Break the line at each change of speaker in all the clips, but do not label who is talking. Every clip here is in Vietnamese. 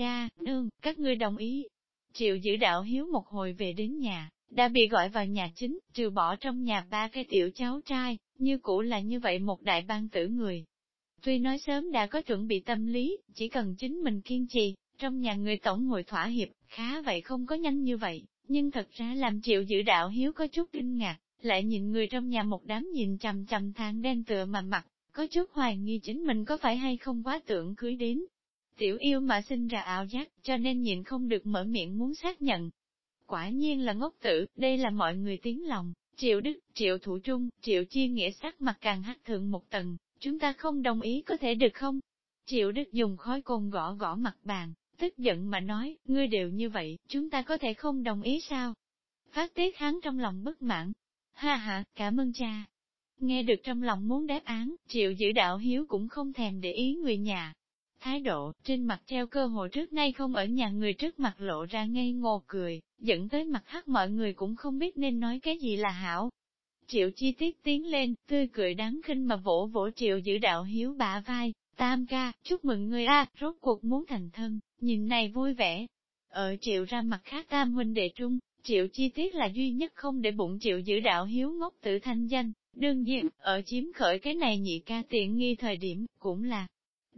cha, nương, các ngươi đồng ý. Triệu giữ đạo hiếu một hồi về đến nhà, đã bị gọi vào nhà chính, trừ bỏ trong nhà ba cái tiểu cháu trai, như cũ là như vậy một đại ban tử người. Tuy nói sớm đã có chuẩn bị tâm lý, chỉ cần chính mình kiên trì, trong nhà người tổng ngồi thỏa hiệp, khá vậy không có nhanh như vậy, nhưng thật ra làm triệu giữ đạo hiếu có chút kinh ngạc, lại nhìn người trong nhà một đám nhìn chằm chằm than đen tựa mà mặt, có chút hoài nghi chính mình có phải hay không quá tưởng cưới đến. Tiểu yêu mà sinh ra ảo giác, cho nên nhịn không được mở miệng muốn xác nhận. Quả nhiên là ngốc tử, đây là mọi người tiếng lòng, triệu đức, triệu thủ trung, triệu chi nghĩa sắc mặt càng hắc thượng một tầng, chúng ta không đồng ý có thể được không? Triệu đức dùng khói côn gõ gõ mặt bàn, tức giận mà nói, ngươi đều như vậy, chúng ta có thể không đồng ý sao? Phát tiết hắn trong lòng bất mãn. Ha ha, cảm ơn cha. Nghe được trong lòng muốn đáp án, triệu giữ đạo hiếu cũng không thèm để ý người nhà. Thái độ, trên mặt treo cơ hội trước nay không ở nhà người trước mặt lộ ra ngây ngô cười, dẫn tới mặt hắc mọi người cũng không biết nên nói cái gì là hảo. Triệu chi tiết tiến lên, tươi cười đáng khinh mà vỗ vỗ triệu giữ đạo hiếu bả vai, tam ca, chúc mừng người a, rốt cuộc muốn thành thân, nhìn này vui vẻ. Ở triệu ra mặt khác tam huynh đệ trung, triệu chi tiết là duy nhất không để bụng triệu giữ đạo hiếu ngốc tự thanh danh, đương nhiên, ở chiếm khởi cái này nhị ca tiện nghi thời điểm, cũng là.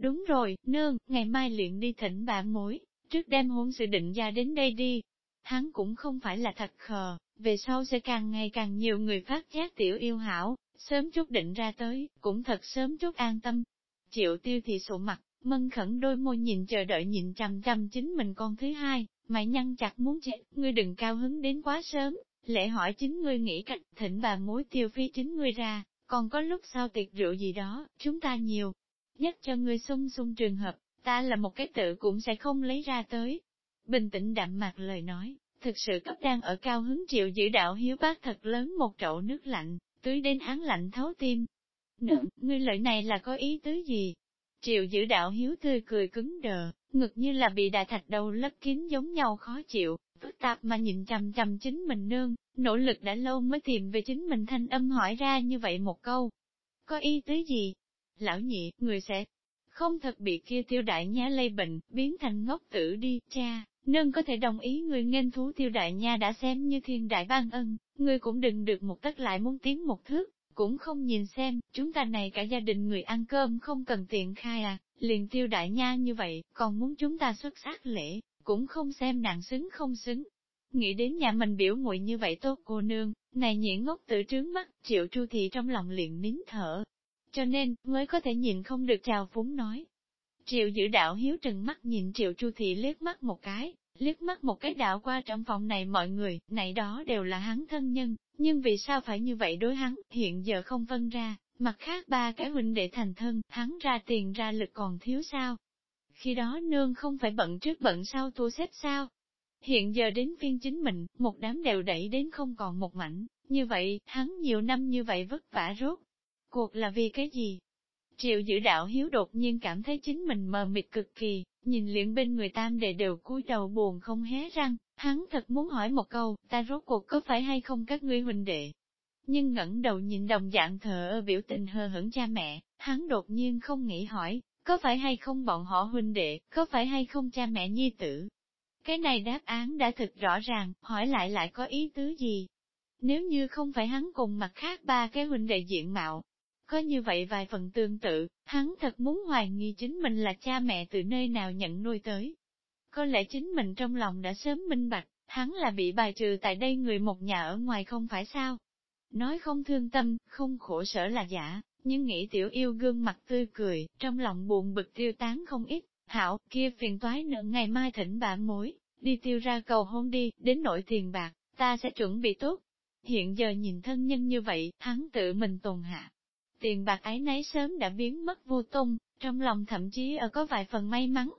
Đúng rồi, nương, ngày mai luyện đi thỉnh bạn mối, trước đem hôn sự định ra đến đây đi. Hắn cũng không phải là thật khờ, về sau sẽ càng ngày càng nhiều người phát giác tiểu yêu hảo, sớm chút định ra tới, cũng thật sớm chút an tâm. Triệu tiêu thì sụ mặt, Mân khẩn đôi môi nhìn chờ đợi nhìn chằm chằm chính mình con thứ hai, mày nhăn chặt muốn chết, ngươi đừng cao hứng đến quá sớm, lễ hỏi chính ngươi nghĩ cách thỉnh bà mối tiêu phi chính ngươi ra, còn có lúc sau tiệc rượu gì đó, chúng ta nhiều. Nhất cho ngươi sung sung trường hợp, ta là một cái tự cũng sẽ không lấy ra tới. Bình tĩnh đạm mạc lời nói, thực sự cấp đang ở cao hứng triệu giữ đạo hiếu bác thật lớn một chậu nước lạnh, tưới đến hắn lạnh thấu tim. Nượng, ngươi lời này là có ý tứ gì? Triệu giữ đạo hiếu tươi cười cứng đờ, ngực như là bị đại thạch đầu lấp kín giống nhau khó chịu, phức tạp mà nhìn chằm chằm chính mình nương, nỗ lực đã lâu mới tìm về chính mình thanh âm hỏi ra như vậy một câu. Có ý tứ gì? Lão nhị, người sẽ không thật bị kia tiêu đại nhá lây bệnh, biến thành ngốc tử đi, cha, nương có thể đồng ý người nghênh thú tiêu đại nha đã xem như thiên đại ban ân, người cũng đừng được một tất lại muốn tiến một thước, cũng không nhìn xem, chúng ta này cả gia đình người ăn cơm không cần tiền khai à, liền tiêu đại nha như vậy, còn muốn chúng ta xuất sắc lễ, cũng không xem nàng xứng không xứng. Nghĩ đến nhà mình biểu muội như vậy tốt cô nương, này nhĩ ngốc tự trướng mắt, triệu tru thị trong lòng liền nín thở. Cho nên, mới có thể nhìn không được chào phúng nói. Triệu giữ đạo hiếu trừng mắt nhìn triệu chu thị liếc mắt một cái, liếc mắt một cái đạo qua trong phòng này mọi người, này đó đều là hắn thân nhân, nhưng vì sao phải như vậy đối hắn, hiện giờ không phân ra, mặt khác ba cái huynh đệ thành thân, hắn ra tiền ra lực còn thiếu sao? Khi đó nương không phải bận trước bận sau tu xếp sao? Hiện giờ đến phiên chính mình, một đám đều đẩy đến không còn một mảnh, như vậy, hắn nhiều năm như vậy vất vả rốt. Cuộc là vì cái gì? Triệu giữ đạo hiếu đột nhiên cảm thấy chính mình mờ mịt cực kỳ, nhìn liễn bên người tam đệ đều cúi đầu buồn không hé răng, hắn thật muốn hỏi một câu, ta rốt cuộc có phải hay không các ngươi huynh đệ. Nhưng ngẩng đầu nhìn đồng dạng thờ ơ biểu tình hờ hững cha mẹ, hắn đột nhiên không nghĩ hỏi, có phải hay không bọn họ huynh đệ, có phải hay không cha mẹ nhi tử. Cái này đáp án đã thật rõ ràng, hỏi lại lại có ý tứ gì. Nếu như không phải hắn cùng mặt khác ba cái huynh đệ diện mạo, có như vậy vài phần tương tự, hắn thật muốn hoài nghi chính mình là cha mẹ từ nơi nào nhận nuôi tới. Có lẽ chính mình trong lòng đã sớm minh bạch, hắn là bị bài trừ tại đây người một nhà ở ngoài không phải sao. Nói không thương tâm, không khổ sở là giả, nhưng nghĩ tiểu yêu gương mặt tươi cười, trong lòng buồn bực tiêu tán không ít, hảo, kia phiền toái nợ ngày mai thỉnh bạn mối, đi tiêu ra cầu hôn đi, đến nỗi tiền bạc, ta sẽ chuẩn bị tốt. Hiện giờ nhìn thân nhân như vậy, hắn tự mình tồn hạ, tiền bạc ấy nấy sớm đã biến mất vô tung, trong lòng thậm chí ở có vài phần may mắn.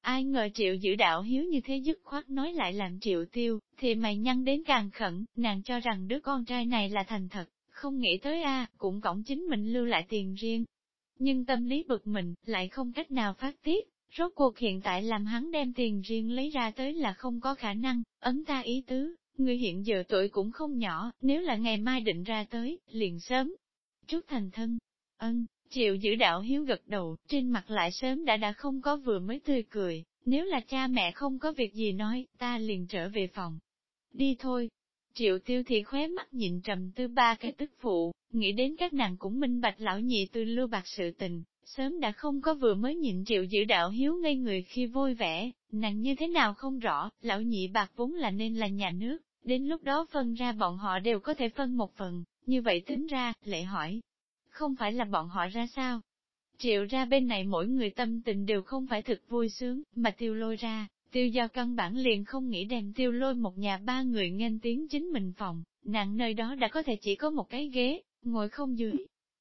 Ai ngờ triệu giữ đạo hiếu như thế dứt khoát nói lại làm triệu tiêu, thì mày nhăn đến càng khẩn, nàng cho rằng đứa con trai này là thành thật, không nghĩ tới a cũng cổng chính mình lưu lại tiền riêng. Nhưng tâm lý bực mình, lại không cách nào phát tiết, rốt cuộc hiện tại làm hắn đem tiền riêng lấy ra tới là không có khả năng, ấn ta ý tứ, người hiện giờ tuổi cũng không nhỏ, nếu là ngày mai định ra tới, liền sớm, chút thành thân. Ân, chịu giữ đạo hiếu gật đầu, trên mặt lại sớm đã đã không có vừa mới tươi cười, Nếu là cha mẹ không có việc gì nói, ta liền trở về phòng. Đi thôi. Triệu tiêu thì khóe mắt nhìn trầm tư ba cái tức phụ, nghĩ đến các nàng cũng minh bạch lão nhị từ lưu bạc sự tình, sớm đã không có vừa mới nhịn triệu giữ đạo hiếu ngây người khi vui vẻ, nàng như thế nào không rõ, lão nhị bạc vốn là nên là nhà nước, đến lúc đó phân ra bọn họ đều có thể phân một phần, như vậy tính ra, lệ hỏi, không phải là bọn họ ra sao? Triệu ra bên này mỗi người tâm tình đều không phải thực vui sướng, mà tiêu lôi ra, tiêu giao căn bản liền không nghĩ đem tiêu lôi một nhà ba người nghênh tiếng chính mình phòng, nặng nơi đó đã có thể chỉ có một cái ghế, ngồi không dưới.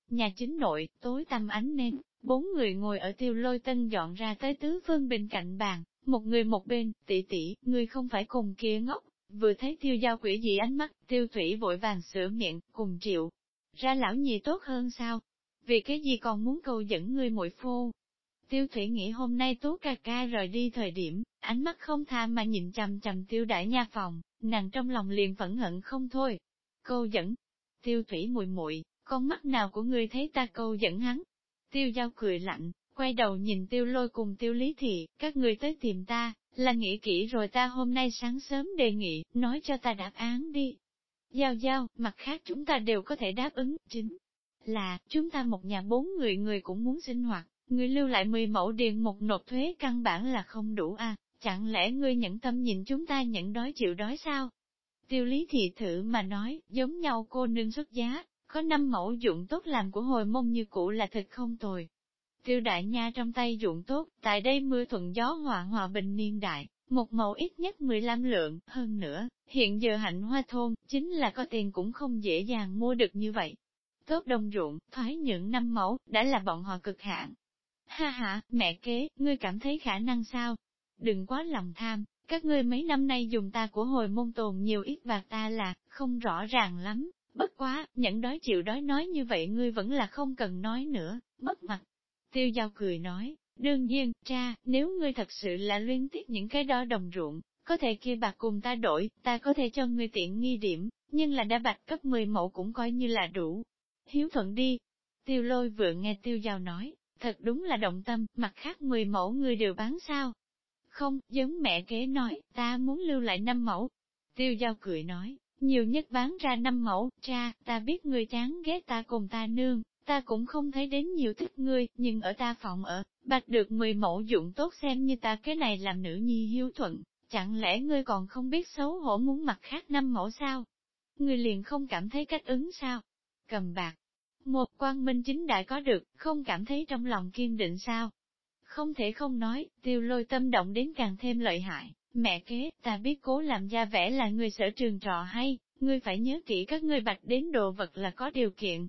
Nhà chính nội, tối tăm ánh nến, bốn người ngồi ở tiêu lôi tân dọn ra tới tứ phương bên cạnh bàn, một người một bên, tỷ tỷ, người không phải cùng kia ngốc, vừa thấy tiêu giao quỷ dị ánh mắt, tiêu thủy vội vàng sửa miệng, cùng triệu. Ra lão nhị tốt hơn sao? Vì cái gì còn muốn cầu dẫn người muội phu? Tiêu thủy nghĩ hôm nay tú ca ca rời đi thời điểm, ánh mắt không tha mà nhìn chầm chầm tiêu đại nha phòng, nàng trong lòng liền phẫn hận không thôi. Câu dẫn, tiêu thủy muội muội con mắt nào của ngươi thấy ta câu dẫn hắn? Tiêu giao cười lạnh, quay đầu nhìn tiêu lôi cùng tiêu lý thị, các người tới tìm ta, là nghĩ kỹ rồi ta hôm nay sáng sớm đề nghị, nói cho ta đáp án đi. Giao giao, mặt khác chúng ta đều có thể đáp ứng, chính là, chúng ta một nhà bốn người người cũng muốn sinh hoạt, người lưu lại 10 mẫu điền một nộp thuế căn bản là không đủ à, chẳng lẽ ngươi nhận tâm nhìn chúng ta nhận đói chịu đói sao? Tiêu lý thị thử mà nói, giống nhau cô nương xuất giá, có năm mẫu dụng tốt làm của hồi môn như cũ là thật không tồi. Tiêu đại nha trong tay dụng tốt, tại đây mưa thuận gió hòa hòa bình niên đại, một mẫu ít nhất 15 lượng, hơn nữa, hiện giờ hạnh hoa thôn, chính là có tiền cũng không dễ dàng mua được như vậy. Tốt đồng ruộng, thoái những năm mẫu, đã là bọn họ cực hạn. Ha ha, mẹ kế, ngươi cảm thấy khả năng sao? Đừng quá lòng tham, các ngươi mấy năm nay dùng ta của hồi môn tồn nhiều ít bạc ta là, không rõ ràng lắm, bất quá, nhận đói chịu đói nói như vậy ngươi vẫn là không cần nói nữa, mất mặt. Tiêu giao cười nói, đương nhiên, cha, nếu ngươi thật sự là liên tiếp những cái đó đồng ruộng, có thể kia bạc cùng ta đổi, ta có thể cho ngươi tiện nghi điểm, nhưng là đã bạc cấp 10 mẫu cũng coi như là đủ. Hiếu thuận đi. Tiêu lôi vừa nghe tiêu giao nói, thật đúng là động tâm, mặt khác 10 mẫu ngươi đều bán sao? Không, giống mẹ kế nói, ta muốn lưu lại 5 mẫu. Tiêu giao cười nói, nhiều nhất bán ra 5 mẫu, cha, ta biết ngươi chán ghét ta cùng ta nương, ta cũng không thấy đến nhiều thích ngươi, nhưng ở ta phòng ở, bạch được 10 mẫu dụng tốt xem như ta cái này làm nữ nhi hiếu thuận, chẳng lẽ ngươi còn không biết xấu hổ muốn mặt khác năm mẫu sao? Ngươi liền không cảm thấy cách ứng sao? Cầm bạc. Một quan minh chính đại có được, không cảm thấy trong lòng kiên định sao? Không thể không nói, tiêu lôi tâm động đến càng thêm lợi hại. Mẹ kế, ta biết cố làm ra vẻ là người sở trường trò hay, ngươi phải nhớ kỹ các ngươi bạch đến đồ vật là có điều kiện,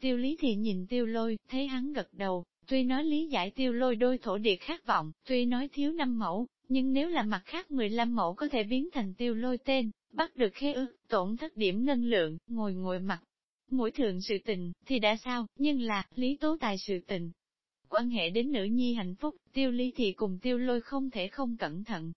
Tiêu lý thì nhìn tiêu lôi, thấy hắn gật đầu, tuy nói lý giải tiêu lôi đôi thổ địa khát vọng, tuy nói thiếu năm mẫu, nhưng nếu là mặt khác 15 mẫu có thể biến thành tiêu lôi tên, bắt được khế ước, tổn thất điểm năng lượng, ngồi ngồi mặt. mũi thường sự tình, thì đã sao, nhưng là, lý tố tài sự tình. Quan hệ đến nữ nhi hạnh phúc, tiêu lý thì cùng tiêu lôi không thể không cẩn thận.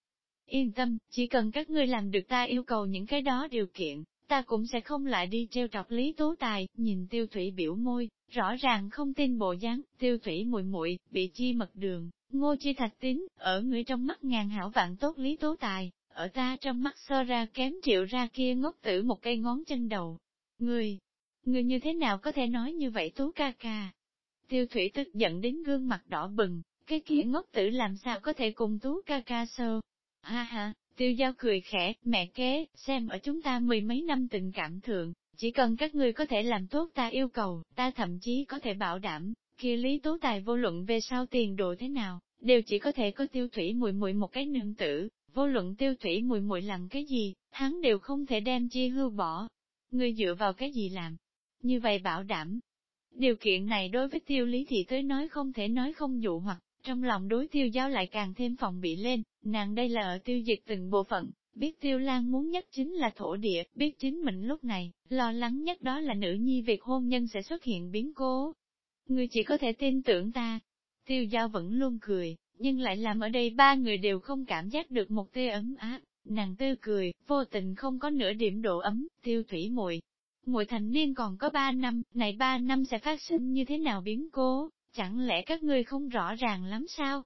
Yên tâm, chỉ cần các ngươi làm được ta yêu cầu những cái đó điều kiện, ta cũng sẽ không lại đi treo trọc Lý Tố Tài, nhìn tiêu thủy biểu môi, rõ ràng không tin bộ dáng, tiêu thủy muội muội bị chi mật đường, ngô chi thạch tín, ở người trong mắt ngàn hảo vạn tốt Lý Tố Tài, ở ta trong mắt so ra kém triệu ra kia ngốc tử một cây ngón chân đầu. Người, người như thế nào có thể nói như vậy Tú ca ca? Tiêu thủy tức giận đến gương mặt đỏ bừng, cái kia ngốc tử làm sao có thể cùng Tú ca ca sơ. Ha ha, Tiêu giao cười khẽ, mẹ kế, xem ở chúng ta mười mấy năm tình cảm thượng, chỉ cần các ngươi có thể làm tốt ta yêu cầu, ta thậm chí có thể bảo đảm, kia lý tố tài vô luận về sau tiền đồ thế nào, đều chỉ có thể có tiêu thủy mùi mùi một cái nương tử, vô luận tiêu thủy mùi mùi làm cái gì, hắn đều không thể đem chi hư bỏ. Ngươi dựa vào cái gì làm? Như vậy bảo đảm. Điều kiện này đối với tiêu lý thì tới nói không thể nói không dụ hoặc, trong lòng đối tiêu Giao lại càng thêm phòng bị lên, nàng đây là ở tiêu diệt từng bộ phận, biết tiêu lan muốn nhất chính là thổ địa, biết chính mình lúc này, lo lắng nhất đó là nữ nhi việc hôn nhân sẽ xuất hiện biến cố. Người chỉ có thể tin tưởng ta. Tiêu giao vẫn luôn cười, nhưng lại làm ở đây ba người đều không cảm giác được một tia ấm áp, nàng tươi cười, vô tình không có nửa điểm độ ấm, tiêu thủy muội Muội thành niên còn có ba năm, này ba năm sẽ phát sinh như thế nào biến cố, Chẳng lẽ các ngươi không rõ ràng lắm sao?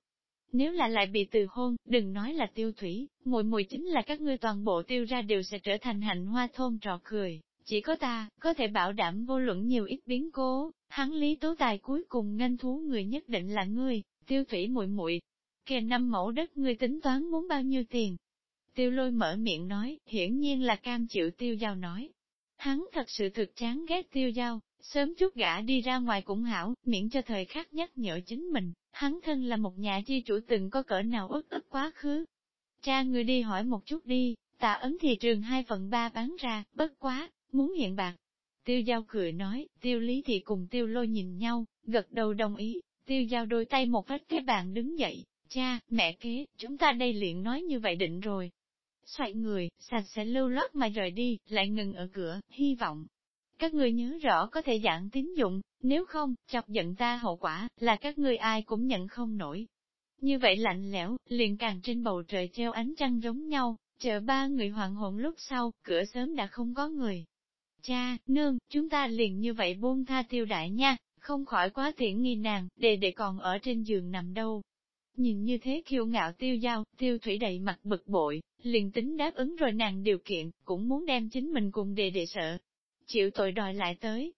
Nếu là lại bị từ hôn, đừng nói là tiêu thủy, muội muội chính là các ngươi toàn bộ tiêu ra đều sẽ trở thành hạnh hoa thôn trò cười. Chỉ có ta, có thể bảo đảm vô luận nhiều ít biến cố, hắn lý tố tài cuối cùng nganh thú người nhất định là ngươi, tiêu thủy muội muội kề năm mẫu đất ngươi tính toán muốn bao nhiêu tiền? Tiêu lôi mở miệng nói, hiển nhiên là cam chịu tiêu giao nói. Hắn thật sự thực chán ghét tiêu giao, sớm chút gã đi ra ngoài cũng hảo, miễn cho thời khắc nhắc nhở chính mình, hắn thân là một nhà chi chủ từng có cỡ nào ức ức quá khứ. Cha người đi hỏi một chút đi, tạ ấn thị trường 2 phần 3 bán ra, bất quá, muốn hiện bạc. Tiêu giao cười nói, tiêu lý thị cùng tiêu lôi nhìn nhau, gật đầu đồng ý, tiêu giao đôi tay một vách cái bàn đứng dậy, cha, mẹ kế, chúng ta đây liền nói như vậy định rồi. Xoay người, sạch sẽ lưu lót mà rời đi, lại ngừng ở cửa, hy vọng. Các người nhớ rõ có thể dạng tín dụng, nếu không, chọc giận ta hậu quả, là các người ai cũng nhận không nổi. Như vậy lạnh lẽo, liền càng trên bầu trời treo ánh trăng giống nhau, chờ ba người hoàng hồn lúc sau, cửa sớm đã không có người. Cha, nương, chúng ta liền như vậy buông tha tiêu đại nha, không khỏi quá tiện nghi nàng, để để còn ở trên giường nằm đâu. Nhìn như thế kiêu ngạo tiêu giao, tiêu thủy đầy mặt bực bội, liền tính đáp ứng rồi nàng điều kiện, cũng muốn đem chính mình cùng đề đệ sợ. Chịu tội đòi lại tới.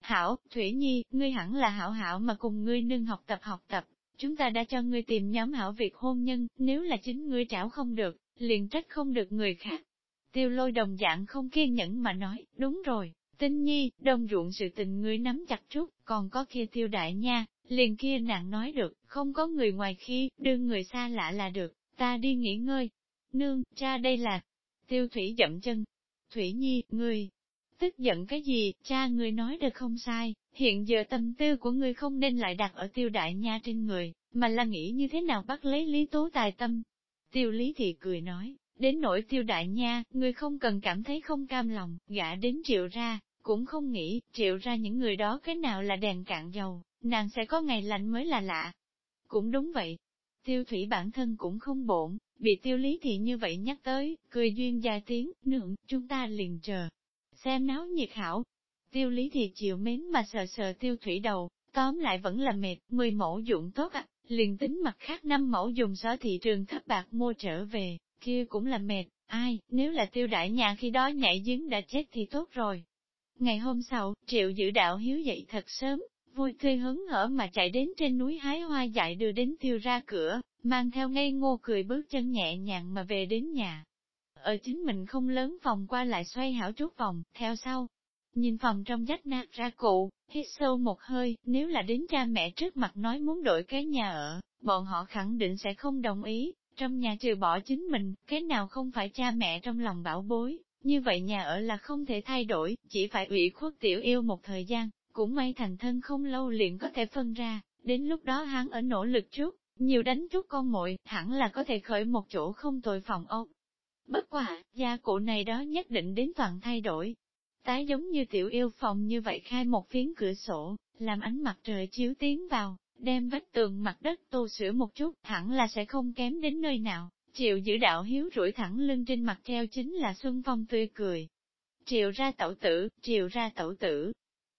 Hảo, Thủy Nhi, ngươi hẳn là hảo hảo mà cùng ngươi nương học tập học tập, chúng ta đã cho ngươi tìm nhóm hảo việc hôn nhân, nếu là chính ngươi trảo không được, liền trách không được người khác. Tiêu lôi đồng dạng không kiên nhẫn mà nói, đúng rồi, tinh nhi, đồng ruộng sự tình ngươi nắm chặt chút, còn có kia tiêu đại nha, liền kia nàng nói được, không có người ngoài khi, đưa người xa lạ là được, ta đi nghỉ ngơi. Nương, cha đây là, tiêu thủy dậm chân. Thủy nhi, ngươi, tức giận cái gì, cha ngươi nói được không sai, hiện giờ tâm tư của ngươi không nên lại đặt ở tiêu đại nha trên người, mà là nghĩ như thế nào bắt lấy lý tố tài tâm. Tiêu lý thì cười nói, đến nỗi tiêu đại nha, ngươi không cần cảm thấy không cam lòng, gã đến triệu ra, cũng không nghĩ, triệu ra những người đó cái nào là đèn cạn dầu, nàng sẽ có ngày lạnh mới là lạ. Cũng đúng vậy. Tiêu thủy bản thân cũng không bổn, bị tiêu lý thị như vậy nhắc tới, cười duyên dài tiếng, nượng, chúng ta liền chờ. Xem náo nhiệt hảo. Tiêu lý thì chịu mến mà sờ sờ tiêu thủy đầu, tóm lại vẫn là mệt, 10 mẫu dụng tốt ạ, liền tính mặt khác năm mẫu dùng xó thị trường thấp bạc mua trở về, kia cũng là mệt, ai, nếu là tiêu đại nhà khi đó nhảy giếng đã chết thì tốt rồi. Ngày hôm sau, triệu dự đạo hiếu dậy thật sớm, vui tươi hứng hở mà chạy đến trên núi hái hoa dại đưa đến tiêu ra cửa, mang theo ngây ngô cười bước chân nhẹ nhàng mà về đến nhà. Ở chính mình không lớn vòng qua lại xoay hảo chút vòng, theo sau. Nhìn phòng trong dách nát ra cụ, hít sâu một hơi, nếu là đến cha mẹ trước mặt nói muốn đổi cái nhà ở, bọn họ khẳng định sẽ không đồng ý, trong nhà trừ bỏ chính mình, cái nào không phải cha mẹ trong lòng bảo bối, như vậy nhà ở là không thể thay đổi, chỉ phải ủy khuất tiểu yêu một thời gian, cũng may thành thân không lâu liền có thể phân ra, đến lúc đó hắn ở nỗ lực chút, nhiều đánh chút con muội hẳn là có thể khởi một chỗ không tồi phòng ốc. Bất quả, gia cụ này đó nhất định đến toàn thay đổi. Tái giống như tiểu yêu phòng như vậy khai một phiến cửa sổ, làm ánh mặt trời chiếu tiến vào, đem vách tường mặt đất tô sửa một chút, hẳn là sẽ không kém đến nơi nào. Triệu giữ đạo hiếu rủi thẳng lưng trên mặt treo chính là Xuân Phong tươi cười. Triệu ra tẩu tử, triệu ra tẩu tử,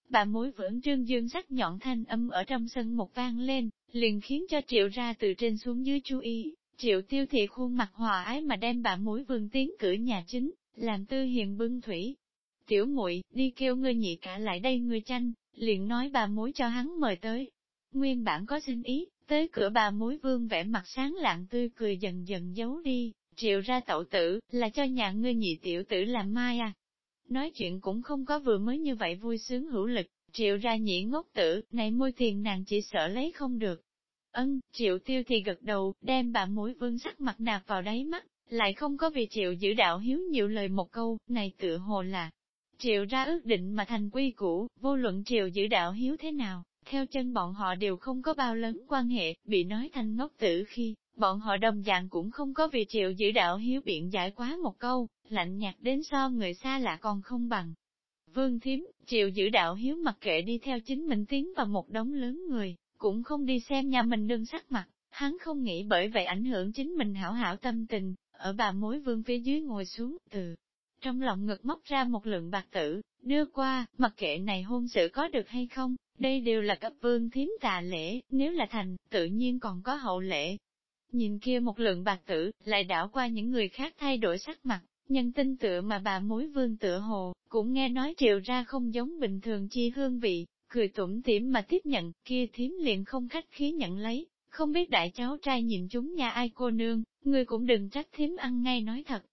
bà mối vẫn trương dương sắc nhọn thanh âm ở trong sân một vang lên, liền khiến cho triệu ra từ trên xuống dưới chú ý, triệu tiêu thị khuôn mặt hòa ái mà đem bà mối vương tiến cửa nhà chính, làm tư hiền bưng thủy. Tiểu muội đi kêu ngươi nhị cả lại đây ngươi tranh, liền nói bà mối cho hắn mời tới. Nguyên bản có xin ý, tới cửa bà mối vương vẻ mặt sáng lạng tươi cười dần dần giấu đi, triệu ra tậu tử, là cho nhà ngươi nhị tiểu tử làm mai à, Nói chuyện cũng không có vừa mới như vậy vui sướng hữu lực, triệu ra nhĩ ngốc tử, này môi tiền nàng chỉ sợ lấy không được. Ân, triệu tiêu thì gật đầu, đem bạn mối vương sắc mặt nạp vào đáy mắt, lại không có vì triệu giữ đạo hiếu nhiều lời một câu, này tựa hồ là. Triệu ra ước định mà thành quy củ, vô luận triệu giữ đạo hiếu thế nào, theo chân bọn họ đều không có bao lớn quan hệ, bị nói thành ngốc tử khi, bọn họ đồng dạng cũng không có vì triệu giữ đạo hiếu biện giải quá một câu, lạnh nhạt đến so người xa lạ còn không bằng. Vương Thiếm, triệu giữ đạo hiếu mặc kệ đi theo chính mình tiến vào một đống lớn người, cũng không đi xem nhà mình đương sắc mặt, hắn không nghĩ bởi vậy ảnh hưởng chính mình hảo hảo tâm tình, ở bà mối vương phía dưới ngồi xuống, từ trong lòng ngực móc ra một lượng bạc tử, đưa qua, mặc kệ này hôn sự có được hay không, đây đều là cấp vương thiếm tà lễ, nếu là thành, tự nhiên còn có hậu lễ. Nhìn kia một lượng bạc tử, lại đảo qua những người khác thay đổi sắc mặt, nhân tin tựa mà bà mối vương tựa hồ, cũng nghe nói triệu ra không giống bình thường chi hương vị, cười tủm tỉm mà tiếp nhận, kia thiếm liền không khách khí nhận lấy, không biết đại cháu trai nhìn chúng nhà ai cô nương, ngươi cũng đừng trách thiếm ăn ngay nói thật.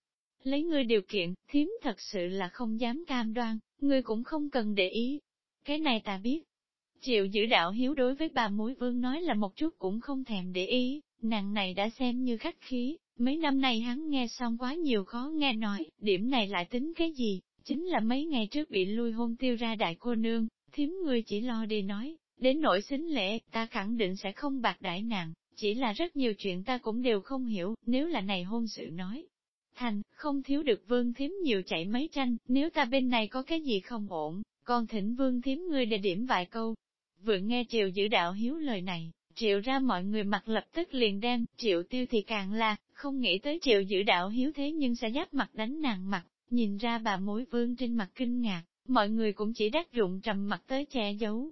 Lấy ngươi điều kiện, thiếm thật sự là không dám cam đoan, ngươi cũng không cần để ý. Cái này ta biết. Triệu giữ đạo hiếu đối với bà mối vương nói là một chút cũng không thèm để ý, nàng này đã xem như khách khí, mấy năm nay hắn nghe xong quá nhiều khó nghe nói, điểm này lại tính cái gì, chính là mấy ngày trước bị lui hôn tiêu ra đại cô nương, thiếm người chỉ lo đi nói, đến nỗi xính lễ, ta khẳng định sẽ không bạc đại nàng, chỉ là rất nhiều chuyện ta cũng đều không hiểu, nếu là này hôn sự nói. Thành, không thiếu được vương thiếm nhiều chạy mấy tranh, nếu ta bên này có cái gì không ổn, còn thỉnh vương thiếm ngươi để điểm vài câu. Vừa nghe triệu giữ đạo hiếu lời này, triệu ra mọi người mặt lập tức liền đen, triệu tiêu thì càng là, không nghĩ tới triệu giữ đạo hiếu thế nhưng sẽ giáp mặt đánh nàng mặt, nhìn ra bà mối vương trên mặt kinh ngạc, mọi người cũng chỉ đắc dụng trầm mặt tới che giấu.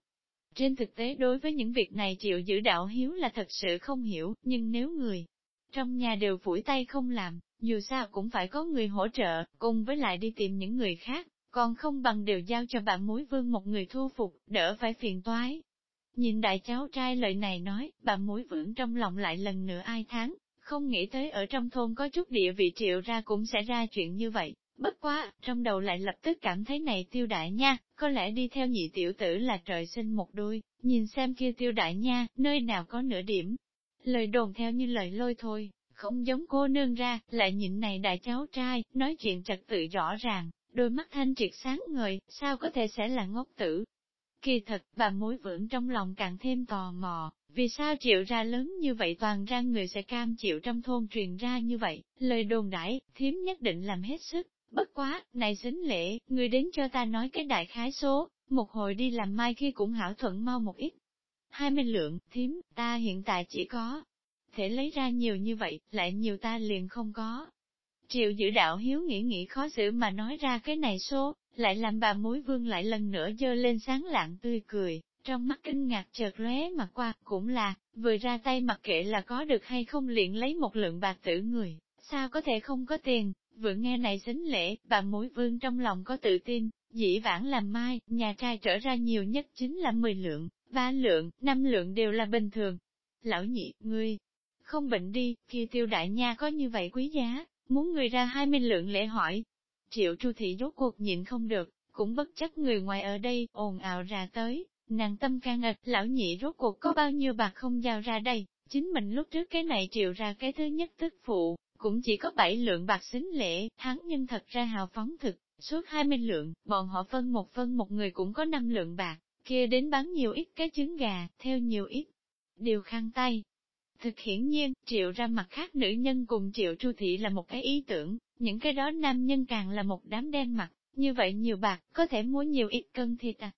Trên thực tế đối với những việc này chịu giữ đạo hiếu là thật sự không hiểu, nhưng nếu người trong nhà đều phủi tay không làm, dù sao cũng phải có người hỗ trợ, cùng với lại đi tìm những người khác, còn không bằng đều giao cho bà mối vương một người thu phục, đỡ phải phiền toái. Nhìn đại cháu trai lời này nói, bà mối vững trong lòng lại lần nữa ai tháng, không nghĩ tới ở trong thôn có chút địa vị triệu ra cũng sẽ ra chuyện như vậy, Bất quá, trong đầu lại lập tức cảm thấy này tiêu đại nha, có lẽ đi theo nhị tiểu tử là trời sinh một đôi, nhìn xem kia tiêu đại nha, nơi nào có nửa điểm. Lời đồn theo như lời lôi thôi, không giống cô nương ra, lại nhìn này đại cháu trai, nói chuyện trật tự rõ ràng, đôi mắt thanh triệt sáng ngời, sao có thể sẽ là ngốc tử. Kỳ thật, bà mối vững trong lòng càng thêm tò mò, vì sao triệu ra lớn như vậy toàn ra người sẽ cam chịu trong thôn truyền ra như vậy, lời đồn đãi, thiếm nhất định làm hết sức, Bất quá, này xính lễ, người đến cho ta nói cái đại khái số, một hồi đi làm mai khi cũng hảo thuận mau một ít. Hai mươi lượng, thím, ta hiện tại chỉ có thể lấy ra nhiều như vậy, lại nhiều ta liền không có. Triệu giữ đạo hiếu nghĩ nghĩ khó xử mà nói ra cái này số, lại làm bà mối vương lại lần nữa dơ lên sáng lạng tươi cười, trong mắt kinh ngạc chợt lóe mà qua, cũng là, vừa ra tay mặc kệ là có được hay không liền lấy một lượng bạc tử người, sao có thể không có tiền, Vừa nghe này xính lễ, bà mối vương trong lòng có tự tin, dĩ vãng làm mai, nhà trai trở ra nhiều nhất chính là 10 lượng, 3 lượng, 5 lượng đều là bình thường. Lão nhị, ngươi, không bệnh đi, khi tiêu đại nha có như vậy quý giá, muốn người ra 20 lượng lễ hỏi. Triệu chu thị rốt cuộc nhịn không được, cũng bất chấp người ngoài ở đây, ồn ào ra tới, nàng tâm can ịch, lão nhị rốt cuộc có bao nhiêu bạc không giao ra đây, chính mình lúc trước cái này triệu ra cái thứ nhất tức phụ, cũng chỉ có 7 lượng bạc xính lễ, hắn nhân thật ra hào phóng thực, suốt 20 lượng, bọn họ phân một phân một người cũng có 5 lượng bạc, kia đến bán nhiều ít cái trứng gà, theo nhiều ít, điều khăn tay. Thực hiển nhiên, triệu ra mặt khác nữ nhân cùng triệu tru thị là một cái ý tưởng, những cái đó nam nhân càng là một đám đen mặt, như vậy nhiều bạc, có thể mua nhiều ít cân thịt à.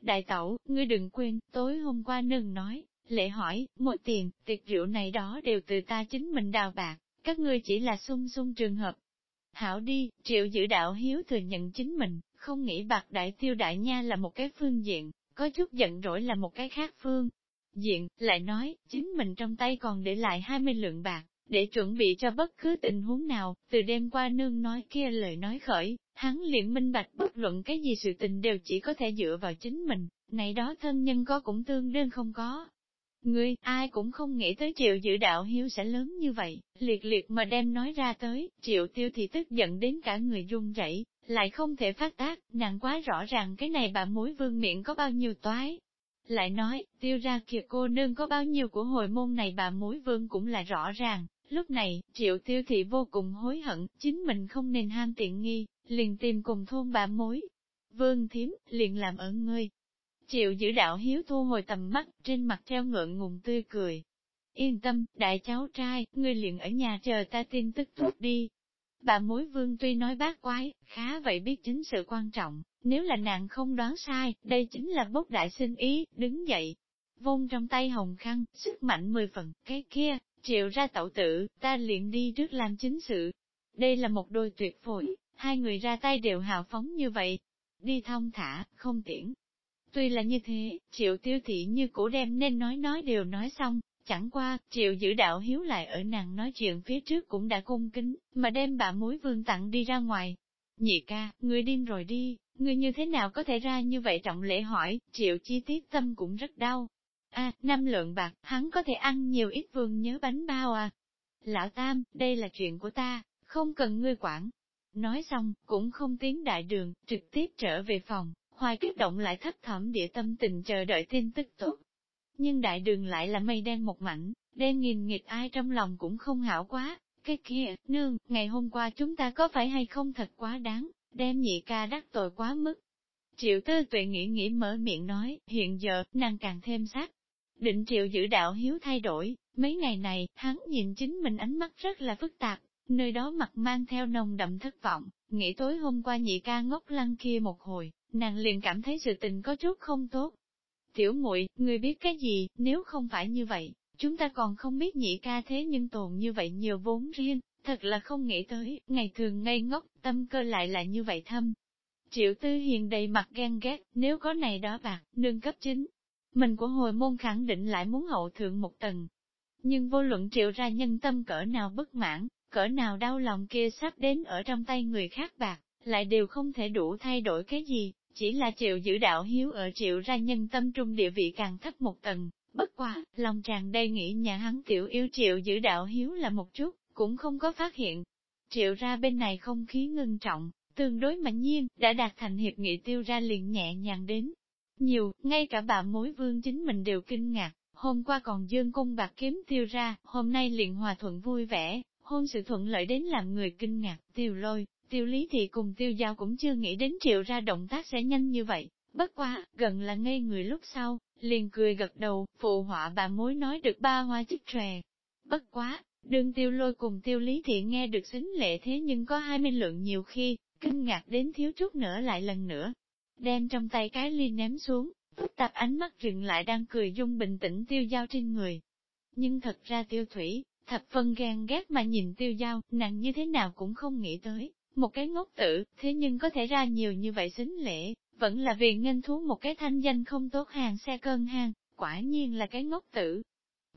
Đại tẩu, ngươi đừng quên, tối hôm qua nương nói, lệ hỏi, một tiền, tiệc rượu này đó đều từ ta chính mình đào bạc, các ngươi chỉ là sung sung trường hợp. Hảo đi, triệu giữ đạo hiếu thừa nhận chính mình, không nghĩ bạc đại tiêu đại nha là một cái phương diện, có chút giận rỗi là một cái khác phương. Diện, lại nói, chính mình trong tay còn để lại 20 lượng bạc, để chuẩn bị cho bất cứ tình huống nào, từ đêm qua nương nói kia lời nói khởi, hắn liền minh bạch bất luận cái gì sự tình đều chỉ có thể dựa vào chính mình, này đó thân nhân có cũng tương đương không có, Ngươi, ai cũng không nghĩ tới triệu dự đạo hiếu sẽ lớn như vậy, liệt liệt mà đem nói ra tới, triệu tiêu thì tức giận đến cả người run rẩy, lại không thể phát tác, nàng quá rõ ràng cái này bà mối vương miệng có bao nhiêu toái. Lại nói, tiêu ra kìa cô nương có bao nhiêu của hồi môn này bà mối vương cũng là rõ ràng, lúc này, triệu tiêu thị vô cùng hối hận, chính mình không nên ham tiện nghi, liền tìm cùng thôn bà mối. Vương thím liền làm ở ngươi, Triệu giữ đạo hiếu thu hồi tầm mắt, trên mặt treo ngượng ngùng tươi cười. Yên tâm, đại cháu trai, ngươi liền ở nhà chờ ta tin tức tốt đi. Bà mối vương tuy nói bác quái, khá vậy biết chính sự quan trọng, nếu là nàng không đoán sai, đây chính là bốc đại sinh ý, đứng dậy. Vông trong tay hồng khăn, sức mạnh mười phần, cái kia, triệu ra tẩu tử, ta liền đi trước làm chính sự. Đây là một đôi tuyệt phổi, hai người ra tay đều hào phóng như vậy. Đi thông thả, không tiễn, Tuy là như thế, triệu tiêu thị như cũ đem nên nói nói đều nói xong, Chẳng qua, triệu giữ đạo hiếu lại ở nàng nói chuyện phía trước cũng đã cung kính, mà đem bà mối vương tặng đi ra ngoài. Nhị ca, ngươi điên rồi đi, ngươi như thế nào có thể ra như vậy trọng lễ hỏi, triệu chi tiết tâm cũng rất đau. a năm lượng bạc, hắn có thể ăn nhiều ít vương nhớ bánh bao à. Lão Tam, đây là chuyện của ta, không cần ngươi quản. Nói xong, cũng không tiến đại đường, trực tiếp trở về phòng, hoài kích động lại thấp thỏm địa tâm tình chờ đợi tin tức tốt. Nhưng đại đường lại là mây đen một mảnh, đen nghìn nghịch ai trong lòng cũng không hảo quá, cái kia, nương, ngày hôm qua chúng ta có phải hay không thật quá đáng, đem nhị ca đắc tội quá mức. Triệu tư tuệ nghĩ nghĩ mở miệng nói, hiện giờ, nàng càng thêm sát. Định triệu giữ đạo hiếu thay đổi, mấy ngày này, hắn nhìn chính mình ánh mắt rất là phức tạp, nơi đó mặt mang theo nồng đậm thất vọng, nghĩ tối hôm qua nhị ca ngốc lăng kia một hồi, nàng liền cảm thấy sự tình có chút không tốt. Tiểu muội, người biết cái gì, nếu không phải như vậy, chúng ta còn không biết nhị ca thế nhưng tồn như vậy nhiều vốn riêng, thật là không nghĩ tới, ngày thường ngây ngốc, tâm cơ lại là như vậy thâm. Triệu Tư Hiền đầy mặt ghen ghét, nếu có này đó bạc, nương cấp chính. Mình của hồi môn khẳng định lại muốn hậu thượng một tầng. Nhưng vô luận triệu ra nhân tâm cỡ nào bất mãn, cỡ nào đau lòng kia sắp đến ở trong tay người khác bạc, lại đều không thể đủ thay đổi cái gì, chỉ là triệu giữ đạo hiếu ở triệu ra nhân tâm trung địa vị càng thấp một tầng, bất quá, lòng tràn đầy nghĩ nhà hắn tiểu yêu triệu giữ đạo hiếu là một chút, cũng không có phát hiện. Triệu ra bên này không khí ngưng trọng, tương đối mạnh nhiên, đã đạt thành hiệp nghị tiêu ra liền nhẹ nhàng đến. Nhiều, ngay cả bà mối vương chính mình đều kinh ngạc, hôm qua còn dương cung bạc kiếm tiêu ra, hôm nay liền hòa thuận vui vẻ, hôn sự thuận lợi đến làm người kinh ngạc, tiêu lôi, tiêu lý thì cùng tiêu giao cũng chưa nghĩ đến triệu ra động tác sẽ nhanh như vậy, bất qua, gần là ngây người lúc sau, liền cười gật đầu, phụ họa bà mối nói được ba hoa chích trè. Bất quá, đương tiêu lôi cùng tiêu lý thì nghe được xính lệ thế nhưng có hai mươi lượng nhiều khi, kinh ngạc đến thiếu chút nữa lại lần nữa. Đem trong tay cái ly ném xuống, phức tạp ánh mắt dừng lại đang cười dung bình tĩnh tiêu giao trên người. Nhưng thật ra tiêu thủy, thập phân ghen ghét mà nhìn tiêu giao, nàng như thế nào cũng không nghĩ tới, một cái ngốc tử, thế nhưng có thể ra nhiều như vậy xính lễ, vẫn là vì nghênh thú một cái thanh danh không tốt hàng xe cơn hàng, quả nhiên là cái ngốc tử.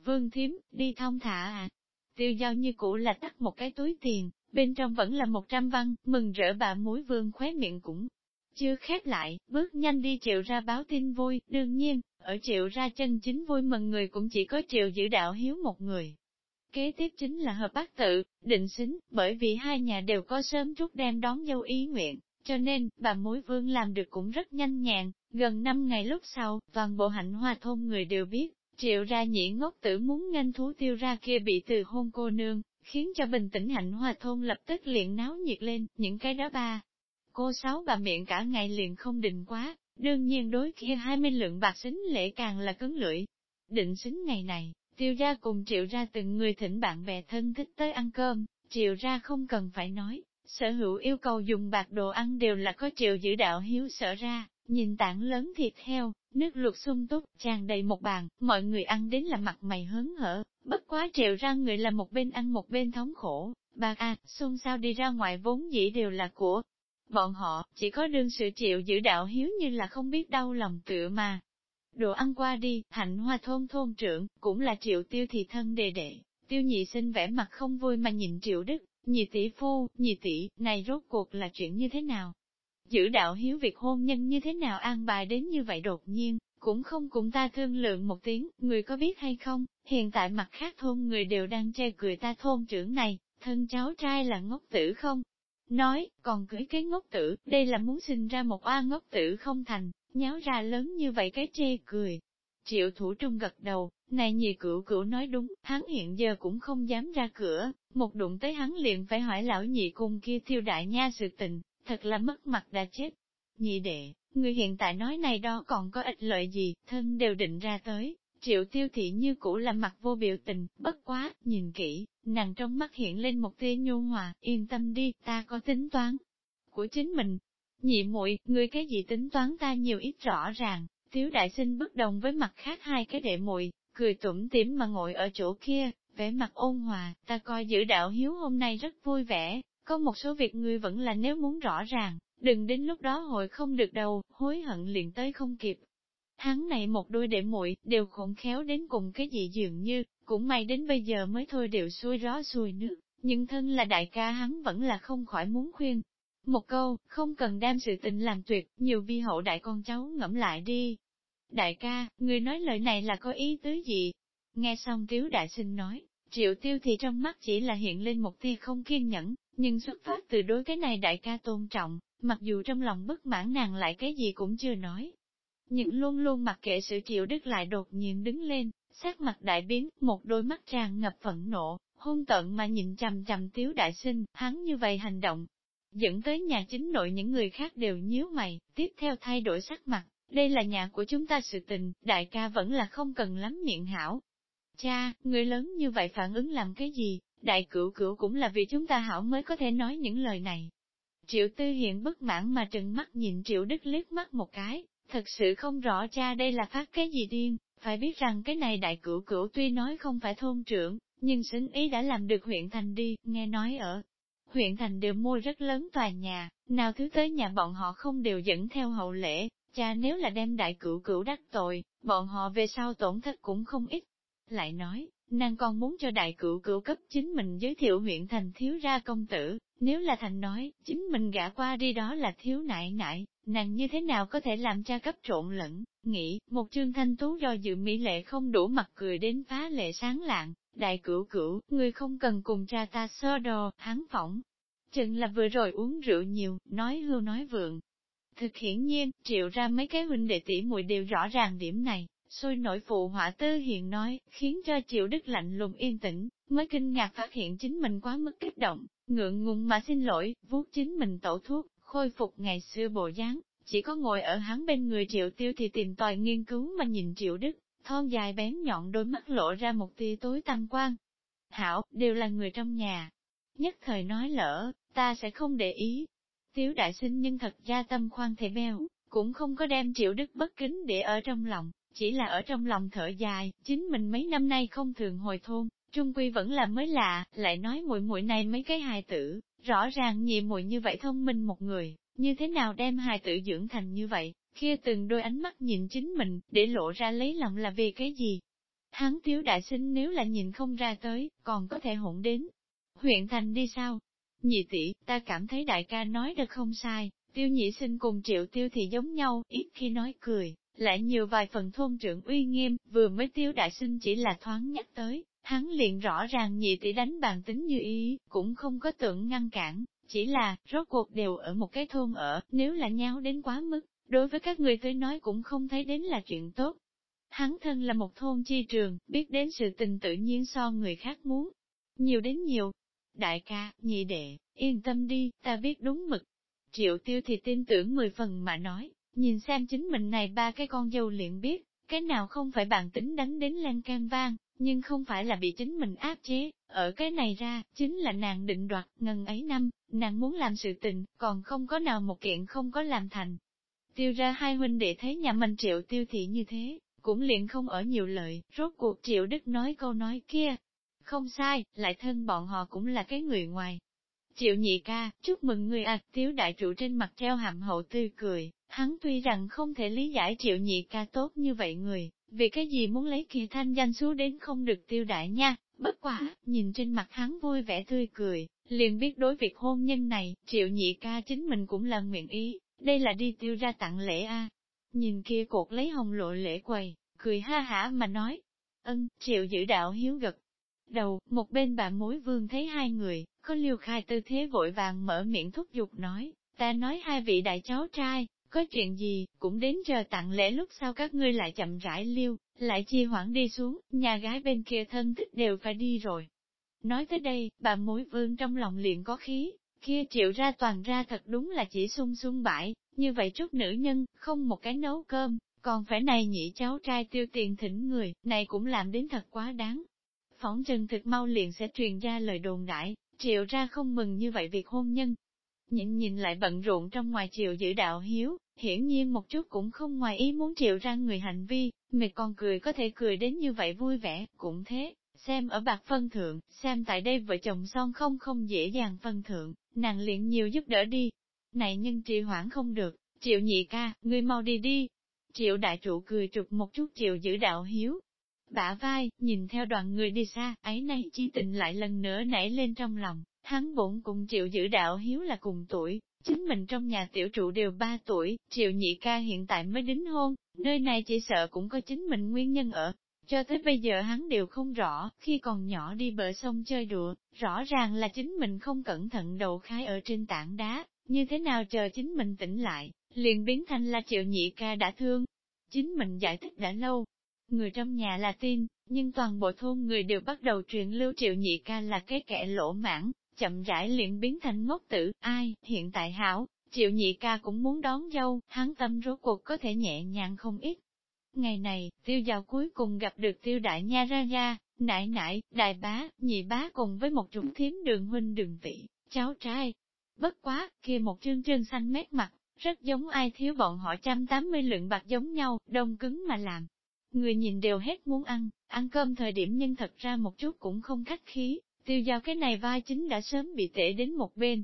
Vương thiếm, đi thông thả à. Tiêu giao như cũ là tắt một cái túi tiền, bên trong vẫn là một trăm văn, mừng rỡ bà muối vương khóe miệng cũng chưa khép lại, bước nhanh đi triệu ra báo tin vui, đương nhiên, ở triệu ra chân chính vui mừng người cũng chỉ có triệu giữ đạo hiếu một người. Kế tiếp chính là hợp bác tự, định xính, bởi vì hai nhà đều có sớm chút đem đón dâu ý nguyện, cho nên, bà mối vương làm được cũng rất nhanh nhàng, gần năm ngày lúc sau, toàn bộ hạnh hoa thôn người đều biết, triệu ra nhị ngốc tử muốn nghênh thú tiêu ra kia bị từ hôn cô nương, khiến cho bình tĩnh hạnh hoa thôn lập tức liền náo nhiệt lên, những cái đó ba. Cô sáu bà miệng cả ngày liền không định quá, đương nhiên đối kia hai mươi lượng bạc xính lễ càng là cứng lưỡi. Định xính ngày này, tiêu gia cùng triệu ra từng người thỉnh bạn bè thân thích tới ăn cơm, triệu ra không cần phải nói, sở hữu yêu cầu dùng bạc đồ ăn đều là có triệu giữ đạo hiếu sở ra, nhìn tảng lớn thịt heo, nước luộc sung túc, tràn đầy một bàn, mọi người ăn đến là mặt mày hớn hở, bất quá triệu ra người là một bên ăn một bên thống khổ, bạc à, xung sao đi ra ngoài vốn dĩ đều là của bọn họ, chỉ có đương sự triệu giữ đạo hiếu như là không biết đau lòng tựa mà. Đồ ăn qua đi, hạnh hoa thôn thôn trưởng, cũng là triệu tiêu thì thân đề đệ, tiêu nhị sinh vẻ mặt không vui mà nhìn triệu đức, nhị tỷ phu, nhị tỷ, này rốt cuộc là chuyện như thế nào? Giữ đạo hiếu việc hôn nhân như thế nào an bài đến như vậy đột nhiên, cũng không cùng ta thương lượng một tiếng, người có biết hay không, hiện tại mặt khác thôn người đều đang che cười ta thôn trưởng này, thân cháu trai là ngốc tử không? Nói, còn cưới cái ngốc tử, đây là muốn sinh ra một oa ngốc tử không thành, nháo ra lớn như vậy cái chê cười. Triệu thủ trung gật đầu, này nhị cửu cửu nói đúng, hắn hiện giờ cũng không dám ra cửa, một đụng tới hắn liền phải hỏi lão nhị cùng kia thiêu đại nha sự tình, thật là mất mặt đã chết. Nhị đệ, người hiện tại nói này đó còn có ích lợi gì, thân đều định ra tới, triệu tiêu thị như cũ là mặt vô biểu tình, bất quá, nhìn kỹ, nàng trong mắt hiện lên một tia nhu hòa, yên tâm đi, ta có tính toán của chính mình. Nhị muội, người cái gì tính toán ta nhiều ít rõ ràng, tiếu đại sinh bất đồng với mặt khác hai cái đệ muội cười tủm tỉm mà ngồi ở chỗ kia, vẻ mặt ôn hòa, ta coi giữ đạo hiếu hôm nay rất vui vẻ, có một số việc ngươi vẫn là nếu muốn rõ ràng, đừng đến lúc đó hội không được đầu, hối hận liền tới không kịp. Hắn này một đôi đệ muội đều khổng khéo đến cùng cái gì dường như, cũng may đến bây giờ mới thôi đều xuôi gió xuôi nước, nhưng thân là đại ca hắn vẫn là không khỏi muốn khuyên. Một câu, không cần đem sự tình làm tuyệt, nhiều vi hậu đại con cháu ngẫm lại đi. Đại ca, người nói lời này là có ý tứ gì? Nghe xong tiếu đại sinh nói, triệu tiêu thì trong mắt chỉ là hiện lên một tia không kiên nhẫn, nhưng xuất phát từ đối cái này đại ca tôn trọng, mặc dù trong lòng bất mãn nàng lại cái gì cũng chưa nói. Nhưng luôn luôn mặc kệ sự triệu đức lại đột nhiên đứng lên, sắc mặt đại biến, một đôi mắt tràn ngập phẫn nộ, hôn tận mà nhìn chằm chằm tiếu đại sinh, hắn như vậy hành động. Dẫn tới nhà chính nội những người khác đều nhíu mày, tiếp theo thay đổi sắc mặt, đây là nhà của chúng ta sự tình, đại ca vẫn là không cần lắm miệng hảo. Cha, người lớn như vậy phản ứng làm cái gì, đại cửu cửu cũng là vì chúng ta hảo mới có thể nói những lời này. Triệu Tư Hiện bất mãn mà trừng mắt nhìn Triệu Đức liếc mắt một cái, thật sự không rõ cha đây là phát cái gì điên, phải biết rằng cái này đại cửu cửu tuy nói không phải thôn trưởng, nhưng sinh ý đã làm được huyện thành đi, nghe nói ở huyện thành đều mua rất lớn tòa nhà, nào thứ tới nhà bọn họ không đều dẫn theo hậu lễ, cha nếu là đem đại cửu cửu đắc tội, bọn họ về sau tổn thất cũng không ít. Lại nói, nàng còn muốn cho đại cửu cửu cấp chính mình giới thiệu huyện thành thiếu ra công tử, nếu là thành nói, chính mình gã qua đi đó là thiếu nại nại, nàng như thế nào có thể làm cha cấp trộn lẫn, nghĩ, một trương thanh tú do dự mỹ lệ không đủ mặt cười đến phá lệ sáng lạng, đại cửu cửu, người không cần cùng cha ta sơ đồ, hắn phỏng. Chừng là vừa rồi uống rượu nhiều, nói hưu nói vượng. Thực hiển nhiên, triệu ra mấy cái huynh đệ tỷ muội đều rõ ràng điểm này, sôi nổi phụ họa tư hiện nói, khiến cho triệu đức lạnh lùng yên tĩnh, mới kinh ngạc phát hiện chính mình quá mức kích động, ngượng ngùng mà xin lỗi, vuốt chính mình tẩu thuốc, khôi phục ngày xưa bộ dáng, chỉ có ngồi ở hắn bên người triệu tiêu thì tìm tòi nghiên cứu mà nhìn triệu đức, thon dài bén nhọn đôi mắt lộ ra một tia tối tăng quan. Hảo, đều là người trong nhà. Nhất thời nói lỡ, ta sẽ không để ý. Tiếu đại sinh nhưng thật ra tâm khoan thể beo, cũng không có đem triệu đức bất kính để ở trong lòng, chỉ là ở trong lòng thở dài, chính mình mấy năm nay không thường hồi thôn, trung quy vẫn là mới lạ, lại nói muội muội này mấy cái hài tử, rõ ràng nhị muội như vậy thông minh một người, như thế nào đem hài tử dưỡng thành như vậy, kia từng đôi ánh mắt nhìn chính mình, để lộ ra lấy lòng là vì cái gì. Hắn tiếu đại sinh nếu là nhìn không ra tới, còn có thể hỗn đến. Huyện thành đi sao? Nhị tỷ, ta cảm thấy đại ca nói được không sai, tiêu nhị sinh cùng triệu tiêu thì giống nhau, ít khi nói cười, lại nhiều vài phần thôn trưởng uy nghiêm, vừa mới tiêu đại sinh chỉ là thoáng nhắc tới, hắn liền rõ ràng nhị tỷ đánh bàn tính như ý, cũng không có tưởng ngăn cản, chỉ là, rốt cuộc đều ở một cái thôn ở, nếu là nhau đến quá mức, đối với các người tới nói cũng không thấy đến là chuyện tốt. Hắn thân là một thôn chi trường, biết đến sự tình tự nhiên so người khác muốn. Nhiều đến nhiều. Đại ca, nhị đệ, yên tâm đi, ta biết đúng mực. Triệu tiêu thì tin tưởng mười phần mà nói, nhìn xem chính mình này ba cái con dâu liền biết, cái nào không phải bản tính đánh đến lan can vang, nhưng không phải là bị chính mình áp chế, ở cái này ra, chính là nàng định đoạt, ngần ấy năm, nàng muốn làm sự tình, còn không có nào một kiện không có làm thành. Tiêu ra hai huynh đệ thấy nhà mình triệu tiêu thị như thế, cũng liền không ở nhiều lợi, rốt cuộc triệu đức nói câu nói kia. Không sai, lại thân bọn họ cũng là cái người ngoài. Triệu nhị ca, chúc mừng người ạc tiếu đại trụ trên mặt treo hàm hậu tươi cười, hắn tuy rằng không thể lý giải triệu nhị ca tốt như vậy người, vì cái gì muốn lấy kia thanh danh xuống đến không được tiêu đại nha, bất quả, nhìn trên mặt hắn vui vẻ tươi cười, liền biết đối việc hôn nhân này, triệu nhị ca chính mình cũng là nguyện ý, đây là đi tiêu ra tặng lễ a. Nhìn kia cột lấy hồng lộ lễ quầy, cười ha hả mà nói, ân, triệu giữ đạo hiếu gật. Đầu, một bên bạn mối vương thấy hai người, có liêu khai tư thế vội vàng mở miệng thúc giục nói, ta nói hai vị đại cháu trai, có chuyện gì, cũng đến chờ tặng lễ lúc sau các ngươi lại chậm rãi liêu, lại chi hoãn đi xuống, nhà gái bên kia thân thích đều phải đi rồi. Nói tới đây, bà mối vương trong lòng liền có khí, kia triệu ra toàn ra thật đúng là chỉ sung sung bãi, như vậy chút nữ nhân, không một cái nấu cơm, còn phải này nhị cháu trai tiêu tiền thỉnh người, này cũng làm đến thật quá đáng. Phỏng trần thực mau liền sẽ truyền ra lời đồn đại, triệu ra không mừng như vậy việc hôn nhân. Nhịn nhìn lại bận rộn trong ngoài triệu giữ đạo hiếu, hiển nhiên một chút cũng không ngoài ý muốn triệu ra người hành vi, mệt còn cười có thể cười đến như vậy vui vẻ, cũng thế, xem ở bạc phân thượng, xem tại đây vợ chồng son không không dễ dàng phân thượng, nàng liền nhiều giúp đỡ đi. Này nhưng trì hoãn không được, triệu nhị ca, ngươi mau đi đi. Triệu đại trụ cười trục một chút triệu giữ đạo hiếu. Bả vai, nhìn theo đoàn người đi xa, ấy nay chi tình lại lần nữa nảy lên trong lòng, hắn bổn cùng triệu giữ đạo hiếu là cùng tuổi, chính mình trong nhà tiểu trụ đều ba tuổi, triệu nhị ca hiện tại mới đính hôn, nơi này chỉ sợ cũng có chính mình nguyên nhân ở. Cho tới bây giờ hắn đều không rõ, khi còn nhỏ đi bờ sông chơi đùa, rõ ràng là chính mình không cẩn thận đầu khai ở trên tảng đá, như thế nào chờ chính mình tỉnh lại, liền biến thành là triệu nhị ca đã thương. Chính mình giải thích đã lâu, người trong nhà là tin, nhưng toàn bộ thôn người đều bắt đầu truyền lưu triệu nhị ca là cái kẻ lỗ mãn, chậm rãi liền biến thành ngốc tử, ai, hiện tại hảo, triệu nhị ca cũng muốn đón dâu, hắn tâm rốt cuộc có thể nhẹ nhàng không ít. Ngày này, tiêu giao cuối cùng gặp được tiêu đại nha ra ra, nãi nãi, đại bá, nhị bá cùng với một chúng thiếm đường huynh đường vị, cháu trai. Bất quá, kia một trương trương xanh mét mặt, rất giống ai thiếu bọn họ trăm tám mươi lượng bạc giống nhau, đông cứng mà làm. Người nhìn đều hết muốn ăn, ăn cơm thời điểm nhưng thật ra một chút cũng không khách khí, tiêu giao cái này vai chính đã sớm bị tệ đến một bên.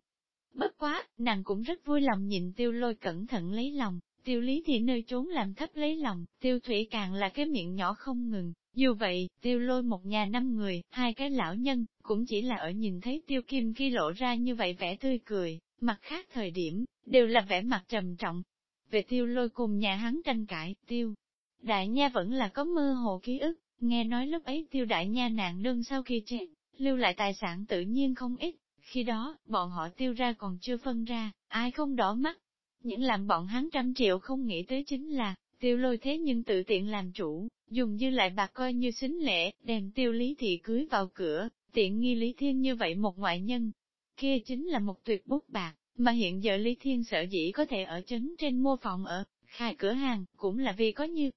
Bất quá, nàng cũng rất vui lòng nhìn tiêu lôi cẩn thận lấy lòng, tiêu lý thì nơi trốn làm thấp lấy lòng, tiêu thủy càng là cái miệng nhỏ không ngừng. Dù vậy, tiêu lôi một nhà năm người, hai cái lão nhân, cũng chỉ là ở nhìn thấy tiêu kim khi lộ ra như vậy vẻ tươi cười, mặt khác thời điểm, đều là vẻ mặt trầm trọng. Về tiêu lôi cùng nhà hắn tranh cãi, tiêu. Đại nha vẫn là có mơ hồ ký ức, nghe nói lúc ấy tiêu đại nha nạn đơn sau khi chết, lưu lại tài sản tự nhiên không ít, khi đó, bọn họ tiêu ra còn chưa phân ra, ai không đỏ mắt. Những làm bọn hắn trăm triệu không nghĩ tới chính là, tiêu lôi thế nhưng tự tiện làm chủ, dùng dư lại bạc coi như xính lễ, đem tiêu lý thị cưới vào cửa, tiện nghi lý thiên như vậy một ngoại nhân. Kia chính là một tuyệt bút bạc, mà hiện giờ lý thiên sở dĩ có thể ở trấn trên mua phòng ở, khai cửa hàng, cũng là vì có như.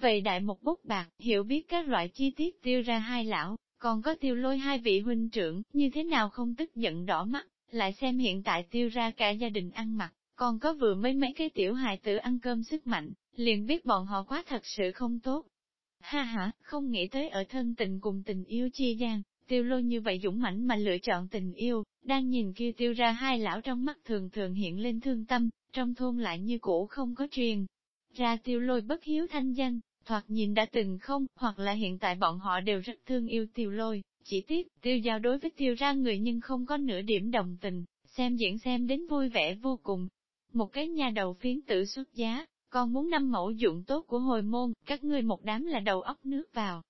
Vậy đại một bút bạc, hiểu biết các loại chi tiết tiêu ra hai lão, còn có tiêu lôi hai vị huynh trưởng, như thế nào không tức giận đỏ mắt, lại xem hiện tại tiêu ra cả gia đình ăn mặc, còn có vừa mấy mấy cái tiểu hài tử ăn cơm sức mạnh, liền biết bọn họ quá thật sự không tốt. Ha ha, không nghĩ tới ở thân tình cùng tình yêu chi gian, tiêu lôi như vậy dũng mãnh mà lựa chọn tình yêu, đang nhìn kia tiêu ra hai lão trong mắt thường thường hiện lên thương tâm, trong thôn lại như cũ không có truyền. Ra tiêu lôi bất hiếu thanh danh, thoạt nhìn đã từng không, hoặc là hiện tại bọn họ đều rất thương yêu tiêu lôi, chỉ tiếc, tiêu giao đối với tiêu ra người nhưng không có nửa điểm đồng tình, xem diễn xem đến vui vẻ vô cùng. Một cái nhà đầu phiến tử xuất giá, còn muốn năm mẫu dụng tốt của hồi môn, các ngươi một đám là đầu óc nước vào.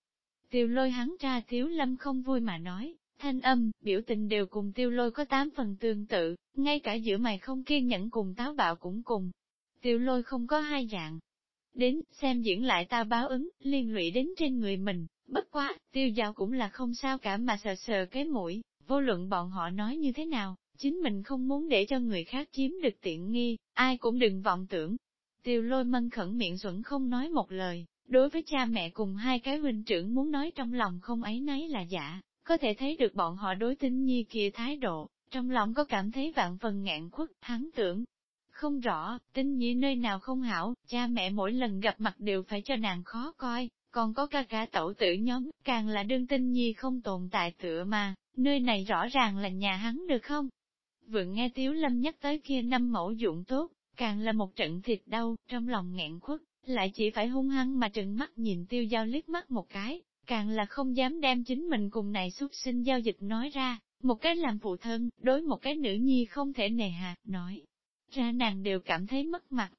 Tiêu lôi hắn ra thiếu lâm không vui mà nói, thanh âm, biểu tình đều cùng tiêu lôi có tám phần tương tự, ngay cả giữa mày không kiên nhẫn cùng táo bạo cũng cùng. Tiêu lôi không có hai dạng, Đến, xem diễn lại ta báo ứng, liên lụy đến trên người mình, bất quá, tiêu giao cũng là không sao cả mà sờ sờ cái mũi, vô luận bọn họ nói như thế nào, chính mình không muốn để cho người khác chiếm được tiện nghi, ai cũng đừng vọng tưởng. Tiêu lôi mân khẩn miệng xuẩn không nói một lời, đối với cha mẹ cùng hai cái huynh trưởng muốn nói trong lòng không ấy nấy là giả, có thể thấy được bọn họ đối tính nhi kia thái độ, trong lòng có cảm thấy vạn phần ngạn khuất, hắn tưởng, không rõ, tinh nhi nơi nào không hảo, cha mẹ mỗi lần gặp mặt đều phải cho nàng khó coi, còn có ca ca tẩu tử nhóm, càng là đương tinh nhi không tồn tại tựa mà, nơi này rõ ràng là nhà hắn được không? Vừa nghe Tiếu Lâm nhắc tới kia năm mẫu dụng tốt, càng là một trận thịt đau, trong lòng nghẹn khuất, lại chỉ phải hung hăng mà trừng mắt nhìn tiêu giao liếc mắt một cái, càng là không dám đem chính mình cùng này xuất sinh giao dịch nói ra, một cái làm phụ thân, đối một cái nữ nhi không thể nề hà, nói ra nàng đều cảm thấy mất mặt.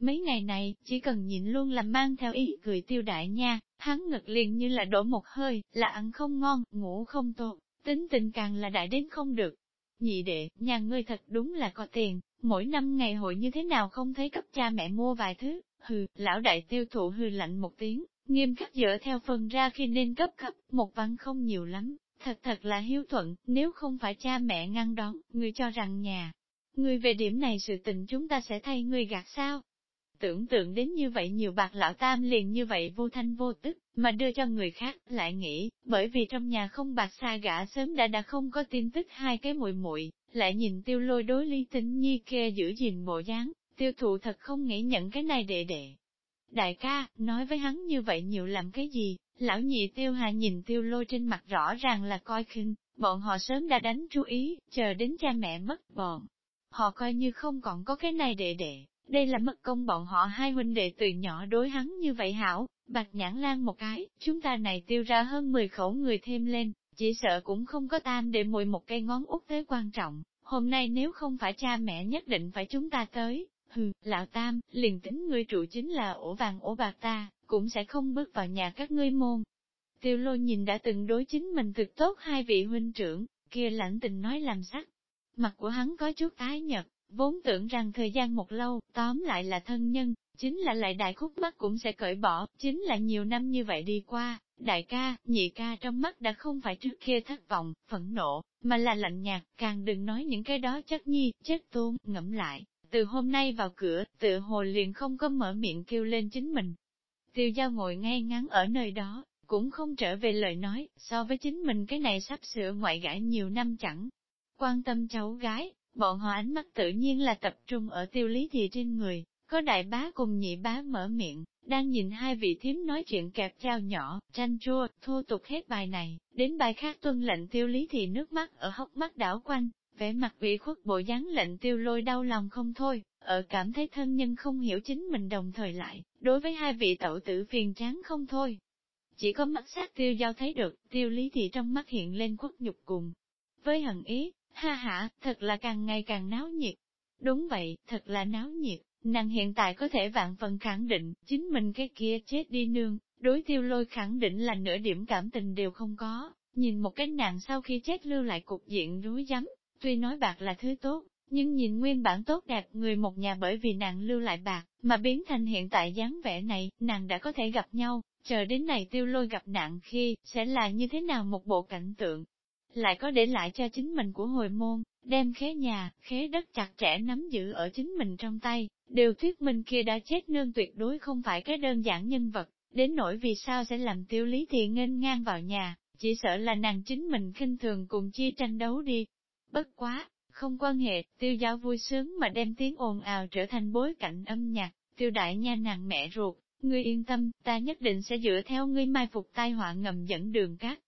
Mấy ngày này, chỉ cần nhìn luôn là mang theo ý cười tiêu đại nha, hắn ngực liền như là đổ một hơi, là ăn không ngon, ngủ không tốt, tính tình càng là đại đến không được. Nhị đệ, nhà ngươi thật đúng là có tiền, mỗi năm ngày hội như thế nào không thấy cấp cha mẹ mua vài thứ, hừ, lão đại tiêu thụ hừ lạnh một tiếng, nghiêm khắc dỡ theo phần ra khi nên cấp cấp, một văn không nhiều lắm, thật thật là hiếu thuận, nếu không phải cha mẹ ngăn đón, người cho rằng nhà, Ngươi về điểm này sự tình chúng ta sẽ thay ngươi gạt sao? Tưởng tượng đến như vậy nhiều bạc lão tam liền như vậy vô thanh vô tức, mà đưa cho người khác, lại nghĩ, bởi vì trong nhà không bạc xa gã sớm đã đã không có tin tức hai cái muội muội lại nhìn tiêu lôi đối ly tính nhi kia giữ gìn bộ dáng, tiêu thụ thật không nghĩ nhận cái này đệ đệ. Đại ca, nói với hắn như vậy nhiều làm cái gì, lão nhị tiêu hà nhìn tiêu lôi trên mặt rõ ràng là coi khinh, bọn họ sớm đã đánh chú ý, chờ đến cha mẹ mất bọn, Họ coi như không còn có cái này đệ đệ, đây là mất công bọn họ hai huynh đệ từ nhỏ đối hắn như vậy hảo, bạc nhãn lan một cái, chúng ta này tiêu ra hơn 10 khẩu người thêm lên, chỉ sợ cũng không có tam để mùi một cây ngón út tới quan trọng, hôm nay nếu không phải cha mẹ nhất định phải chúng ta tới, hừ, lão tam, liền tính ngươi trụ chính là ổ vàng ổ bạc ta, cũng sẽ không bước vào nhà các ngươi môn. Tiêu lôi nhìn đã từng đối chính mình thực tốt hai vị huynh trưởng, kia lãnh tình nói làm sắc. Mặt của hắn có chút tái nhật, vốn tưởng rằng thời gian một lâu, tóm lại là thân nhân, chính là lại đại khúc mắt cũng sẽ cởi bỏ, chính là nhiều năm như vậy đi qua, đại ca, nhị ca trong mắt đã không phải trước kia thất vọng, phẫn nộ, mà là lạnh nhạt, càng đừng nói những cái đó chất nhi, chết tôn, ngẫm lại, từ hôm nay vào cửa, tự hồ liền không có mở miệng kêu lên chính mình. Tiêu giao ngồi ngay ngắn ở nơi đó, cũng không trở về lời nói, so với chính mình cái này sắp sửa ngoại gãi nhiều năm chẳng. Quan tâm cháu gái, bọn họ ánh mắt tự nhiên là tập trung ở tiêu lý thị trên người, có đại bá cùng nhị bá mở miệng, đang nhìn hai vị thím nói chuyện kẹp trao nhỏ, tranh chua, thô tục hết bài này, đến bài khác tuân lệnh tiêu lý thì nước mắt ở hốc mắt đảo quanh, vẻ mặt ủy khuất bộ dáng lệnh tiêu lôi đau lòng không thôi, ở cảm thấy thân nhân không hiểu chính mình đồng thời lại, đối với hai vị tẩu tử phiền chán không thôi. Chỉ có mắt sát tiêu giao thấy được, tiêu lý thì trong mắt hiện lên khuất nhục cùng. Với hận ý, ha ha, thật là càng ngày càng náo nhiệt. Đúng vậy, thật là náo nhiệt. Nàng hiện tại có thể vạn phần khẳng định, chính mình cái kia chết đi nương, đối tiêu lôi khẳng định là nửa điểm cảm tình đều không có, nhìn một cái nàng sau khi chết lưu lại cục diện rối rắm, tuy nói bạc là thứ tốt, nhưng nhìn nguyên bản tốt đẹp người một nhà bởi vì nàng lưu lại bạc, mà biến thành hiện tại dáng vẻ này, nàng đã có thể gặp nhau, chờ đến này tiêu lôi gặp nạn khi, sẽ là như thế nào một bộ cảnh tượng, lại có để lại cho chính mình của hồi môn, đem khế nhà, khế đất chặt chẽ nắm giữ ở chính mình trong tay, đều thuyết minh kia đã chết nương tuyệt đối không phải cái đơn giản nhân vật, đến nỗi vì sao sẽ làm tiêu lý thì nghênh ngang vào nhà, chỉ sợ là nàng chính mình khinh thường cùng chia tranh đấu đi. Bất quá, không quan hệ, tiêu giáo vui sướng mà đem tiếng ồn ào trở thành bối cảnh âm nhạc, tiêu đại nha nàng mẹ ruột, ngươi yên tâm, ta nhất định sẽ dựa theo ngươi mai phục tai họa ngầm dẫn đường cát.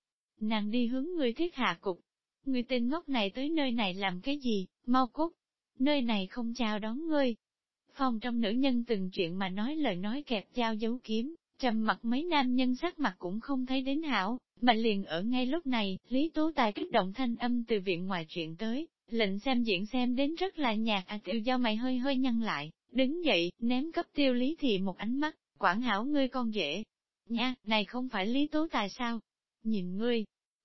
Nàng đi hướng ngươi thiết hạ cục, Người tên ngốc này tới nơi này làm cái gì, mau cút. Nơi này không chào đón ngươi. Phòng trong nữ nhân từng chuyện mà nói lời nói kẹp dao dấu kiếm, trầm mặt mấy nam nhân sắc mặt cũng không thấy đến hảo, mà liền ở ngay lúc này, Lý Tú Tài kích động thanh âm từ viện ngoài chuyện tới, lệnh xem diễn xem đến rất là nhạt à tiêu giao mày hơi hơi nhăn lại, đứng dậy, ném cấp tiêu Lý Thị một ánh mắt, quản hảo ngươi con dễ. Nha, này không phải Lý Tú Tài sao? Nhìn ngươi,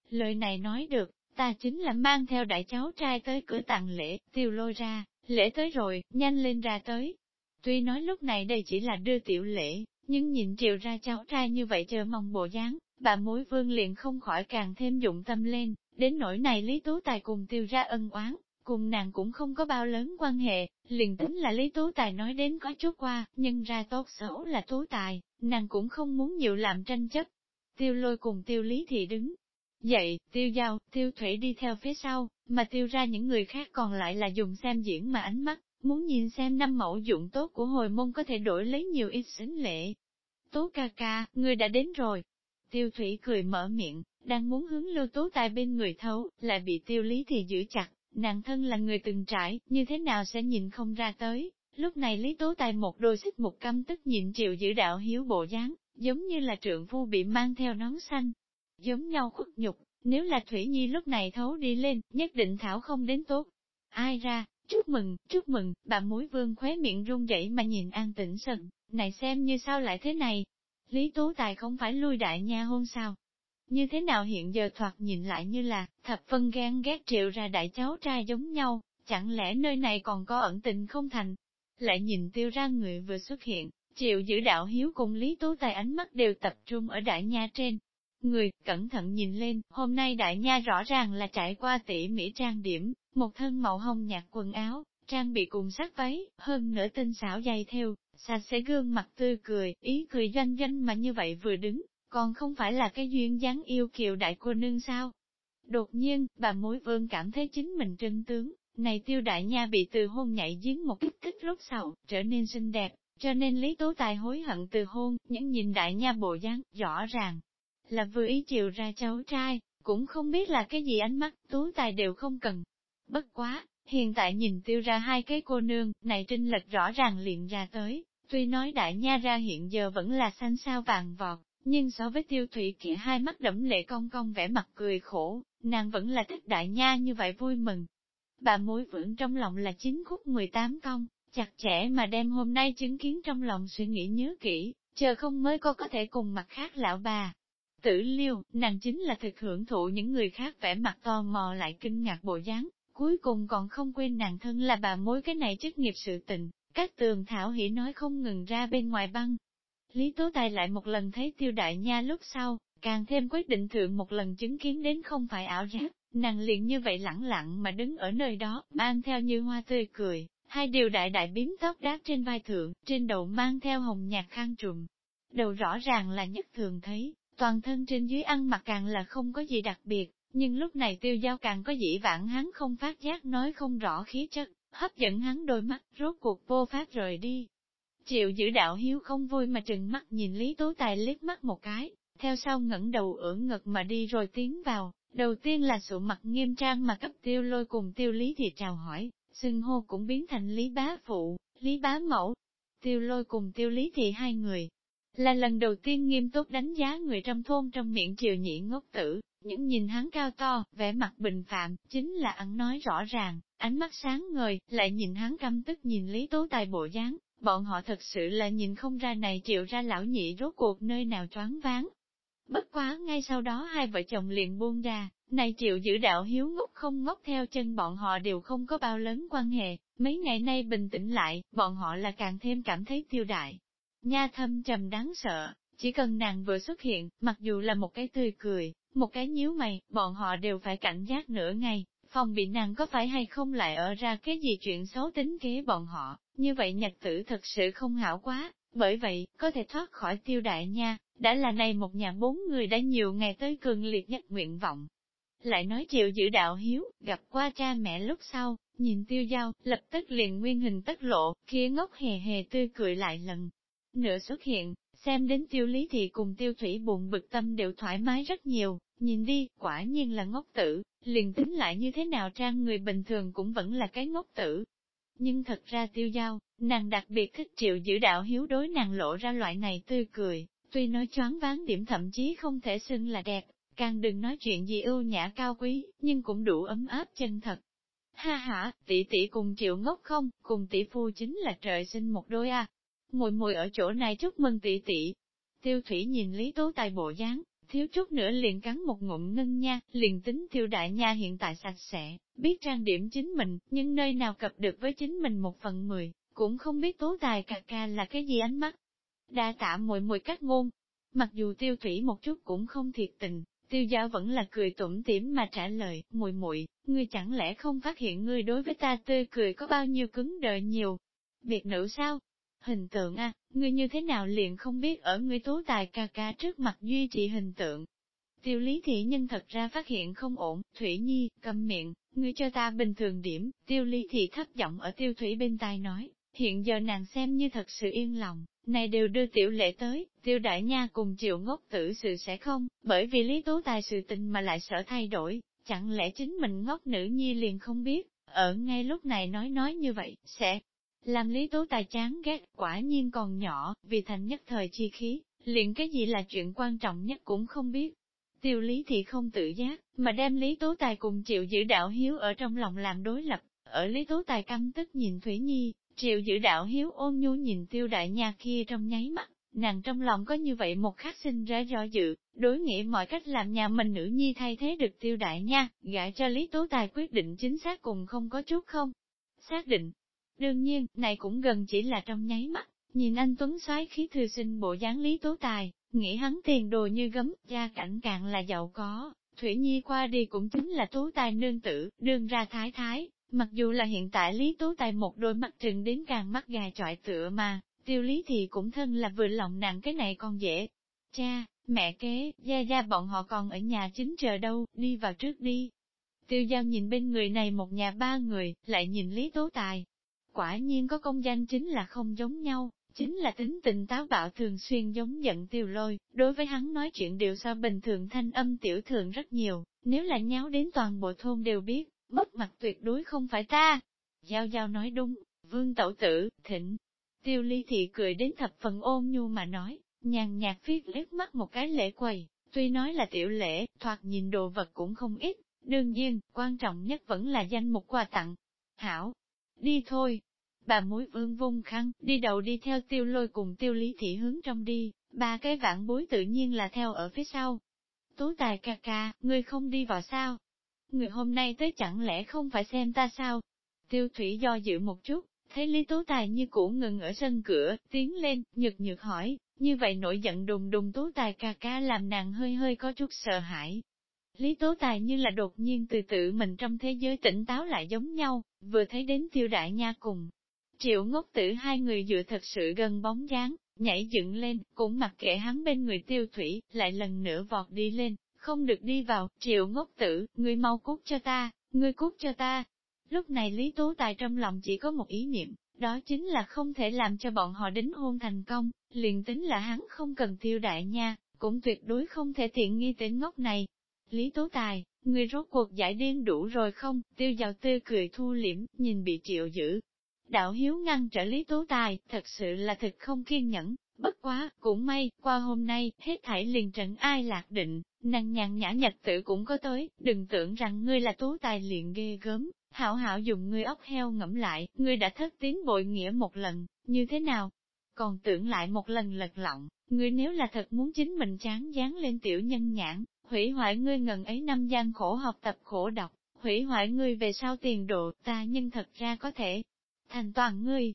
lời này nói được, ta chính là mang theo đại cháu trai tới cửa tặng lễ, tiêu lôi ra, lễ tới rồi, nhanh lên ra tới. Tuy nói lúc này đây chỉ là đưa tiểu lễ, nhưng nhìn triệu ra cháu trai như vậy chờ mong bộ dáng, bà mối vương liền không khỏi càng thêm dụng tâm lên, đến nỗi này Lý Tú Tài cùng tiêu ra ân oán, cùng nàng cũng không có bao lớn quan hệ, liền tính là Lý Tú Tài nói đến có chút qua, nhưng ra tốt xấu là Tú Tài, nàng cũng không muốn nhiều làm tranh chấp. Tiêu lôi cùng tiêu lý thì đứng, Dậy, tiêu giao, tiêu thủy đi theo phía sau, mà tiêu ra những người khác còn lại là dùng xem diễn mà ánh mắt, muốn nhìn xem năm mẫu dụng tốt của hồi môn có thể đổi lấy nhiều ít xính lệ. Tố ca ca, người đã đến rồi. Tiêu thủy cười mở miệng, đang muốn hướng lưu tố tại bên người thấu, lại bị tiêu lý thì giữ chặt, nàng thân là người từng trải, như thế nào sẽ nhìn không ra tới. Lúc này Lý Tố Tài một đôi xích một căm tức nhịn chịu giữ đạo hiếu bộ dáng, giống như là trượng phu bị mang theo nón xanh, giống nhau khuất nhục, nếu là Thủy Nhi lúc này thấu đi lên, nhất định Thảo không đến tốt. Ai ra, chúc mừng, chúc mừng, bà mối vương khóe miệng run rẩy mà nhìn an tĩnh sần, này xem như sao lại thế này. Lý Tú Tài không phải lui đại nha hôn sao? Như thế nào hiện giờ thoạt nhìn lại như là, thập phân gan ghét triệu ra đại cháu trai giống nhau, chẳng lẽ nơi này còn có ẩn tình không thành? Lại nhìn tiêu ra người vừa xuất hiện, triệu giữ đạo hiếu cùng Lý Tú Tài ánh mắt đều tập trung ở đại nha trên, người, cẩn thận nhìn lên, hôm nay đại nha rõ ràng là trải qua tỉ mỹ trang điểm, một thân màu hồng nhạt quần áo, trang bị cùng sắc váy, hơn nửa tinh xảo dày theo, sạch sẽ gương mặt tươi cười, ý cười doanh doanh mà như vậy vừa đứng, còn không phải là cái duyên dáng yêu kiều đại cô nương sao. Đột nhiên, bà mối vương cảm thấy chính mình trân tướng, này tiêu đại nha bị từ hôn nhảy giếng một kích thích lúc sau, trở nên xinh đẹp, cho nên Lý Tố Tài hối hận từ hôn, những nhìn đại nha bộ dáng, rõ ràng, là vừa ý chiều ra cháu trai, cũng không biết là cái gì ánh mắt, tú tài đều không cần. Bất quá, Hiện tại nhìn tiêu ra hai cái cô nương, này trinh lật rõ ràng liền ra tới, tuy nói đại nha ra hiện giờ vẫn là xanh sao vàng vọt, nhưng so với tiêu thủy kia hai mắt đẫm lệ cong cong vẻ mặt cười khổ, nàng vẫn là thích đại nha như vậy vui mừng. Bà mối vững trong lòng là chính khúc 18 cong, chặt chẽ mà đem hôm nay chứng kiến trong lòng suy nghĩ nhớ kỹ, chờ không mới có có thể cùng mặt khác lão bà. Tử liêu, nàng chính là thực hưởng thụ những người khác vẻ mặt to mò lại kinh ngạc bộ dáng, cuối cùng còn không quên nàng thân là bà mối cái này chức nghiệp sự tình, các tường thảo hỉ nói không ngừng ra bên ngoài băng. Lý Tố Tài lại một lần thấy tiêu đại nha lúc sau, càng thêm quyết định thượng một lần chứng kiến đến không phải ảo giác, nàng liền như vậy lẳng lặng mà đứng ở nơi đó, mang theo như hoa tươi cười, hai điều đại đại biếm tóc đát trên vai thượng, trên đầu mang theo hồng nhạt khăn trùm. Đầu rõ ràng là nhất thường thấy, toàn thân trên dưới ăn mặc càng là không có gì đặc biệt, nhưng lúc này tiêu giao càng có dĩ vãng hắn không phát giác nói không rõ khí chất, hấp dẫn hắn đôi mắt, rốt cuộc vô pháp rời đi. Chịu giữ đạo hiếu không vui mà trừng mắt nhìn Lý Tố Tài liếc mắt một cái, theo sau ngẩng đầu ưỡn ngực mà đi rồi tiến vào, đầu tiên là sự mặt nghiêm trang mà cấp tiêu lôi cùng tiêu lý thì chào hỏi, xưng hô cũng biến thành lý bá phụ, lý bá mẫu. Tiêu lôi cùng tiêu lý thì hai người, là lần đầu tiên nghiêm túc đánh giá người trong thôn trong miệng triều nhị ngốc tử, những nhìn hắn cao to, vẻ mặt bình phạm, chính là ăn nói rõ ràng, ánh mắt sáng ngời, lại nhìn hắn căm tức nhìn Lý Tố Tài bộ dáng, bọn họ thật sự là nhìn không ra này triệu ra lão nhị rốt cuộc nơi nào choáng váng. Bất quá ngay sau đó hai vợ chồng liền buông ra, này triệu giữ đạo hiếu ngốc không ngốc theo chân bọn họ đều không có bao lớn quan hệ, mấy ngày nay bình tĩnh lại, bọn họ là càng thêm cảm thấy tiêu đại. Nha thâm trầm đáng sợ, chỉ cần nàng vừa xuất hiện, mặc dù là một cái tươi cười, một cái nhíu mày, bọn họ đều phải cảnh giác nửa ngày, phòng bị nàng có phải hay không lại ở ra cái gì chuyện xấu tính kế bọn họ, như vậy nhật tử thật sự không hảo quá, bởi vậy, có thể thoát khỏi tiêu đại nha, đã là này một nhà bốn người đã nhiều ngày tới cường liệt nhất nguyện vọng. Lại nói chịu giữ đạo hiếu, gặp qua cha mẹ lúc sau, nhìn tiêu giao, lập tức liền nguyên hình tất lộ, kia ngốc hề hề tươi cười lại lần. Nữa xuất hiện, xem đến tiêu lý thì cùng tiêu thủy buồn bực tâm đều thoải mái rất nhiều, nhìn đi, quả nhiên là ngốc tử, liền tính lại như thế nào trang người bình thường cũng vẫn là cái ngốc tử. Nhưng thật ra tiêu giao, nàng đặc biệt thích triệu giữ đạo hiếu đối nàng lộ ra loại này tươi cười, tuy nói choáng ván điểm thậm chí không thể xưng là đẹp, càng đừng nói chuyện gì ưu nhã cao quý, nhưng cũng đủ ấm áp chân thật. Ha ha, tỷ tỷ cùng triệu ngốc không, cùng tỷ phu chính là trời sinh một đôi a. À. Mùi mùi ở chỗ này chúc mừng tỷ tỷ. Tiêu thủy nhìn Lý Tố Tài bộ dáng, thiếu chút nữa liền cắn một ngụm ngân nha, liền tính tiêu đại nha hiện tại sạch sẽ, biết trang điểm chính mình, nhưng nơi nào cập được với chính mình một phần mười, cũng không biết tố tài cà ca là cái gì ánh mắt. Đa tạ mùi mùi cách ngôn, mặc dù tiêu thủy một chút cũng không thiệt tình, tiêu giáo vẫn là cười tủm tỉm mà trả lời, mùi mùi, ngươi chẳng lẽ không phát hiện ngươi đối với ta tươi cười có bao nhiêu cứng đờ nhiều. Biệt nữ sao? Hình tượng a, ngươi như thế nào liền không biết ở ngươi tố tài ca ca trước mặt duy trì hình tượng. Tiêu lý thị nhân thật ra phát hiện không ổn, Thủy Nhi, cầm miệng, ngươi cho ta bình thường điểm, tiêu lý thị thấp giọng ở tiêu thủy bên tai nói, hiện giờ nàng xem như thật sự yên lòng, này đều đưa tiểu lệ tới, tiêu đại nha cùng chịu ngốc tử sự sẽ không, bởi vì lý tố tài sự tình mà lại sợ thay đổi, chẳng lẽ chính mình ngốc nữ nhi liền không biết, ở ngay lúc này nói nói như vậy, sẽ làm lý tố tài chán ghét, quả nhiên còn nhỏ, vì thành nhất thời chi khí, liền cái gì là chuyện quan trọng nhất cũng không biết. Tiêu lý thì không tự giác, mà đem lý tố tài cùng chịu giữ đạo hiếu ở trong lòng làm đối lập, ở lý tố tài căm tức nhìn Thủy Nhi, Triệu giữ đạo hiếu ôn nhu nhìn tiêu đại nha kia trong nháy mắt, nàng trong lòng có như vậy một khắc sinh ra do dự, đối nghĩa mọi cách làm nhà mình nữ nhi thay thế được tiêu đại nha, gã cho Lý Tố Tài quyết định chính xác cùng không có chút không. Xác định. Đương nhiên, này cũng gần chỉ là trong nháy mắt, nhìn anh Tuấn soái khí thư sinh bộ dáng Lý Tố Tài, nghĩ hắn tiền đồ như gấm, gia cảnh càng là giàu có, Thủy Nhi qua đi cũng chính là Tố Tài nương tử, đương ra thái thái, Mặc dù là hiện tại Lý Tố Tài một đôi mắt trừng đến càng mắt gà trọi tựa mà, tiêu lý thì cũng thân là vừa lòng nặng cái này còn dễ. Cha, mẹ kế, gia gia bọn họ còn ở nhà chính chờ đâu, đi vào trước đi. Tiêu giao nhìn bên người này một nhà ba người, lại nhìn Lý Tố Tài. Quả nhiên có công danh chính là không giống nhau, chính là tính tình táo bạo thường xuyên giống giận tiêu lôi, đối với hắn nói chuyện đều so bình thường thanh âm tiểu thường rất nhiều, nếu là nháo đến toàn bộ thôn đều biết, mất mặt tuyệt đối không phải ta. Giao giao nói đúng, vương tẩu tử, thịnh. Tiêu ly thị cười đến thập phần ôn nhu mà nói, nhàn nhạt viết lướt mắt một cái lễ quầy, tuy nói là tiểu lễ, thoạt nhìn đồ vật cũng không ít, đương nhiên, quan trọng nhất vẫn là danh mục quà tặng. Hảo, đi thôi. Bà mối vương vung khăn, đi đầu đi theo tiêu lôi cùng tiêu lý thị hướng trong đi, ba cái vạn bối tự nhiên là theo ở phía sau. Tú tài ca ca, ngươi không đi vào sao? Người hôm nay tới chẳng lẽ không phải xem ta sao? Tiêu thủy do dự một chút, thấy Lý Tú Tài như cũ ngừng ở sân cửa, tiến lên, nhược nhược hỏi, như vậy nổi giận đùng đùng Tú Tài ca ca làm nàng hơi hơi có chút sợ hãi. Lý Tố Tài như là đột nhiên từ tự mình trong thế giới tỉnh táo lại giống nhau, vừa thấy đến tiêu đại nha cùng. Triệu ngốc tử hai người dựa thật sự gần bóng dáng, nhảy dựng lên, cũng mặc kệ hắn bên người tiêu thủy, lại lần nữa vọt đi lên, không được đi vào, triệu ngốc tử, ngươi mau cút cho ta, ngươi cút cho ta. Lúc này Lý Tố Tài trong lòng chỉ có một ý niệm, đó chính là không thể làm cho bọn họ đính hôn thành công, liền tính là hắn không cần tiêu đại nha, cũng tuyệt đối không thể thiện nghi tên ngốc này. Lý Tố Tài, người rốt cuộc giải điên đủ rồi không, tiêu giàu Tư cười thu liễm, nhìn bị triệu giữ. Đạo hiếu ngăn trở Lý Tố Tài, thật sự là thật không kiên nhẫn, bất quá, cũng may, qua hôm nay, hết thảy liền trận ai lạc định, năng nhàn nhã nhật tử cũng có tới, đừng tưởng rằng ngươi là Tố Tài liền ghê gớm, hảo hảo dùng ngươi ốc heo ngẫm lại, ngươi đã thất tiến bội nghĩa một lần, như thế nào? Còn tưởng lại một lần lật lọng, ngươi nếu là thật muốn chính mình chán dán lên tiểu nhân nhãn, hủy hoại ngươi ngần ấy năm gian khổ học tập khổ đọc, hủy hoại ngươi về sau tiền độ, ta nhân thật ra có thể thành toàn ngươi.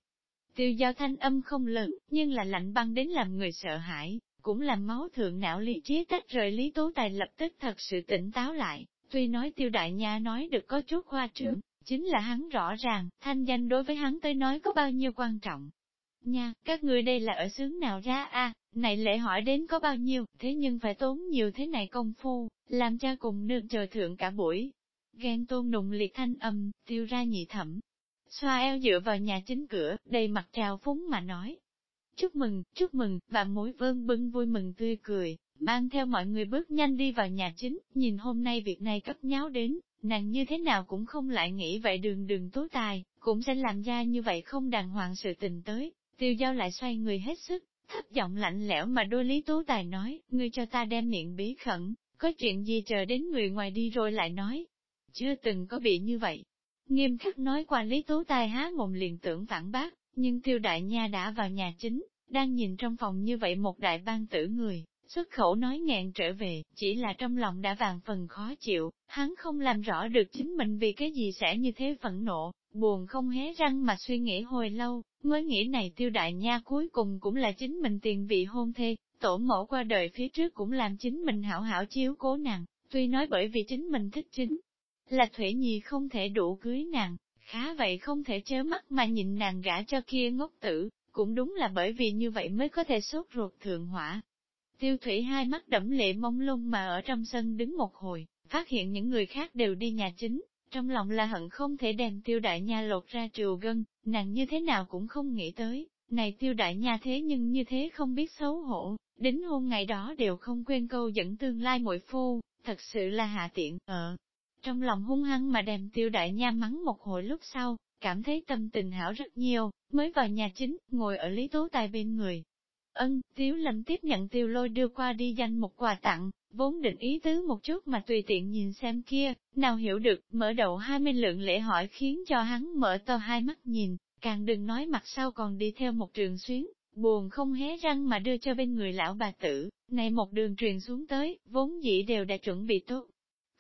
Tiêu giao thanh âm không lớn, nhưng là lạnh băng đến làm người sợ hãi, cũng làm máu thượng não lý trí tách rời Lý Tố Tài lập tức thật sự tỉnh táo lại, tuy nói tiêu đại nha nói được có chút hoa trưởng, chính là hắn rõ ràng, thanh danh đối với hắn tới nói có bao nhiêu quan trọng. Nha, các người đây là ở xướng nào ra a này lễ hỏi đến có bao nhiêu, thế nhưng phải tốn nhiều thế này công phu, làm cha cùng nương chờ thượng cả buổi. Ghen tôn nụng liệt thanh âm, tiêu ra nhị thẩm. Xoa eo dựa vào nhà chính cửa, đầy mặt trào phúng mà nói. Chúc mừng, chúc mừng, và mối vương bưng vui mừng tươi cười, mang theo mọi người bước nhanh đi vào nhà chính, nhìn hôm nay việc này cấp nháo đến, nàng như thế nào cũng không lại nghĩ vậy đường đường tố tài, cũng sẽ làm ra như vậy không đàng hoàng sự tình tới, tiêu giao lại xoay người hết sức, thấp giọng lạnh lẽo mà đôi lý tố tài nói, ngươi cho ta đem miệng bí khẩn, có chuyện gì chờ đến người ngoài đi rồi lại nói, chưa từng có bị như vậy. Nghiêm khắc nói qua lý tú tài há mồm liền tưởng phản bác, nhưng tiêu đại nha đã vào nhà chính, đang nhìn trong phòng như vậy một đại ban tử người, Xuất khẩu nói ngẹn trở về, chỉ là trong lòng đã vàng phần khó chịu, hắn không làm rõ được chính mình vì cái gì sẽ như thế phẫn nộ, buồn không hé răng mà suy nghĩ hồi lâu, mới nghĩ này tiêu đại nha cuối cùng cũng là chính mình tiền vị hôn thê, tổ mẫu qua đời phía trước cũng làm chính mình hảo hảo chiếu cố nàng, tuy nói bởi vì chính mình thích chính, là Thủy Nhi không thể đủ cưới nàng, khá vậy không thể chớ mắt mà nhìn nàng gả cho kia ngốc tử, cũng đúng là bởi vì như vậy mới có thể sốt ruột thượng hỏa, Tiêu thủy hai mắt đẫm lệ mông lung mà ở trong sân đứng một hồi, phát hiện những người khác đều đi nhà chính, trong lòng là hận không thể đem tiêu đại nha lột ra triều gân, nàng như thế nào cũng không nghĩ tới, này tiêu đại nha thế nhưng như thế không biết xấu hổ, đến hôn ngày đó đều không quên câu dẫn tương lai muội phu, thật sự là hạ tiện, ờ. Trong lòng hung hăng mà đem tiêu đại nha mắng một hồi lúc sau, cảm thấy tâm tình hảo rất nhiều, mới vào nhà chính, ngồi ở Lý Tố Tài bên người, Ân, Tiếu Lâm tiếp nhận tiêu lôi đưa qua đi danh một quà tặng, vốn định ý tứ một chút mà tùy tiện nhìn xem kia, nào hiểu được, mở đầu hai mươi lượng lễ hỏi khiến cho hắn mở to hai mắt nhìn, càng đừng nói mặt sau còn đi theo một trường xuyến, buồn không hé răng mà đưa cho bên người lão bà tử, này một đường truyền xuống tới, vốn dĩ đều đã chuẩn bị tốt.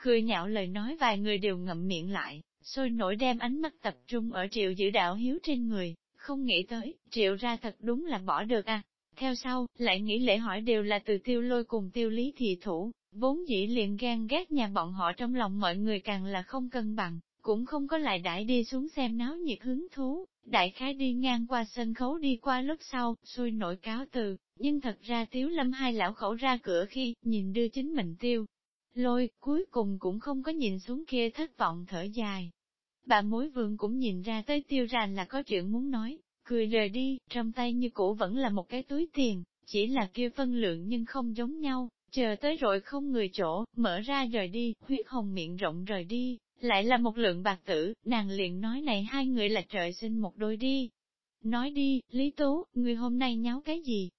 Cười nhạo lời nói vài người đều ngậm miệng lại, sôi nổi đem ánh mắt tập trung ở triệu giữ đạo hiếu trên người, không nghĩ tới, triệu ra thật đúng là bỏ được à, theo sau, lại nghĩ lễ hỏi đều là từ tiêu lôi cùng tiêu lý thị thủ, vốn dĩ liền gan ghét nhà bọn họ trong lòng mọi người càng là không cân bằng, cũng không có lại đãi đi xuống xem náo nhiệt hứng thú, đại khái đi ngang qua sân khấu đi qua lúc sau, xui nổi cáo từ, nhưng thật ra tiếu lâm hai lão khẩu ra cửa khi, nhìn đưa chính mình tiêu. Lôi, cuối cùng cũng không có nhìn xuống kia thất vọng thở dài. Bà mối vương cũng nhìn ra tới tiêu rành là có chuyện muốn nói, cười rời đi, trong tay như cũ vẫn là một cái túi tiền, chỉ là kia phân lượng nhưng không giống nhau, chờ tới rồi không người chỗ, mở ra rời đi, huyết hồng miệng rộng rời đi, lại là một lượng bạc tử, nàng liền nói này hai người là trời sinh một đôi đi. Nói đi, Lý Tú, người hôm nay nháo cái gì?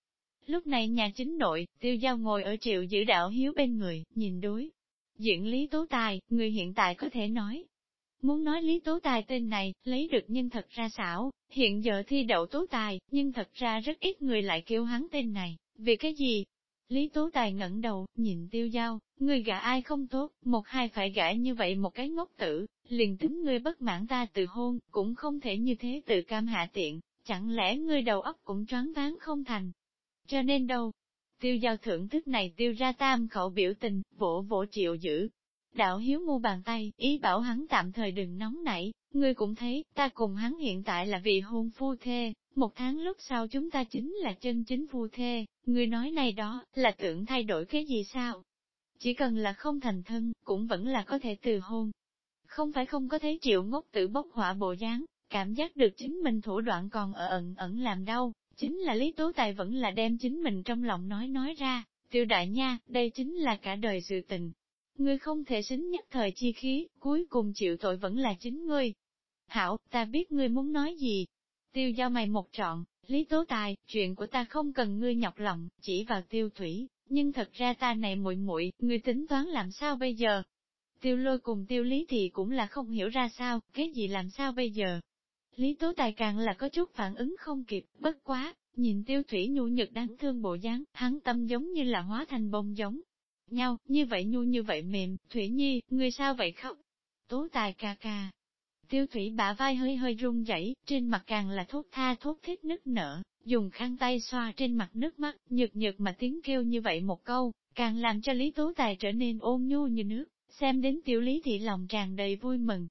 Lúc này nhà chính nội, tiêu giao ngồi ở triệu giữ đạo hiếu bên người, nhìn đối. Diện Lý Tố Tài, người hiện tại có thể nói. Muốn nói Lý Tố Tài tên này, lấy được nhân thật ra xảo, hiện giờ thi đậu Tố Tài, nhưng thật ra rất ít người lại kêu hắn tên này, vì cái gì? Lý Tố Tài ngẩng đầu, nhìn tiêu giao, người gả ai không tốt, một hai phải gả như vậy một cái ngốc tử, liền tính ngươi bất mãn ta từ hôn, cũng không thể như thế tự cam hạ tiện, chẳng lẽ ngươi đầu óc cũng choáng váng không thành. Cho nên đâu, tiêu giao thưởng thức này tiêu ra tam khẩu biểu tình, vỗ vỗ triệu giữ. Đạo hiếu mu bàn tay, ý bảo hắn tạm thời đừng nóng nảy, ngươi cũng thấy, ta cùng hắn hiện tại là vị hôn phu thê, một tháng lúc sau chúng ta chính là chân chính phu thê, ngươi nói này đó, là tưởng thay đổi cái gì sao? Chỉ cần là không thành thân, cũng vẫn là có thể từ hôn. Không phải không có thấy triệu ngốc tự bốc hỏa bộ dáng, cảm giác được chính mình thủ đoạn còn ở ẩn ẩn làm đau, chính là Lý Tố Tài vẫn là đem chính mình trong lòng nói nói ra, tiêu đại nha, đây chính là cả đời sự tình. Ngươi không thể xính nhất thời chi khí, cuối cùng chịu tội vẫn là chính ngươi. Hảo, ta biết ngươi muốn nói gì. Tiêu giao mày một trọn, Lý Tố Tài, chuyện của ta không cần ngươi nhọc lòng, chỉ vào tiêu thủy, nhưng thật ra ta này muội muội, ngươi tính toán làm sao bây giờ? Tiêu lôi cùng tiêu lý thì cũng là không hiểu ra sao, cái gì làm sao bây giờ? Lý Tố Tài càng là có chút phản ứng không kịp, bất quá, nhìn tiêu thủy nhu nhật đáng thương bộ dáng, hắn tâm giống như là hóa thành bông giống. Nhau, như vậy nhu như vậy mềm, Thủy Nhi, người sao vậy khóc? Tố Tài ca ca. Tiêu thủy bả vai hơi hơi run rẩy, trên mặt càng là thốt tha thốt thiết nức nở, dùng khăn tay xoa trên mặt nước mắt, nhược nhược mà tiếng kêu như vậy một câu, càng làm cho Lý Tố Tài trở nên ôn nhu như nước, xem đến tiểu lý thị lòng tràn đầy vui mừng,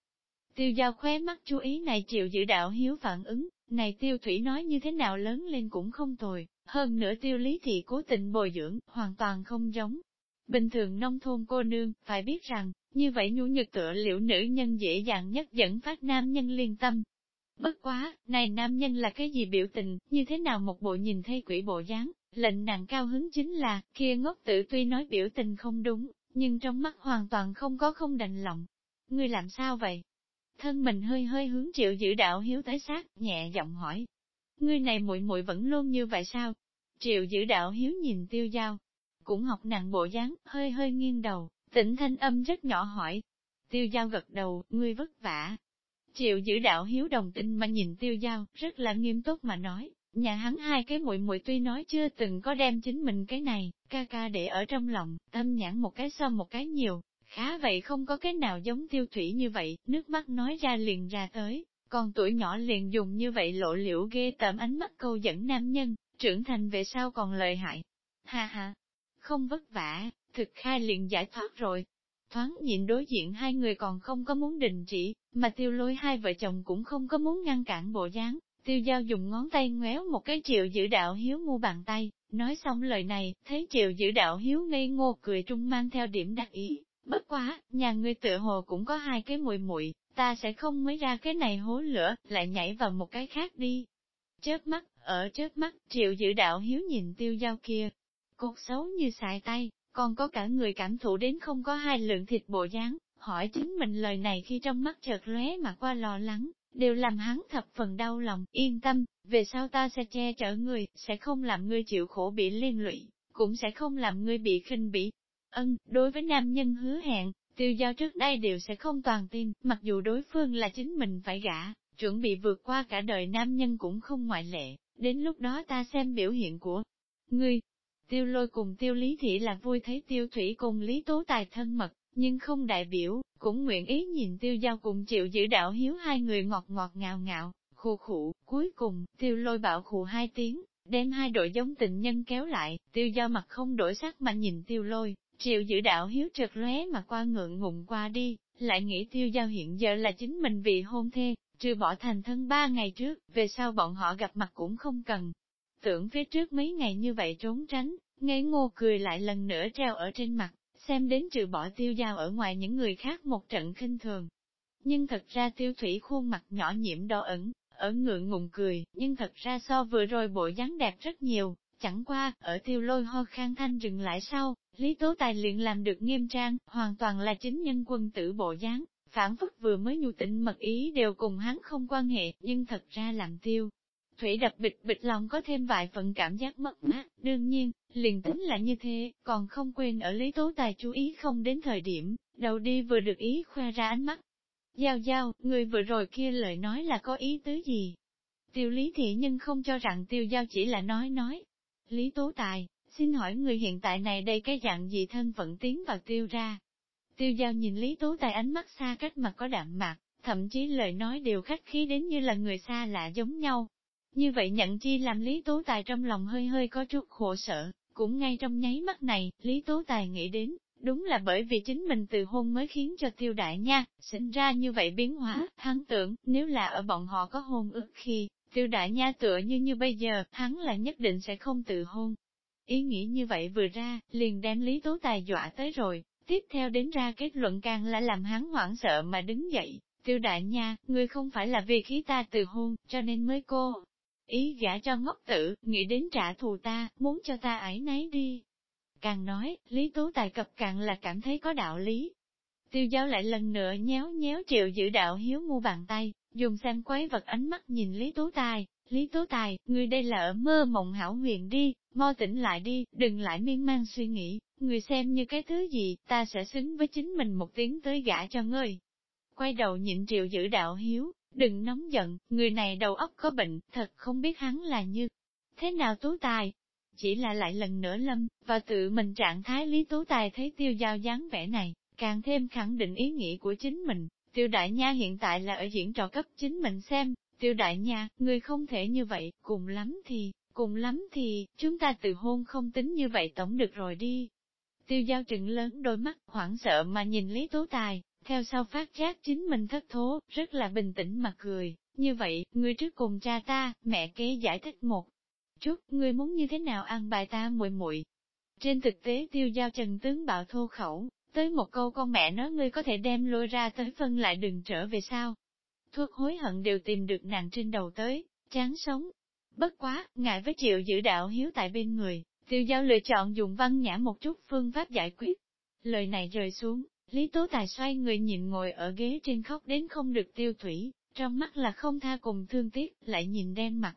Tiêu giao khóe mắt chú ý này chịu giữ đạo hiếu phản ứng, này tiêu thủy nói như thế nào lớn lên cũng không tồi, hơn nữa tiêu lý thị cố tình bồi dưỡng, hoàn toàn không giống. Bình thường nông thôn cô nương, phải biết rằng, như vậy nhu nhược tựa liệu nữ nhân dễ dàng nhất dẫn phát nam nhân liên tâm. Bất quá, này nam nhân là cái gì biểu tình, như thế nào một bộ nhìn thấy quỷ bộ dáng, lệnh nàng cao hứng chính là, kia ngốc tử tuy nói biểu tình không đúng, nhưng trong mắt hoàn toàn không có không đành lòng. Ngươi làm sao vậy? Thân mình hơi hơi hướng triệu giữ đạo hiếu tới sát, nhẹ giọng hỏi. Ngươi này muội muội vẫn luôn như vậy sao? Triệu giữ đạo hiếu nhìn tiêu giao, cũng học nặng bộ dáng, hơi hơi nghiêng đầu, tỉnh thanh âm rất nhỏ hỏi. Tiêu giao gật đầu, ngươi vất vả. Triệu giữ đạo hiếu đồng tình mà nhìn tiêu giao, rất là nghiêm túc mà nói, nhà hắn hai cái muội muội tuy nói chưa từng có đem chính mình cái này, ca ca để ở trong lòng, tâm nhãn một cái so một cái nhiều, Khá vậy không có cái nào giống tiêu thủy như vậy, nước mắt nói ra liền ra tới, còn tuổi nhỏ liền dùng như vậy lộ liễu ghê tởm ánh mắt câu dẫn nam nhân, trưởng thành về sau còn lợi hại. Ha ha, không vất vả, thực khai liền giải thoát rồi. Thoáng nhìn đối diện hai người còn không có muốn đình chỉ, mà tiêu lôi hai vợ chồng cũng không có muốn ngăn cản bộ dáng. Tiêu giao dùng ngón tay ngoéo một cái triệu giữ đạo hiếu ngu bàn tay, nói xong lời này, thấy triệu giữ đạo hiếu ngây ngô cười trung mang theo điểm đặc ý, Bất quá, nhà ngươi tựa hồ cũng có hai cái muội muội, ta sẽ không mới ra cái này hố lửa, lại nhảy vào một cái khác đi. Chớp mắt, ở chớp mắt, triệu dự đạo hiếu nhìn tiêu dao kia. Cột xấu như xài tay, còn có cả người cảm thụ đến không có hai lượng thịt bộ dáng, hỏi chính mình lời này khi trong mắt chợt lóe mà qua lo lắng, đều làm hắn thập phần đau lòng, yên tâm, về sau ta sẽ che chở người, sẽ không làm ngươi chịu khổ bị liên lụy, cũng sẽ không làm ngươi bị khinh bỉ, Ân, đối với nam nhân hứa hẹn, tiêu giao trước đây đều sẽ không toàn tin, mặc dù đối phương là chính mình phải gả, chuẩn bị vượt qua cả đời nam nhân cũng không ngoại lệ, đến lúc đó ta xem biểu hiện của ngươi. Tiêu lôi cùng tiêu lý thị là vui thấy tiêu thủy cùng lý tố tài thân mật, nhưng không đại biểu, cũng nguyện ý nhìn tiêu giao cùng chịu giữ đạo hiếu hai người ngọt ngọt ngào ngạo, khu khụ, cuối cùng, tiêu lôi bảo khụ hai tiếng, đem hai đội giống tình nhân kéo lại, tiêu giao mặt không đổi sắc mà nhìn tiêu lôi, Triệu giữ đạo hiếu trượt lóe mà qua ngượng ngùng qua đi, lại nghĩ tiêu giao hiện giờ là chính mình vị hôn thê, trừ bỏ thành thân ba ngày trước, về sau bọn họ gặp mặt cũng không cần. Tưởng phía trước mấy ngày như vậy trốn tránh, ngây ngô cười lại lần nữa treo ở trên mặt, xem đến trừ bỏ tiêu giao ở ngoài những người khác một trận khinh thường. Nhưng thật ra tiêu thủy khuôn mặt nhỏ nhiễm đỏ ẩn, ở ngượng ngùng cười, nhưng thật ra so vừa rồi bộ dáng đẹp rất nhiều, chẳng qua, ở tiêu lôi ho khang thanh dừng lại sau, Lý Tố Tài liền làm được nghiêm trang, hoàn toàn là chính nhân quân tử bộ dáng, phản phất vừa mới nhu tịnh mật ý đều cùng hắn không quan hệ, nhưng thật ra làm tiêu. Thủy đập bịch bịch lòng có thêm vài phần cảm giác mất mát, đương nhiên, liền tính là như thế, còn không quên ở Lý Tố Tài chú ý không đến thời điểm, đầu đi vừa được ý khoe ra ánh mắt. Giao giao, người vừa rồi kia lời nói là có ý tứ gì? Tiêu Lý Thị nhưng không cho rằng tiêu giao chỉ là nói nói. Lý Tố Tài, xin hỏi người hiện tại này đây cái dạng gì thân phận tiến vào tiêu ra? Tiêu giao nhìn Lý Tố Tài ánh mắt xa cách mà có đạm mạc, thậm chí lời nói đều khách khí đến như là người xa lạ giống nhau. Như vậy nhận chi làm Lý Tố Tài trong lòng hơi hơi có chút khổ sở, cũng ngay trong nháy mắt này, Lý Tố Tài nghĩ đến, đúng là bởi vì chính mình từ hôn mới khiến cho tiêu đại nha, sinh ra như vậy biến hóa, hắn tưởng, nếu là ở bọn họ có hôn ước khi, tiêu đại nha tựa như như bây giờ, hắn là nhất định sẽ không tự hôn. Ý nghĩ như vậy vừa ra, liền đem Lý Tố Tài dọa tới rồi, tiếp theo đến ra kết luận càng là làm hắn hoảng sợ mà đứng dậy, tiêu đại nha, ngươi không phải là vì khí ta từ hôn, cho nên mới cô. Ý gả cho ngốc tử, nghĩ đến trả thù ta, muốn cho ta ải nấy đi. Càng nói, Lý Tố Tài cập càng là cảm thấy có đạo lý. Tiêu giáo lại lần nữa nhéo nhéo triệu giữ đạo hiếu mu bàn tay, dùng xem quấy vật ánh mắt nhìn Lý Tố Tài, Lý Tố Tài, người đây là ở mơ mộng hảo huyền đi, mo tỉnh lại đi, đừng lại miên man suy nghĩ, người xem như cái thứ gì, ta sẽ xứng với chính mình một tiếng tới gã cho ngươi. Quay đầu nhịn triệu giữ đạo hiếu, đừng nóng giận, người này đầu óc có bệnh, thật không biết hắn là như thế nào tú tài. Chỉ là lại lần nữa lâm, và tự mình trạng thái lý tú tài thấy tiêu giao dáng vẻ này, càng thêm khẳng định ý nghĩ của chính mình. Tiêu đại nha hiện tại là ở diễn trò cấp chính mình xem, tiêu đại nha, người không thể như vậy, cùng lắm thì, cùng lắm thì, chúng ta từ hôn không tính như vậy tổng được rồi đi, Tiêu giao trừng lớn đôi mắt, hoảng sợ mà nhìn Lý Tố Tài, theo sau phát giác chính mình thất thố, rất là bình tĩnh mà cười. Như vậy, ngươi trước cùng cha ta, mẹ kế giải thích một chút, ngươi muốn như thế nào ăn bài ta muội muội. Trên thực tế tiêu giao trần tướng bạo thô khẩu, tới một câu con mẹ nói ngươi có thể đem lôi ra tới phân lại đừng trở về sao. Thuốc hối hận đều tìm được nàng trên đầu tới, chán sống. Bất quá, ngại với chịu giữ đạo hiếu tại bên người, Tiêu giao lựa chọn dùng văn nhã một chút phương pháp giải quyết. Lời này rơi xuống, Lý Tố Tài xoay người nhìn ngồi ở ghế trên khóc đến không được tiêu thủy, trong mắt là không tha cùng thương tiếc, lại nhìn đen mặt.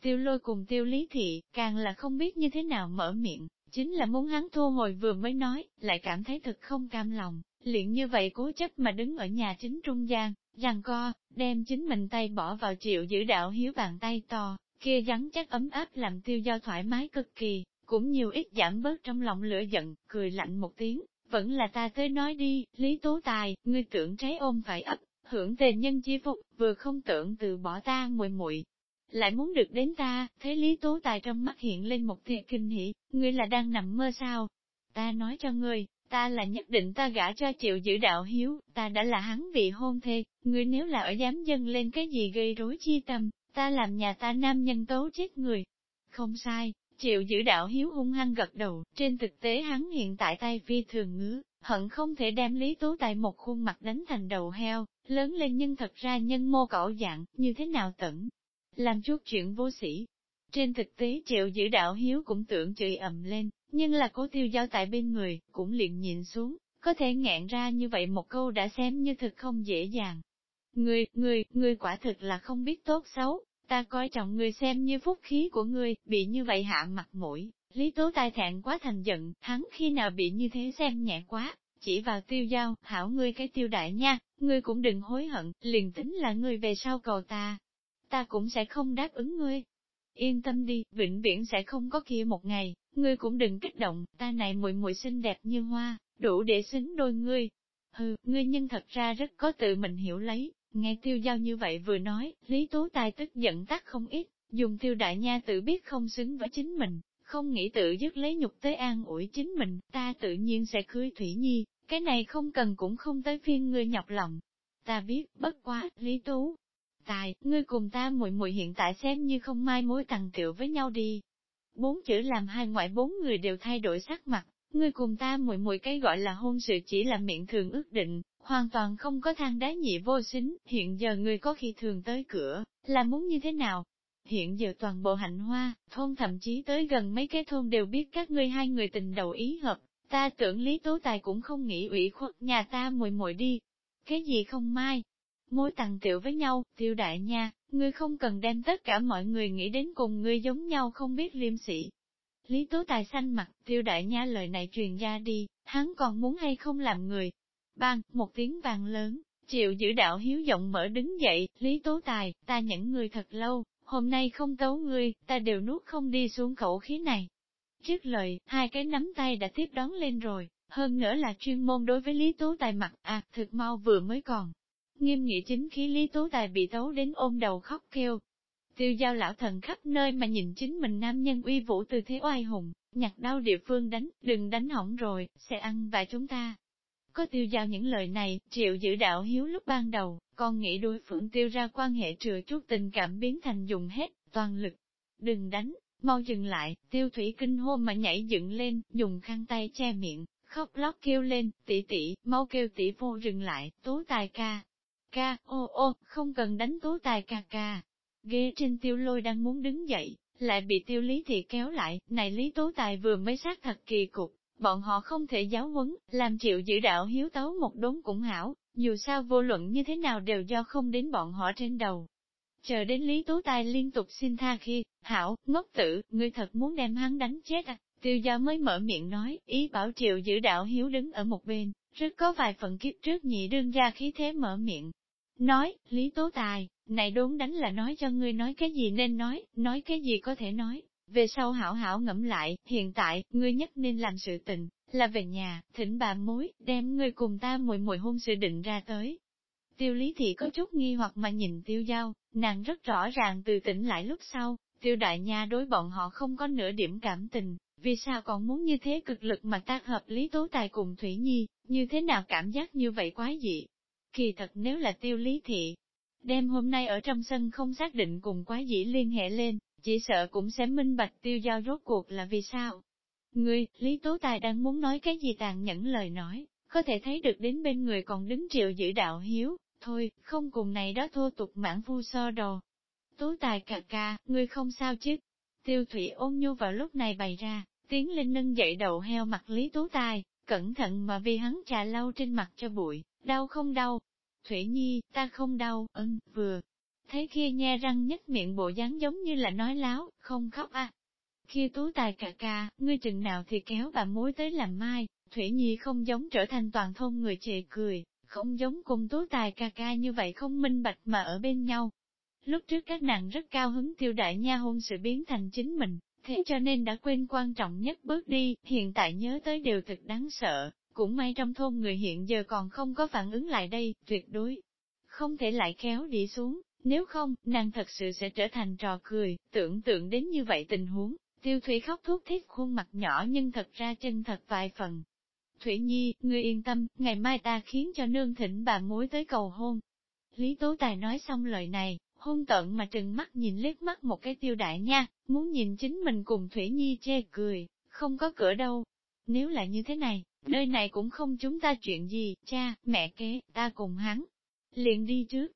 Tiêu lôi cùng tiêu lý thị, càng là không biết như thế nào mở miệng, chính là muốn hắn thu hồi vừa mới nói, lại cảm thấy thật không cam lòng, liền như vậy cố chấp mà đứng ở nhà chính trung gian, rằng co, đem chính mình tay bỏ vào triệu giữ đạo hiếu bàn tay to, kia rắn chắc ấm áp làm tiêu giao thoải mái cực kỳ, cũng nhiều ít giảm bớt trong lòng lửa giận, cười lạnh một tiếng, vẫn là ta tới nói đi, Lý Tố Tài, ngươi tưởng trái ôm phải ấp, hưởng tề nhân chi phục, vừa không tưởng từ bỏ ta muội muội lại muốn được đến ta, thấy Lý Tố Tài trong mắt hiện lên một tia kinh hỉ, ngươi là đang nằm mơ sao? Ta nói cho ngươi, ta là nhất định ta gả cho chịu giữ đạo hiếu, ta đã là hắn vị hôn thê, ngươi nếu là ở dám dâng lên cái gì gây rối chi tâm, ta làm nhà ta nam nhân tố chết người. Không sai, Chịu giữ đạo hiếu hung hăng gật đầu, trên thực tế hắn hiện tại tay phi thường ngứa, hận không thể đem Lý tố Tài một khuôn mặt đánh thành đầu heo, lớn lên nhưng thật ra nhân mô cẩu dạng, như thế nào tẩn. Làm chút chuyện vô sĩ. Trên thực tế triệu giữ đạo hiếu cũng tưởng chửi ầm lên, nhưng là cố tiêu giao tại bên người, cũng liền nhìn xuống, có thể ngẹn ra như vậy một câu đã xem như thực không dễ dàng. Người, người, người quả thực là không biết tốt xấu, Ta coi trọng người xem như phúc khí của ngươi, bị như vậy hạ mặt mũi, Lý Tố tai thẹn quá thành giận, hắn khi nào bị như thế xem nhẹ quá, chỉ vào tiêu giao, hảo ngươi cái tiêu đại nha, ngươi cũng đừng hối hận, liền tính là ngươi về sau cầu ta. Ta cũng sẽ không đáp ứng ngươi. Yên tâm đi, vĩnh viễn sẽ không có kia một ngày, ngươi cũng đừng kích động, ta này muội muội xinh đẹp như hoa, đủ để xứng đôi ngươi. Hừ, ngươi nhân thật ra rất có tự mình hiểu lấy, Nghe tiêu giao như vậy vừa nói, Lý Tố Tài tức giận tắt không ít, dùng tiêu đại nha tự biết không xứng với chính mình, không nghĩ tự dứt lấy nhục tới an ủi chính mình, ta tự nhiên sẽ cưới Thủy Nhi, cái này không cần cũng không tới phiên ngươi nhọc lòng. Ta biết, bất quá, Lý Tú. Tài, ngươi cùng ta muội muội hiện tại xem như không mai mối tặng tiệu với nhau đi. Bốn chữ làm hai ngoại bốn người đều thay đổi sắc mặt, ngươi cùng ta muội muội cái gọi là hôn sự chỉ là miệng thường ước định, hoàn toàn không có thang đá nhị vô xính, hiện giờ ngươi có khi thường tới cửa, là muốn như thế nào? Hiện giờ toàn bộ hạnh hoa, thôn thậm chí tới gần mấy cái thôn đều biết các ngươi hai người tình đầu ý hợp, ta tưởng Lý Tố Tài cũng không nghĩ ủy khuất nhà ta muội muội đi. Cái gì không mai? Mối tặng tiểu với nhau, tiêu đại nha, ngươi không cần đem tất cả mọi người nghĩ đến cùng ngươi giống nhau không biết liêm sĩ. Lý Tố Tài xanh mặt, tiêu đại nha lời này truyền ra đi, hắn còn muốn hay không làm người. Bang, một tiếng vàng lớn, chịu giữ đạo hiếu giọng mở đứng dậy, Lý Tố Tài, ta nhẫn người thật lâu, hôm nay không tấu ngươi, ta đều nuốt không đi xuống khẩu khí này. Trước lời, hai cái nắm tay đã tiếp đón lên rồi, hơn nữa là chuyên môn đối với Lý Tố Tài mặt, à, thực mau vừa mới còn. Nghiêm nghị chính khí Lý Tố Tài bị tấu đến ôm đầu khóc kêu. Tiêu giao lão thần khắp nơi mà nhìn chính mình nam nhân uy vũ từ thế oai hùng, nhặt đau địa phương đánh, đừng đánh hỏng rồi, sẽ ăn và chúng ta. Có tiêu giao những lời này, triệu giữ đạo hiếu lúc ban đầu, con nghĩ đối phượng tiêu ra quan hệ trừ chút tình cảm biến thành dùng hết, toàn lực. Đừng đánh, mau dừng lại, tiêu thủy kinh hô mà nhảy dựng lên, dùng khăn tay che miệng, khóc lóc kêu lên, tỷ tỷ, mau kêu tỷ vô dừng lại, tố tài ca. Ca, ô ô, không cần đánh tố tài ca ca. Ghế trên tiêu lôi đang muốn đứng dậy, lại bị tiêu lý thị kéo lại, này lý tố tài vừa mới sát thật kỳ cục, bọn họ không thể giáo huấn, làm chịu giữ đạo hiếu tấu một đốn cũng hảo, dù sao vô luận như thế nào đều do không đến bọn họ trên đầu. Chờ đến Lý Tố Tài liên tục xin tha khi, hảo, ngốc tử, ngươi thật muốn đem hắn đánh chết à, tiêu gia mới mở miệng nói, ý bảo triệu giữ đạo hiếu đứng ở một bên, rất có vài phần kiếp trước nhị đương gia khí thế mở miệng. Nói, Lý Tố Tài, này đốn đánh là nói cho ngươi nói cái gì nên nói, nói cái gì có thể nói, về sau hảo hảo ngẫm lại, hiện tại, ngươi nhất nên làm sự tình, là về nhà, thỉnh bà mối, đem ngươi cùng ta mùi mùi hôn sự định ra tới. Tiêu lý thị có chút nghi hoặc mà nhìn tiêu giao, nàng rất rõ ràng từ tỉnh lại lúc sau, tiêu đại nha đối bọn họ không có nửa điểm cảm tình, vì sao còn muốn như thế cực lực mà tác hợp lý tố tài cùng Thủy Nhi, như thế nào cảm giác như vậy quá dị. Kỳ thật nếu là tiêu lý thị, đem hôm nay ở trong sân không xác định cùng quá dĩ liên hệ lên, chỉ sợ cũng sẽ minh bạch tiêu giao rốt cuộc là vì sao. Ngươi, Lý Tố Tài đang muốn nói cái gì tàn nhẫn lời nói, có thể thấy được đến bên người còn đứng triệu giữ đạo hiếu, thôi, không cùng này đó thô tục mãn phu so đồ. Tố Tài cà ca, ngươi không sao chứ? Tiêu Thủy ôn nhu vào lúc này bày ra, tiến lên nâng dậy đầu heo mặt Lý Tố Tài, cẩn thận mà vì hắn trà lau trên mặt cho bụi, đau không đau? Thủy Nhi, ta không đau, ân, vừa, thấy kia nhe răng nhất miệng bộ dáng giống như là nói láo, không khóc à. Kia tú tài cà ca, ngươi chừng nào thì kéo bà mối tới làm mai, Thủy Nhi không giống trở thành toàn thôn người chề cười, không giống cùng tú tài ca ca như vậy không minh bạch mà ở bên nhau. Lúc trước các nàng rất cao hứng tiêu đại nha hôn sự biến thành chính mình, thế cho nên đã quên quan trọng nhất bước đi, hiện tại nhớ tới đều thật đáng sợ, cũng may trong thôn người hiện giờ còn không có phản ứng lại đây, tuyệt đối. Không thể lại kéo đi xuống, nếu không, nàng thật sự sẽ trở thành trò cười, tưởng tượng đến như vậy tình huống, tiêu thủy khóc thuốc thiết khuôn mặt nhỏ nhưng thật ra chân thật vài phần. Thủy Nhi, ngươi yên tâm, ngày mai ta khiến cho nương thỉnh bà mối tới cầu hôn. Lý Tố Tài nói xong lời này, hôn tận mà trừng mắt nhìn liếc mắt một cái tiêu đại nha, muốn nhìn chính mình cùng Thủy Nhi chê cười, không có cửa đâu. Nếu là như thế này, nơi này cũng không chúng ta chuyện gì, cha, mẹ kế, ta cùng hắn. Liền đi trước,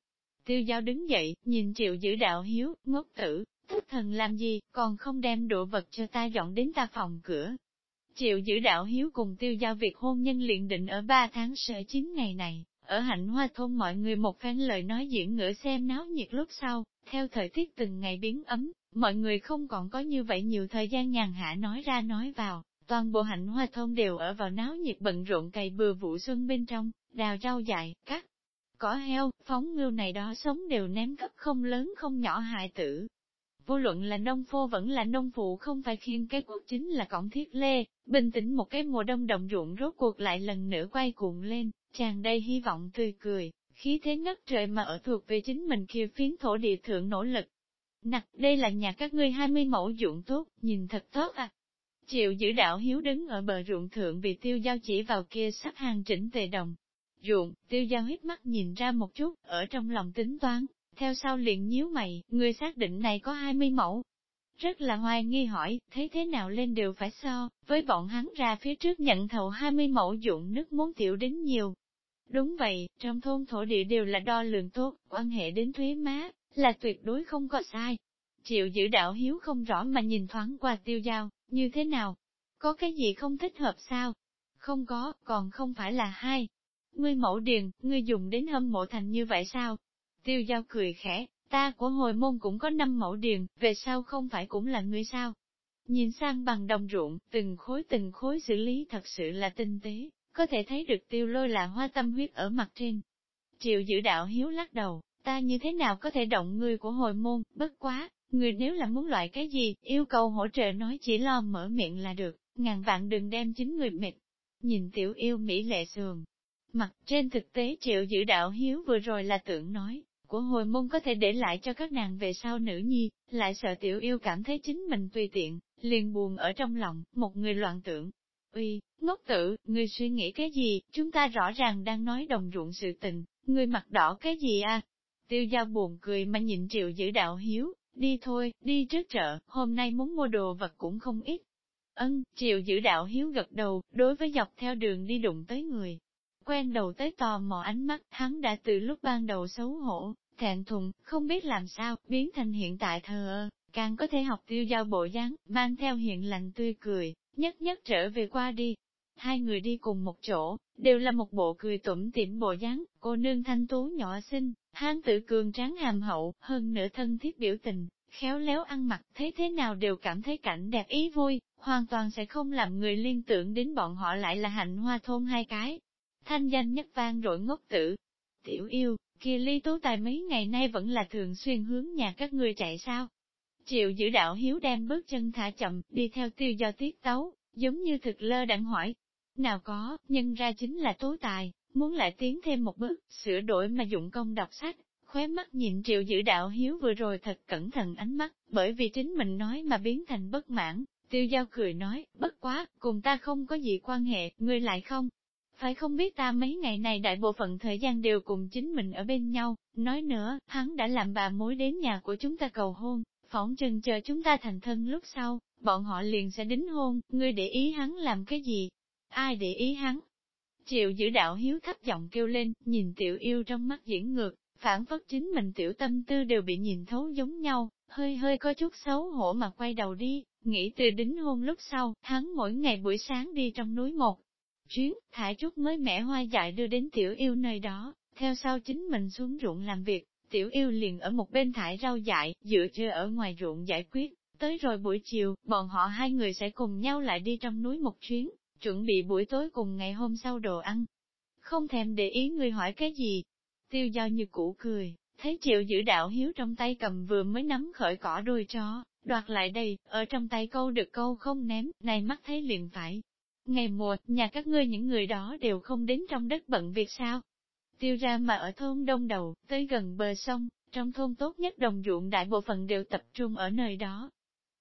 Tiêu giao đứng dậy, nhìn triệu giữ đạo hiếu, ngốc tử, thức thần làm gì, còn không đem đồ vật cho ta dọn đến ta phòng cửa. Triệu giữ đạo hiếu cùng tiêu giao việc hôn nhân liền định ở ba tháng sở chín ngày này, ở hạnh hoa thôn mọi người một phen lời nói diễn ngửa xem náo nhiệt lúc sau, theo thời tiết từng ngày biến ấm, mọi người không còn có như vậy nhiều thời gian nhàn hạ nói ra nói vào, toàn bộ hạnh hoa thôn đều ở vào náo nhiệt bận rộn cày bừa vụ xuân bên trong, đào rau dại, cắt Cỏ heo, phóng ngưu này đó sống đều ném cấp không lớn không nhỏ hại tử. Vô luận là nông phô vẫn là nông phụ không phải khiên cái quốc chính là cổng thiết lê, bình tĩnh một cái mùa đông đồng ruộng rốt cuộc lại lần nữa quay cuộn lên, chàng đây hy vọng tươi cười, khí thế ngất trời mà ở thuộc về chính mình kia phiến thổ địa thượng nỗ lực. Nặc, đây là nhà các ngươi hai mươi mẫu ruộng tốt, nhìn thật tốt à. Triệu giữ đạo hiếu đứng ở bờ ruộng thượng vì tiêu giao chỉ vào kia sắp hàng chỉnh tề đồng, ruộng, tiêu giao hít mắt nhìn ra một chút, ở trong lòng tính toán, theo sau liền nhíu mày, người xác định này có 20 mẫu. Rất là hoài nghi hỏi, thấy thế nào lên đều phải so, với bọn hắn ra phía trước nhận thầu 20 mẫu Dụng nước muốn tiểu đến nhiều. Đúng vậy, trong thôn thổ địa đều là đo lường tốt, quan hệ đến thuế má, là tuyệt đối không có sai. Triệu giữ đạo hiếu không rõ mà nhìn thoáng qua tiêu giao, như thế nào? Có cái gì không thích hợp sao? Không có, còn không phải là hai, ngươi mẫu điền, ngươi dùng đến hâm mộ thành như vậy sao? Tiêu giao cười khẽ, ta của hồi môn cũng có năm mẫu điền, về sau không phải cũng là ngươi sao? Nhìn sang bằng đồng ruộng, từng khối từng khối xử lý thật sự là tinh tế, có thể thấy được tiêu lôi là hoa tâm huyết ở mặt trên. Triệu giữ đạo hiếu lắc đầu, ta như thế nào có thể động ngươi của hồi môn, bất quá, người nếu là muốn loại cái gì, yêu cầu hỗ trợ nói chỉ lo mở miệng là được, ngàn vạn đừng đem chính người mệt. Nhìn tiểu yêu Mỹ lệ sườn, mặt trên thực tế triệu giữ đạo hiếu vừa rồi là tưởng nói, của hồi môn có thể để lại cho các nàng về sau nữ nhi, lại sợ tiểu yêu cảm thấy chính mình tùy tiện, liền buồn ở trong lòng, một người loạn tưởng. Uy, ngốc tử, người suy nghĩ cái gì, chúng ta rõ ràng đang nói đồng ruộng sự tình, người mặt đỏ cái gì à? Tiêu giao buồn cười mà nhịn triệu giữ đạo hiếu, đi thôi, đi trước chợ, hôm nay muốn mua đồ vật cũng không ít. Ân, triệu giữ đạo hiếu gật đầu, đối với dọc theo đường đi đụng tới người. Quen đầu tới tò mò ánh mắt, hắn đã từ lúc ban đầu xấu hổ, thẹn thùng, không biết làm sao, biến thành hiện tại thờ ơ, càng có thể học tiêu giao bộ dáng, mang theo hiện lành tươi cười, nhất nhất trở về qua đi. Hai người đi cùng một chỗ, đều là một bộ cười tủm tỉm bộ dáng, cô nương thanh tú nhỏ xinh, hán tử cường tráng hàm hậu, hơn nửa thân thiết biểu tình, khéo léo ăn mặc, thế thế nào đều cảm thấy cảnh đẹp ý vui, hoàn toàn sẽ không làm người liên tưởng đến bọn họ lại là hạnh hoa thôn hai cái. Thanh danh nhất vang rội ngốc tử. Tiểu yêu, kia ly tú tài mấy ngày nay vẫn là thường xuyên hướng nhà các ngươi chạy sao? Triệu giữ đạo hiếu đem bước chân thả chậm, đi theo tiêu do tiết tấu, giống như thực lơ đặng hỏi. Nào có, nhân ra chính là tố tài, muốn lại tiến thêm một bước, sửa đổi mà dụng công đọc sách, khóe mắt nhìn triệu giữ đạo hiếu vừa rồi thật cẩn thận ánh mắt, bởi vì chính mình nói mà biến thành bất mãn, tiêu giao cười nói, bất quá, cùng ta không có gì quan hệ, ngươi lại không. Phải không biết ta mấy ngày này đại bộ phận thời gian đều cùng chính mình ở bên nhau, nói nữa, hắn đã làm bà mối đến nhà của chúng ta cầu hôn, phỏng chừng chờ chúng ta thành thân lúc sau, bọn họ liền sẽ đính hôn, ngươi để ý hắn làm cái gì? Ai để ý hắn? Triệu giữ đạo hiếu thấp giọng kêu lên, nhìn tiểu yêu trong mắt diễn ngược, phản phất chính mình tiểu tâm tư đều bị nhìn thấu giống nhau, hơi hơi có chút xấu hổ mà quay đầu đi, nghĩ từ đính hôn lúc sau, hắn mỗi ngày buổi sáng đi trong núi một chuyến, thải chút mới mẻ hoa dại đưa đến tiểu yêu nơi đó, theo sau chính mình xuống ruộng làm việc, tiểu yêu liền ở một bên thải rau dại, dựa chưa ở ngoài ruộng giải quyết, tới rồi buổi chiều, bọn họ hai người sẽ cùng nhau lại đi trong núi một chuyến, chuẩn bị buổi tối cùng ngày hôm sau đồ ăn. Không thèm để ý người hỏi cái gì. Tiêu giao như cũ cười, thấy triệu giữ đạo hiếu trong tay cầm vừa mới nắm khởi cỏ đuôi chó, đoạt lại đây, ở trong tay câu được câu không ném, này mắt thấy liền phải. Ngày mùa, nhà các ngươi những người đó đều không đến trong đất bận việc sao? Tiêu ra mà ở thôn đông đầu, tới gần bờ sông, trong thôn tốt nhất đồng ruộng đại bộ phận đều tập trung ở nơi đó,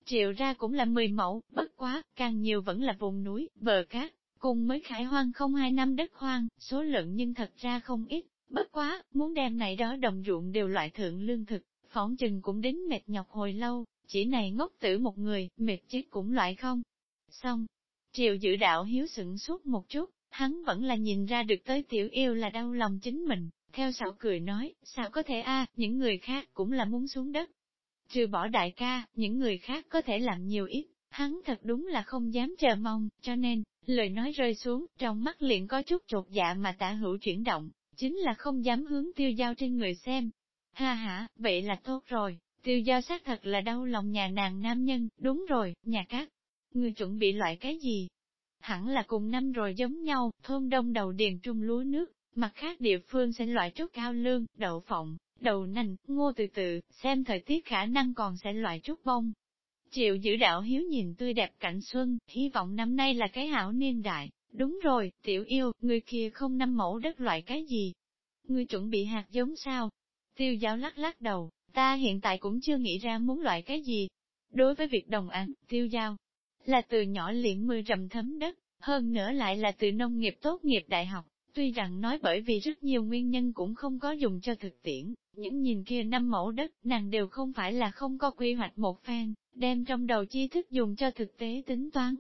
triệu ra cũng là 10 mẫu, bất quá, càng nhiều vẫn là vùng núi, bờ cát, cùng mới khải hoang không hai năm đất hoang, số lượng nhưng thật ra không ít, bất quá, muốn đem này đó đồng ruộng đều loại thượng lương thực, phỏng chừng cũng đến mệt nhọc hồi lâu, chỉ này ngốc tử một người, mệt chết cũng loại không. Xong, triệu dự đạo hiếu sửng suốt một chút, hắn vẫn là nhìn ra được tới tiểu yêu là đau lòng chính mình, theo xảo cười nói, sao có thể a à, những người khác cũng là muốn xuống đất, Trừ bỏ đại ca, những người khác có thể làm nhiều ít, hắn thật đúng là không dám chờ mong, cho nên, lời nói rơi xuống, trong mắt liền có chút trột dạ mà tả hữu chuyển động, chính là không dám hướng tiêu giao trên người xem. Ha ha, vậy là tốt rồi, tiêu giao xác thật là đau lòng nhà nàng nam nhân, đúng rồi, nhà các. Người chuẩn bị loại cái gì? Hẳn là cùng năm rồi giống nhau, thôn đông đầu điền trung lúa nước, mặt khác địa phương sẽ loại trúc cao lương, đậu phộng, đầu nành, ngô từ từ, xem thời tiết khả năng còn sẽ loại chút bông. Triệu giữ đạo hiếu nhìn tươi đẹp cảnh xuân, hy vọng năm nay là cái hảo niên đại. Đúng rồi, tiểu yêu, người kia không năm mẫu đất loại cái gì. người chuẩn bị hạt giống sao? Tiêu giáo lắc lắc đầu, ta hiện tại cũng chưa nghĩ ra muốn loại cái gì. Đối với việc đồng ăn, tiêu giao, là từ nhỏ liền mưa rầm thấm đất, hơn nữa lại là từ nông nghiệp tốt nghiệp đại học, Tuy rằng nói bởi vì rất nhiều nguyên nhân cũng không có dùng cho thực tiễn, những nhìn kia năm mẫu đất, nàng đều không phải là không có quy hoạch một phen, đem trong đầu chi thức dùng cho thực tế tính toán.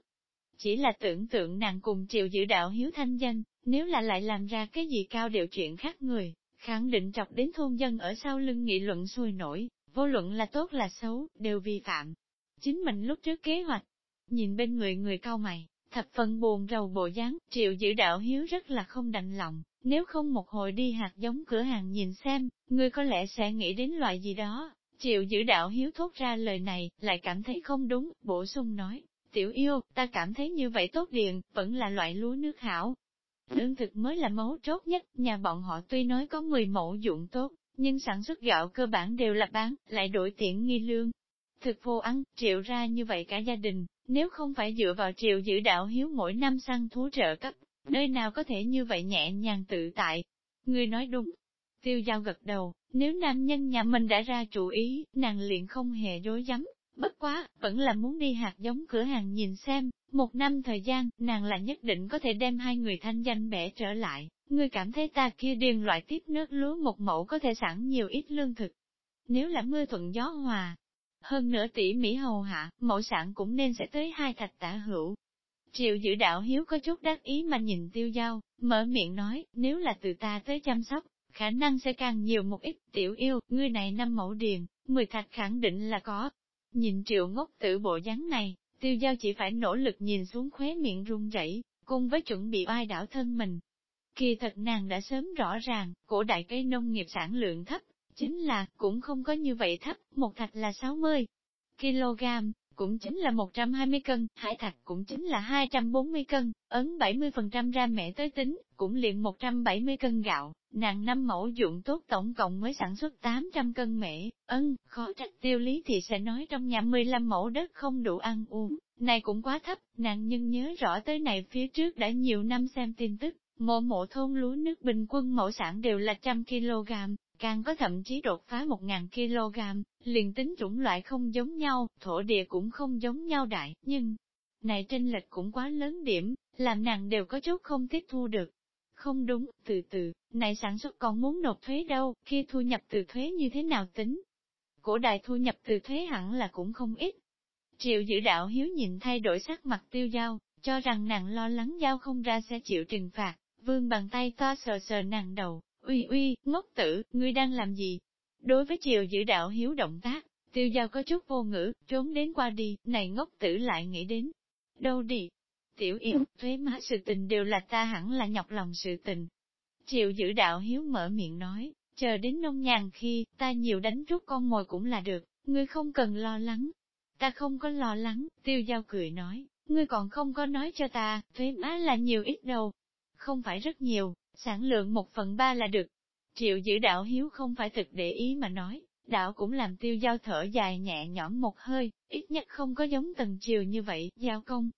Chỉ là tưởng tượng nàng cùng triệu giữ đạo hiếu thanh danh, nếu là lại làm ra cái gì cao điều chuyện khác người, khẳng định chọc đến thôn dân ở sau lưng nghị luận sôi nổi, vô luận là tốt là xấu, đều vi phạm. Chính mình lúc trước kế hoạch, nhìn bên người người cao mày, thập phần buồn rầu bộ dáng, triệu giữ đạo hiếu rất là không đành lòng, nếu không một hồi đi hạt giống cửa hàng nhìn xem, ngươi có lẽ sẽ nghĩ đến loại gì đó. Triệu giữ đạo hiếu thốt ra lời này, lại cảm thấy không đúng, bổ sung nói, tiểu yêu, ta cảm thấy như vậy tốt điện, vẫn là loại lúa nước hảo. Lương thực mới là mấu chốt nhất, nhà bọn họ tuy nói có 10 mẫu dụng tốt, nhưng sản xuất gạo cơ bản đều là bán, lại đổi tiện nghi lương. Thực vô ăn, triệu ra như vậy cả gia đình, nếu không phải dựa vào triệu giữ đạo hiếu mỗi năm săn thú trợ cấp, nơi nào có thể như vậy nhẹ nhàng tự tại. Người nói đúng. Tiêu giao gật đầu, nếu nam nhân nhà mình đã ra chủ ý, nàng liền không hề dối dám. Bất quá, vẫn là muốn đi hạt giống cửa hàng nhìn xem, một năm thời gian, nàng là nhất định có thể đem hai người thanh danh bẻ trở lại. Ngươi cảm thấy ta kia điền loại tiếp nước lúa một mẫu có thể sẵn nhiều ít lương thực. Nếu là mưa thuận gió hòa, hơn nữa tỷ Mỹ hầu hạ, mẫu sản cũng nên sẽ tới hai thạch tả hữu. Triệu giữ đạo hiếu có chút đắc ý mà nhìn tiêu giao, mở miệng nói, nếu là từ ta tới chăm sóc, khả năng sẽ càng nhiều một ít, tiểu yêu, ngươi này năm mẫu điền, mười thạch khẳng định là có. Nhìn triệu ngốc tử bộ dáng này, tiêu giao chỉ phải nỗ lực nhìn xuống khóe miệng run rẩy, cùng với chuẩn bị oai đảo thân mình. Kỳ thật nàng đã sớm rõ ràng, cổ đại cây nông nghiệp sản lượng thấp, chính là, cũng không có như vậy thấp, một thạch là 60 kg, cũng chính là 120 cân, hải thạch cũng chính là 240 cân, ấn 70% ra mẹ tới tính, cũng liền 170 cân gạo, nàng năm mẫu dụng tốt tổng cộng mới sản xuất 800 cân mễ, ân, khó trách tiêu lý thì sẽ nói trong nhà 15 mẫu đất không đủ ăn uống, này cũng quá thấp, nàng nhưng nhớ rõ tới này phía trước đã nhiều năm xem tin tức, mộ mộ thôn lúa nước bình quân mẫu sản đều là trăm kg, càng có thậm chí đột phá 1.000 kg, liền tính chủng loại không giống nhau, thổ địa cũng không giống nhau đại, nhưng, này trên lệch cũng quá lớn điểm, làm nàng đều có chút không tiếp thu được. Không đúng, từ từ, này sản xuất còn muốn nộp thuế đâu, khi thu nhập từ thuế như thế nào tính? Cổ đại thu nhập từ thuế hẳn là cũng không ít. Triệu giữ đạo hiếu nhìn thay đổi sắc mặt tiêu giao, cho rằng nàng lo lắng giao không ra sẽ chịu trừng phạt, vương bàn tay to sờ sờ nàng đầu, uy uy, ngốc tử, ngươi đang làm gì? Đối với chiều giữ đạo hiếu động tác, tiêu giao có chút vô ngữ, trốn đến qua đi, này ngốc tử lại nghĩ đến. Đâu đi? Tiểu yêu, thuế má sự tình đều là ta hẳn là nhọc lòng sự tình. Chiều giữ đạo hiếu mở miệng nói, chờ đến nông nhàn khi, ta nhiều đánh rút con mồi cũng là được, ngươi không cần lo lắng. Ta không có lo lắng, tiêu giao cười nói, ngươi còn không có nói cho ta, thuế má là nhiều ít đâu. Không phải rất nhiều, sản lượng một phần ba là được. Triệu giữ đạo hiếu không phải thực để ý mà nói, đạo cũng làm tiêu giao thở dài nhẹ nhõm một hơi, ít nhất không có giống tầng chiều như vậy, giao công.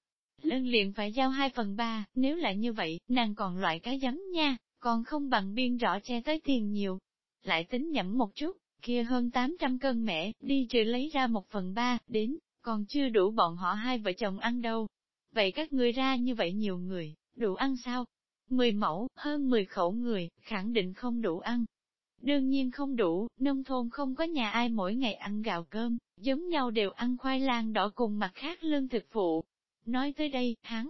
Lân liền phải giao hai phần ba, nếu là như vậy, nàng còn loại cái giấm nha, còn không bằng biên rõ che tới tiền nhiều. Lại tính nhẩm một chút, kia hơn 800 cân mẻ đi trừ lấy ra một phần ba, đến, còn chưa đủ bọn họ hai vợ chồng ăn đâu. Vậy các ngươi ra như vậy nhiều người, đủ ăn sao? 10 mẫu, hơn 10 khẩu người, khẳng định không đủ ăn. Đương nhiên không đủ, nông thôn không có nhà ai mỗi ngày ăn gạo cơm, giống nhau đều ăn khoai lang đỏ cùng mặt khác lương thực phụ. Nói tới đây, hắn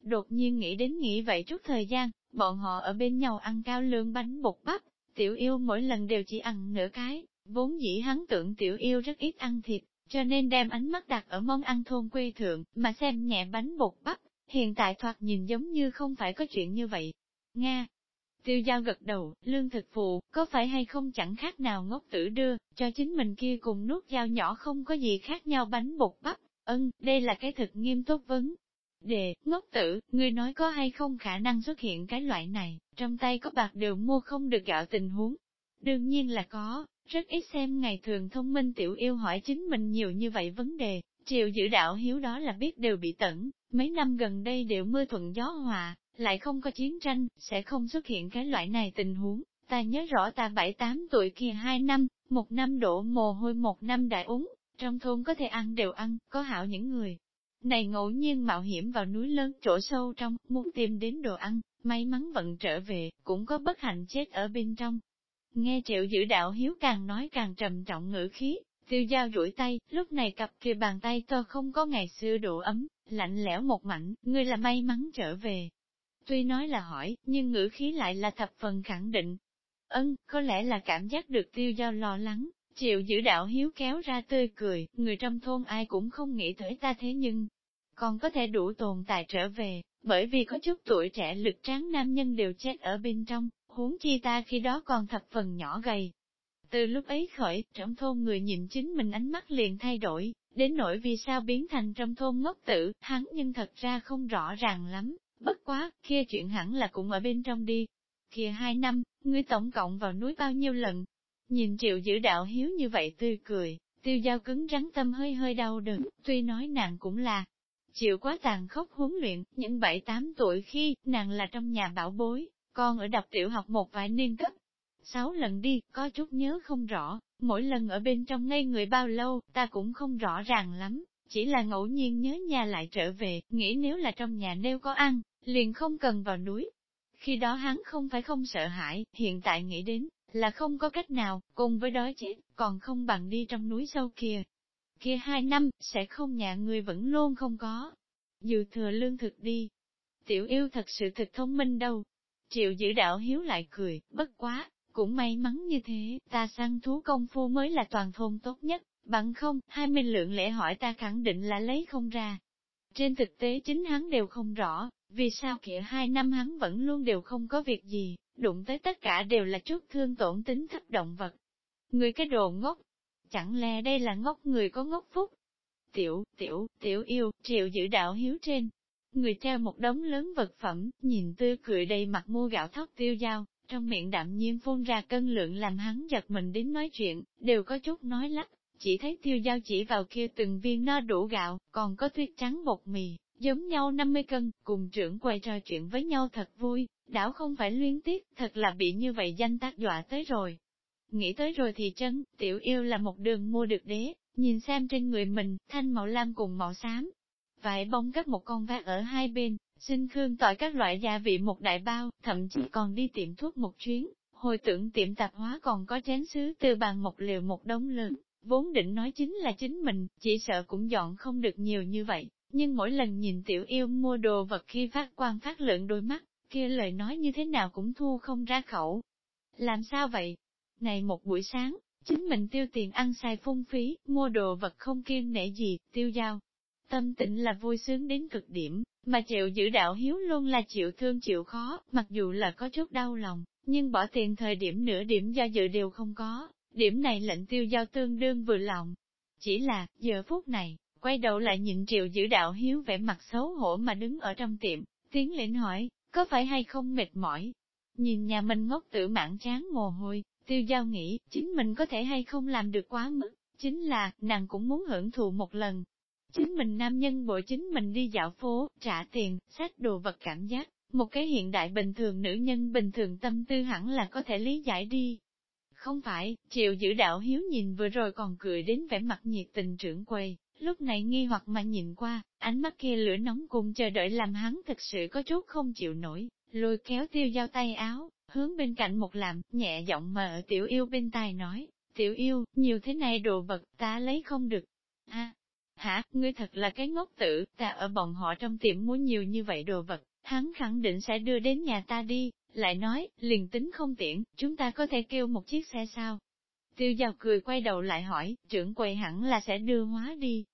đột nhiên nghĩ đến nghĩ vậy chút thời gian, bọn họ ở bên nhau ăn cao lương bánh bột bắp, tiểu yêu mỗi lần đều chỉ ăn nửa cái, vốn dĩ hắn tưởng tiểu yêu rất ít ăn thịt, cho nên đem ánh mắt đặt ở món ăn thôn quê thượng, mà xem nhẹ bánh bột bắp, hiện tại thoạt nhìn giống như không phải có chuyện như vậy. Nga. Tiêu giao gật đầu, lương thực phụ, có phải hay không chẳng khác nào ngốc tử đưa, cho chính mình kia cùng nuốt dao nhỏ không có gì khác nhau bánh bột bắp, ân, đây là cái thực nghiêm túc vấn. Đề, ngốc tử, ngươi nói có hay không khả năng xuất hiện cái loại này, trong tay có bạc đều mua không được gạo tình huống. Đương nhiên là có, rất ít xem ngày thường thông minh tiểu yêu hỏi chính mình nhiều như vậy vấn đề, triều giữ đạo hiếu đó là biết đều bị tẩn, mấy năm gần đây đều mưa thuận gió hòa, lại không có chiến tranh, sẽ không xuất hiện cái loại này tình huống. Ta nhớ rõ ta bảy tám tuổi kia hai năm, một năm đổ mồ hôi một năm đại uống, trong thôn có thể ăn đều ăn, có hảo những người. Này ngẫu nhiên mạo hiểm vào núi lớn chỗ sâu trong, muốn tìm đến đồ ăn, may mắn vận trở về, cũng có bất hạnh chết ở bên trong. Nghe triệu giữ đạo hiếu càng nói càng trầm trọng ngữ khí, tiêu dao rủi tay, lúc này cặp kia bàn tay to không có ngày xưa độ ấm, lạnh lẽo một mảnh, ngươi là may mắn trở về. Tuy nói là hỏi, nhưng ngữ khí lại là thập phần khẳng định. Ân, có lẽ là cảm giác được tiêu giao lo lắng, chịu giữ đạo hiếu kéo ra tươi cười, người trong thôn ai cũng không nghĩ tới ta thế nhưng, còn có thể đủ tồn tại trở về, bởi vì có chút tuổi trẻ lực tráng nam nhân đều chết ở bên trong, huống chi ta khi đó còn thập phần nhỏ gầy. Từ lúc ấy khởi, trong thôn người nhìn chính mình ánh mắt liền thay đổi, đến nỗi vì sao biến thành trong thôn ngốc tử, hắn nhưng thật ra không rõ ràng lắm, bất quá, kia chuyện hẳn là cũng ở bên trong đi. Kia hai năm, ngươi tổng cộng vào núi bao nhiêu lần? Nhìn triệu giữ đạo hiếu như vậy tươi cười, tiêu giao cứng rắn tâm hơi hơi đau đớn, tuy nói nàng cũng là chịu quá tàn khốc huấn luyện, những bảy tám tuổi khi, nàng là trong nhà bảo bối, con ở đọc tiểu học một vài niên cấp. Sáu lần đi, có chút nhớ không rõ, mỗi lần ở bên trong ngây người bao lâu, ta cũng không rõ ràng lắm, chỉ là ngẫu nhiên nhớ nhà lại trở về, nghĩ nếu là trong nhà nêu có ăn, liền không cần vào núi. Khi đó hắn không phải không sợ hãi, hiện tại nghĩ đến, là không có cách nào, cùng với đói chết, còn không bằng đi trong núi sâu kia. Kia hai năm, sẽ không nhà người vẫn luôn không có. Dù thừa lương thực đi. Tiểu yêu thật sự thật thông minh đâu. Triệu giữ đạo hiếu lại cười, bất quá, cũng may mắn như thế, ta săn thú công phu mới là toàn thôn tốt nhất, bằng không, hai mươi lượng lễ hỏi ta khẳng định là lấy không ra. Trên thực tế chính hắn đều không rõ, vì sao kia hai năm hắn vẫn luôn đều không có việc gì, đụng tới tất cả đều là chút thương tổn tính thấp động vật. Người cái đồ ngốc, chẳng lẽ đây là ngốc người có ngốc phúc? Tiểu, tiểu, tiểu yêu, triệu giữ đạo hiếu trên. Người treo một đống lớn vật phẩm, nhìn tươi cười đầy mặt mua gạo thóc tiêu dao, trong miệng đạm nhiên phun ra cân lượng làm hắn giật mình đến nói chuyện, đều có chút nói lắc, chỉ thấy tiêu giao chỉ vào kia từng viên no đủ gạo, còn có tuyết trắng bột mì, giống nhau 50 cân, cùng trưởng quay trò chuyện với nhau thật vui, đảo không phải luyến tiếc, thật là bị như vậy danh tác dọa tới rồi. Nghĩ tới rồi thì chân, tiểu yêu là một đường mua được đế, nhìn xem trên người mình, thanh màu lam cùng màu xám. Vải bông cắt một con vác ở hai bên, xin khương tỏi các loại gia vị một đại bao, thậm chí còn đi tiệm thuốc một chuyến, hồi tưởng tiệm tạp hóa còn có chén sứ từ bàn một liều một đống lớn, vốn định nói chính là chính mình, chỉ sợ cũng dọn không được nhiều như vậy, nhưng mỗi lần nhìn tiểu yêu mua đồ vật khi phát quan phát lượng đôi mắt, kia lời nói như thế nào cũng thu không ra khẩu. Làm sao vậy? Này một buổi sáng, chính mình tiêu tiền ăn xài phung phí, mua đồ vật không kiêng nể gì, tiêu giao. Tâm tịnh là vui sướng đến cực điểm, mà chịu giữ đạo hiếu luôn là chịu thương chịu khó, mặc dù là có chút đau lòng, nhưng bỏ tiền thời điểm nửa điểm do dự đều không có, điểm này lệnh tiêu giao tương đương vừa lòng. Chỉ là, giờ phút này, quay đầu lại nhìn triệu giữ đạo hiếu vẻ mặt xấu hổ mà đứng ở trong tiệm, tiến lĩnh hỏi, có phải hay không mệt mỏi? Nhìn nhà mình ngốc tử mãn chán mồ hôi, tiêu giao nghĩ, chính mình có thể hay không làm được quá mức, chính là, nàng cũng muốn hưởng thụ một lần. Chính mình nam nhân bội chính mình đi dạo phố, trả tiền, sách đồ vật cảm giác, một cái hiện đại bình thường nữ nhân bình thường tâm tư hẳn là có thể lý giải đi. Không phải, triệu giữ đạo hiếu nhìn vừa rồi còn cười đến vẻ mặt nhiệt tình trưởng quầy, lúc này nghi hoặc mà nhìn qua, ánh mắt kia lửa nóng cùng chờ đợi làm hắn thực sự có chút không chịu nổi, lôi kéo tiêu giao tay áo, hướng bên cạnh một làm, nhẹ giọng mà ở tiểu yêu bên tai nói, tiểu yêu, nhiều thế này đồ vật, ta lấy không được. a hả, ngươi thật là cái ngốc tử, ta ở bọn họ trong tiệm muốn nhiều như vậy đồ vật, hắn khẳng định sẽ đưa đến nhà ta đi, lại nói, liền tính không tiện, chúng ta có thể kêu một chiếc xe sao? Tiêu giao cười quay đầu lại hỏi, trưởng quầy hẳn là sẽ đưa hóa đi.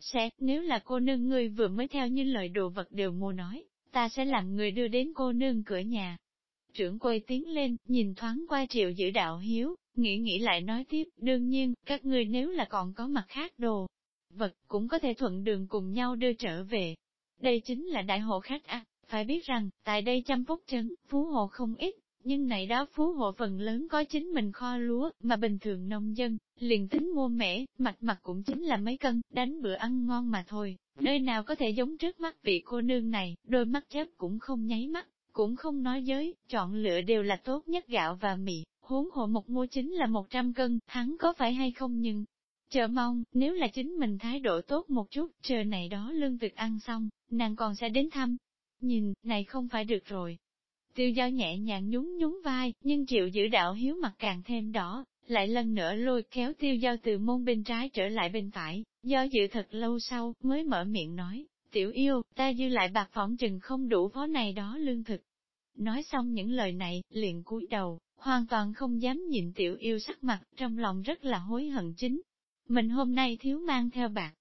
Sẽ, nếu là cô nương ngươi vừa mới theo như lời đồ vật đều mua nói, ta sẽ làm người đưa đến cô nương cửa nhà. Trưởng quầy tiến lên, nhìn thoáng qua triệu giữ đạo hiếu, nghĩ nghĩ lại nói tiếp, đương nhiên, các ngươi nếu là còn có mặt khác đồ, vật cũng có thể thuận đường cùng nhau đưa trở về. Đây chính là đại hộ khách à, phải biết rằng, tại đây trăm phúc trấn, phú hộ không ít, nhưng này đó phú hộ phần lớn có chính mình kho lúa, mà bình thường nông dân, liền tính mua mẻ, mặt mặt cũng chính là mấy cân, đánh bữa ăn ngon mà thôi, nơi nào có thể giống trước mắt vị cô nương này, đôi mắt chớp cũng không nháy mắt, cũng không nói giới, chọn lựa đều là tốt nhất gạo và mì, huống hộ một mua chính là 100 cân, hắn có phải hay không nhưng, chờ mong, nếu là chính mình thái độ tốt một chút, chờ này đó lương thực ăn xong, nàng còn sẽ đến thăm. Nhìn, này không phải được rồi, Tiêu giao nhẹ nhàng nhún nhún vai, nhưng chịu giữ đạo hiếu mặt càng thêm đỏ, lại lần nữa lôi kéo tiêu giao từ môn bên trái trở lại bên phải, do dự thật lâu sau, mới mở miệng nói, tiểu yêu, ta dư lại bạc phỏng chừng không đủ phó này đó lương thực. Nói xong những lời này, liền cúi đầu, hoàn toàn không dám nhìn tiểu yêu sắc mặt, trong lòng rất là hối hận chính. Mình hôm nay thiếu mang theo bạc.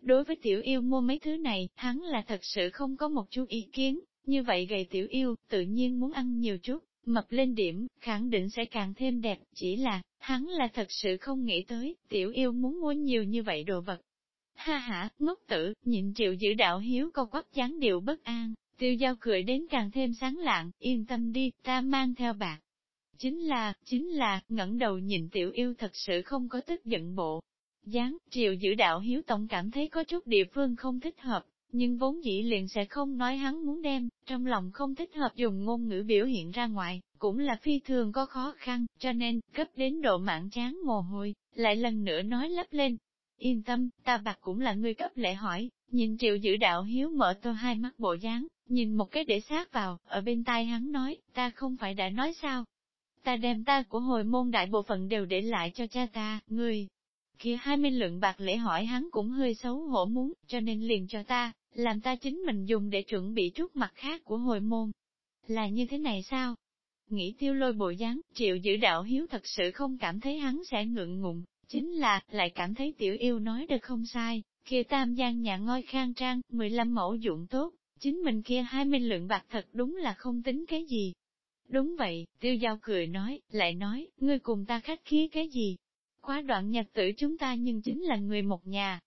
Đối với tiểu yêu mua mấy thứ này, hắn là thật sự không có một chút ý kiến, như vậy gầy tiểu yêu, tự nhiên muốn ăn nhiều chút, mập lên điểm, khẳng định sẽ càng thêm đẹp, chỉ là, hắn là thật sự không nghĩ tới, tiểu yêu muốn mua nhiều như vậy đồ vật. Ha ha, ngốc tử, nhịn triệu giữ đạo hiếu câu quắp chán điệu bất an, tiêu giao cười đến càng thêm sáng lạng, yên tâm đi, ta mang theo bạc. Chính là, chính là, ngẩng đầu nhìn tiểu yêu thật sự không có tức giận bộ dáng triệu giữ đạo hiếu tổng cảm thấy có chút địa phương không thích hợp, nhưng vốn dĩ liền sẽ không nói hắn muốn đem, trong lòng không thích hợp dùng ngôn ngữ biểu hiện ra ngoài, cũng là phi thường có khó khăn, cho nên, cấp đến độ mạng chán mồ hôi, lại lần nữa nói lấp lên. Yên tâm, ta bạc cũng là người cấp lễ hỏi, nhìn triệu giữ đạo hiếu mở to hai mắt bộ dáng, nhìn một cái để sát vào, ở bên tai hắn nói, ta không phải đã nói sao. Ta đem ta của hồi môn đại bộ phận đều để lại cho cha ta, người. Kia hai mươi lượng bạc lễ hỏi hắn cũng hơi xấu hổ muốn, cho nên liền cho ta, làm ta chính mình dùng để chuẩn bị chút mặt khác của hồi môn. Là như thế này sao? Nghĩ tiêu lôi bộ dáng, triệu giữ đạo hiếu thật sự không cảm thấy hắn sẽ ngượng ngùng, chính là, lại cảm thấy tiểu yêu nói được không sai, kia tam giang nhà ngôi khang trang, 15 mẫu dụng tốt, chính mình kia 20 lượng bạc thật đúng là không tính cái gì. Đúng vậy, tiêu giao cười nói, lại nói, ngươi cùng ta khách khí cái gì? Quá đoạn nhật tử chúng ta nhưng chính là người một nhà,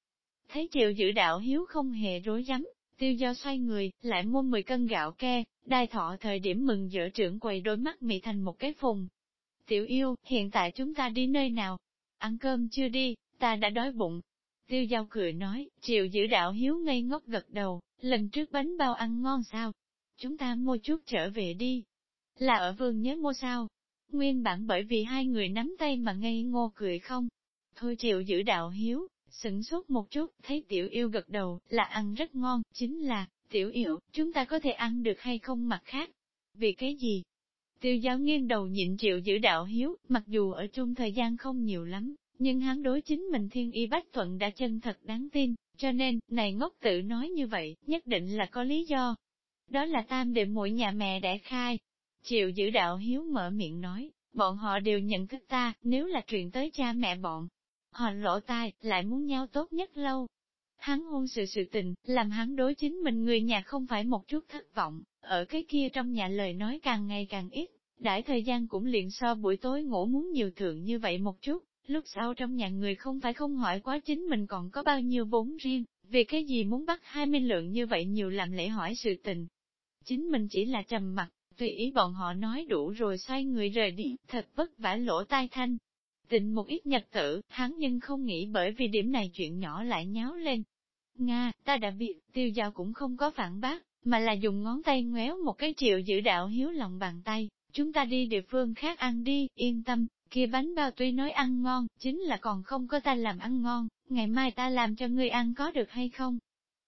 Thấy triệu giữ đạo hiếu không hề rối rắm, tiêu do xoay người, lại mua 10 cân gạo ke, đai thọ thời điểm mừng dỡ trưởng quầy đôi mắt mị thành một cái phùng. Tiểu yêu, hiện tại chúng ta đi nơi nào? Ăn cơm chưa đi, ta đã đói bụng. Tiêu giao cười nói, triệu giữ đạo hiếu ngây ngốc gật đầu, lần trước bánh bao ăn ngon sao? Chúng ta mua chút trở về đi. Là ở vườn nhớ mua sao? Nguyên bản bởi vì hai người nắm tay mà ngây ngô cười không? Thôi triệu giữ đạo hiếu, sửng sốt một chút, thấy tiểu yêu gật đầu, là ăn rất ngon, chính là, tiểu yêu, chúng ta có thể ăn được hay không mặt khác? Vì cái gì? Tiêu giáo nghiêng đầu nhịn triệu giữ đạo hiếu, mặc dù ở chung thời gian không nhiều lắm, nhưng hắn đối chính mình thiên y bách thuận đã chân thật đáng tin, cho nên, này ngốc tự nói như vậy, nhất định là có lý do. Đó là tam đệ mỗi nhà mẹ đẻ khai. Triệu giữ đạo hiếu mở miệng nói, bọn họ đều nhận thức ta, nếu là truyền tới cha mẹ bọn, họ lỗ tai, lại muốn nhau tốt nhất lâu. Hắn hôn sự sự tình, làm hắn đối chính mình người nhà không phải một chút thất vọng, ở cái kia trong nhà lời nói càng ngày càng ít, đãi thời gian cũng liền so buổi tối ngủ muốn nhiều thượng như vậy một chút, lúc sau trong nhà người không phải không hỏi quá chính mình còn có bao nhiêu vốn riêng, vì cái gì muốn bắt 20 lượng như vậy nhiều làm lễ hỏi sự tình. Chính mình chỉ là trầm mặt, tùy ý bọn họ nói đủ rồi xoay người rời đi, thật vất vả lỗ tai thanh, Tịnh một ít nhật tử, hắn nhưng không nghĩ bởi vì điểm này chuyện nhỏ lại nháo lên. Nga, ta đã biết, tiêu giao cũng không có phản bác, mà là dùng ngón tay ngoéo một cái triệu giữ đạo hiếu lòng bàn tay. Chúng ta đi địa phương khác ăn đi, yên tâm, kia bánh bao tuy nói ăn ngon, chính là còn không có ta làm ăn ngon, ngày mai ta làm cho ngươi ăn có được hay không?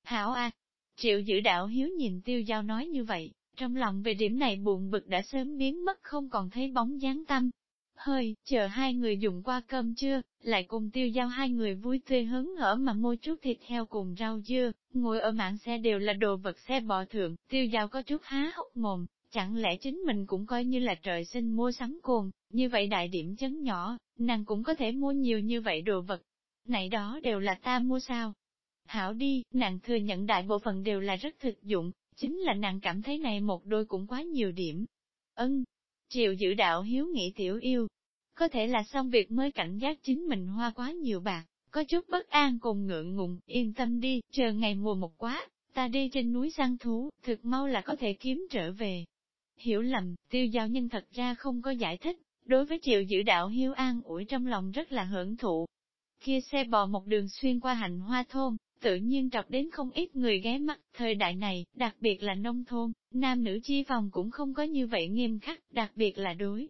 Hảo à, triệu giữ đạo hiếu nhìn tiêu giao nói như vậy, trong lòng về điểm này buồn bực đã sớm biến mất không còn thấy bóng dáng tâm, hơi, chờ hai người dùng qua cơm chưa, lại cùng tiêu giao hai người vui tươi hứng hở mà mua chút thịt heo cùng rau dưa, ngồi ở mạng xe đều là đồ vật xe bò thượng, tiêu giao có chút há hốc mồm, chẳng lẽ chính mình cũng coi như là trời sinh mua sắm cuồng, như vậy đại điểm chấn nhỏ, nàng cũng có thể mua nhiều như vậy đồ vật. Này đó đều là ta mua sao? Hảo đi, nàng thừa nhận đại bộ phận đều là rất thực dụng, chính là nàng cảm thấy này một đôi cũng quá nhiều điểm. Ân, Triệu giữ đạo hiếu nghĩ tiểu yêu. Có thể là xong việc mới cảnh giác chính mình hoa quá nhiều bạc, có chút bất an cùng ngượng ngùng, yên tâm đi, chờ ngày mùa một quá, ta đi trên núi săn thú, thực mau là có thể kiếm trở về. Hiểu lầm, tiêu giao nhân thật ra không có giải thích, đối với triệu giữ đạo hiếu an ủi trong lòng rất là hưởng thụ. Kia xe bò một đường xuyên qua hành hoa thôn, tự nhiên trọc đến không ít người ghé mắt, thời đại này, đặc biệt là nông thôn, nam nữ chi phòng cũng không có như vậy nghiêm khắc, đặc biệt là đối.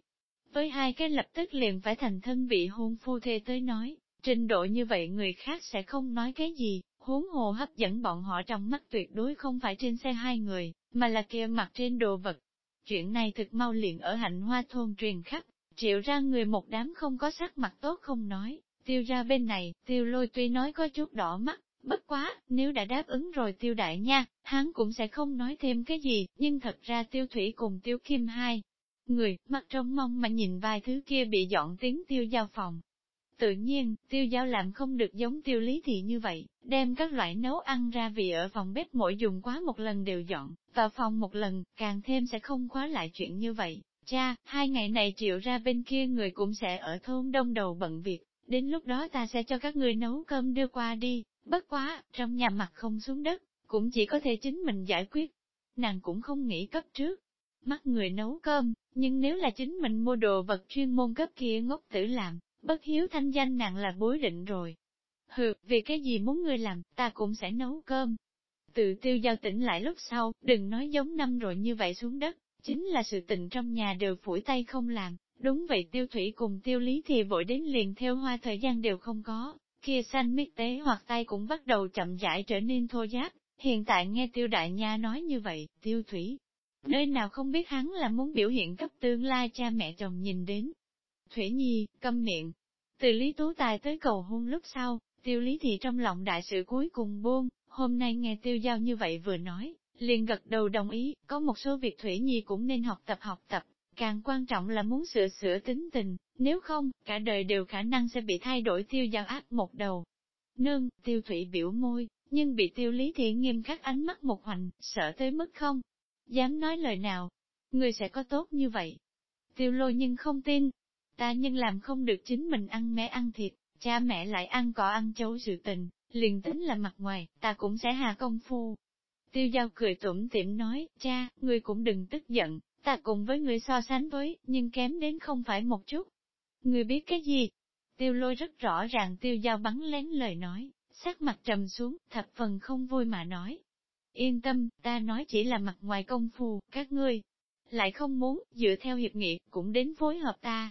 Với hai cái lập tức liền phải thành thân vị hôn phu thê tới nói, trình độ như vậy người khác sẽ không nói cái gì, huống hồ hấp dẫn bọn họ trong mắt tuyệt đối không phải trên xe hai người, mà là kia mặt trên đồ vật. Chuyện này thực mau liền ở hạnh hoa thôn truyền khắp, triệu ra người một đám không có sắc mặt tốt không nói, tiêu ra bên này, tiêu lôi tuy nói có chút đỏ mắt, Bất quá, nếu đã đáp ứng rồi tiêu đại nha, hắn cũng sẽ không nói thêm cái gì, nhưng thật ra tiêu thủy cùng tiêu kim hai. Người, mặt trong mong mà nhìn vài thứ kia bị dọn tiếng tiêu giao phòng. Tự nhiên, tiêu giao làm không được giống tiêu lý thị như vậy, đem các loại nấu ăn ra vì ở phòng bếp mỗi dùng quá một lần đều dọn, vào phòng một lần, càng thêm sẽ không khóa lại chuyện như vậy. Cha, hai ngày này triệu ra bên kia người cũng sẽ ở thôn đông đầu bận việc, đến lúc đó ta sẽ cho các người nấu cơm đưa qua đi, bất quá, trong nhà mặt không xuống đất, cũng chỉ có thể chính mình giải quyết. Nàng cũng không nghĩ cấp trước, mắt người nấu cơm, nhưng nếu là chính mình mua đồ vật chuyên môn cấp kia ngốc tử làm, bất hiếu thanh danh nàng là bối định rồi. Hừ, vì cái gì muốn ngươi làm, ta cũng sẽ nấu cơm. Tự tiêu giao tỉnh lại lúc sau, đừng nói giống năm rồi như vậy xuống đất, chính là sự tình trong nhà đều phủi tay không làm. Đúng vậy tiêu thủy cùng tiêu lý thì vội đến liền theo hoa thời gian đều không có, kia xanh miết tế hoặc tay cũng bắt đầu chậm rãi trở nên thô giáp. Hiện tại nghe tiêu đại nha nói như vậy, tiêu thủy, nơi nào không biết hắn là muốn biểu hiện cấp tương lai cha mẹ chồng nhìn đến. Thủy Nhi, câm miệng. Từ Lý Tú Tài tới cầu hôn lúc sau, tiêu lý thì trong lòng đại sự cuối cùng buông, hôm nay nghe tiêu giao như vậy vừa nói, liền gật đầu đồng ý, có một số việc Thủy Nhi cũng nên học tập học tập, càng quan trọng là muốn sửa sửa tính tình, nếu không, cả đời đều khả năng sẽ bị thay đổi tiêu giao ác một đầu. Nương, tiêu thủy biểu môi, nhưng bị tiêu lý thiện nghiêm khắc ánh mắt một hoành, sợ tới mức không, dám nói lời nào, người sẽ có tốt như vậy. Tiêu lôi nhưng không tin, ta nhưng làm không được chính mình ăn mẹ ăn thịt, cha mẹ lại ăn cỏ ăn chấu sự tình, liền tính là mặt ngoài, ta cũng sẽ hà công phu. Tiêu giao cười tủm tỉm nói, cha, ngươi cũng đừng tức giận, ta cùng với người so sánh với, nhưng kém đến không phải một chút. người biết cái gì? Tiêu lôi rất rõ ràng tiêu giao bắn lén lời nói, sắc mặt trầm xuống, thập phần không vui mà nói, Yên tâm, ta nói chỉ là mặt ngoài công phu, các ngươi lại không muốn, dựa theo hiệp nghị, cũng đến phối hợp ta.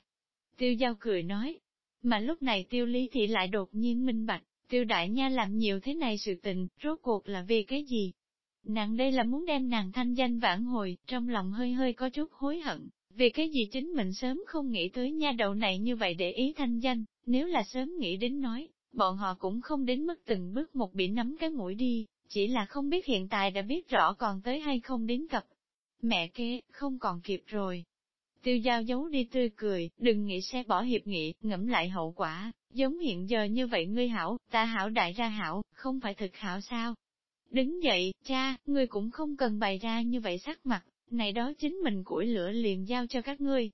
Tiêu giao cười nói, mà lúc này tiêu lý thị lại đột nhiên minh bạch, tiêu đại nha làm nhiều thế này sự tình, rốt cuộc là vì cái gì? Nàng đây là muốn đem nàng thanh danh vãn hồi, trong lòng hơi hơi có chút hối hận, vì cái gì chính mình sớm không nghĩ tới nha đầu này như vậy để ý thanh danh, nếu là sớm nghĩ đến nói, bọn họ cũng không đến mức từng bước một bị nắm cái mũi đi, chỉ là không biết hiện tại đã biết rõ còn tới hay không đến cập. Mẹ kế, không còn kịp rồi. Tiêu giao giấu đi tươi cười, đừng nghĩ sẽ bỏ hiệp nghị, ngẫm lại hậu quả, giống hiện giờ như vậy ngươi hảo, ta hảo đại ra hảo, không phải thực hảo sao? Đứng dậy, cha, ngươi cũng không cần bày ra như vậy sắc mặt, này đó chính mình củi lửa liền giao cho các ngươi.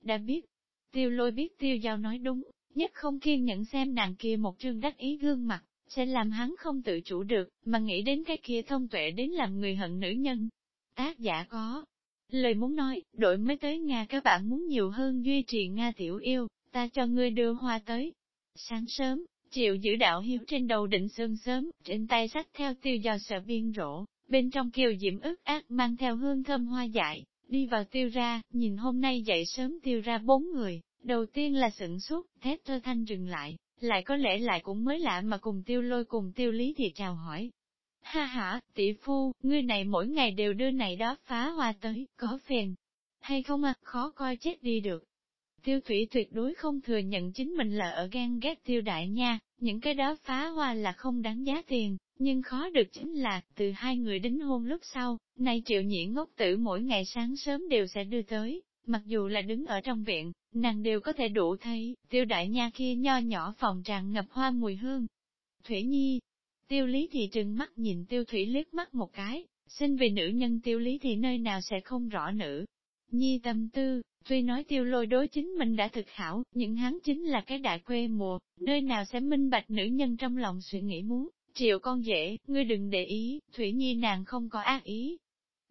Đã biết, tiêu lôi biết tiêu giao nói đúng, nhất không kiên nhẫn xem nàng kia một trương đắc ý gương mặt, sẽ làm hắn không tự chủ được, mà nghĩ đến cái kia thông tuệ đến làm người hận nữ nhân. Tác giả có lời muốn nói, đội mới tới Nga các bạn muốn nhiều hơn duy trì Nga tiểu yêu, ta cho ngươi đưa hoa tới. Sáng sớm, Triệu giữ đạo hiếu trên đầu định sơn sớm, trên tay sách theo tiêu do sợ viên rổ, bên trong kiều diễm ức ác mang theo hương thơm hoa dại, đi vào tiêu ra, nhìn hôm nay dậy sớm tiêu ra bốn người, đầu tiên là sửng sốt, thét thơ thanh dừng lại, lại có lẽ lại cũng mới lạ mà cùng tiêu lôi cùng tiêu lý thì chào hỏi. Ha ha, tỷ phu, ngươi này mỗi ngày đều đưa này đó phá hoa tới, có phiền. Hay không à, khó coi chết đi được. Tiêu thủy tuyệt đối không thừa nhận chính mình là ở ghen ghét tiêu đại nha, những cái đó phá hoa là không đáng giá tiền, nhưng khó được chính là, từ hai người đính hôn lúc sau, nay triệu nhĩ ngốc tử mỗi ngày sáng sớm đều sẽ đưa tới, mặc dù là đứng ở trong viện, nàng đều có thể đủ thấy, tiêu đại nha kia nho nhỏ phòng tràn ngập hoa mùi hương. Thủy Nhi, tiêu lý thì trừng mắt nhìn tiêu thủy liếc mắt một cái, xin vì nữ nhân tiêu lý thì nơi nào sẽ không rõ nữ. Nhi tâm tư, tuy nói tiêu lôi đối chính mình đã thực hảo, nhưng hắn chính là cái đại quê mùa, nơi nào sẽ minh bạch nữ nhân trong lòng suy nghĩ muốn, triệu con dễ, ngươi đừng để ý, Thủy Nhi nàng không có ác ý,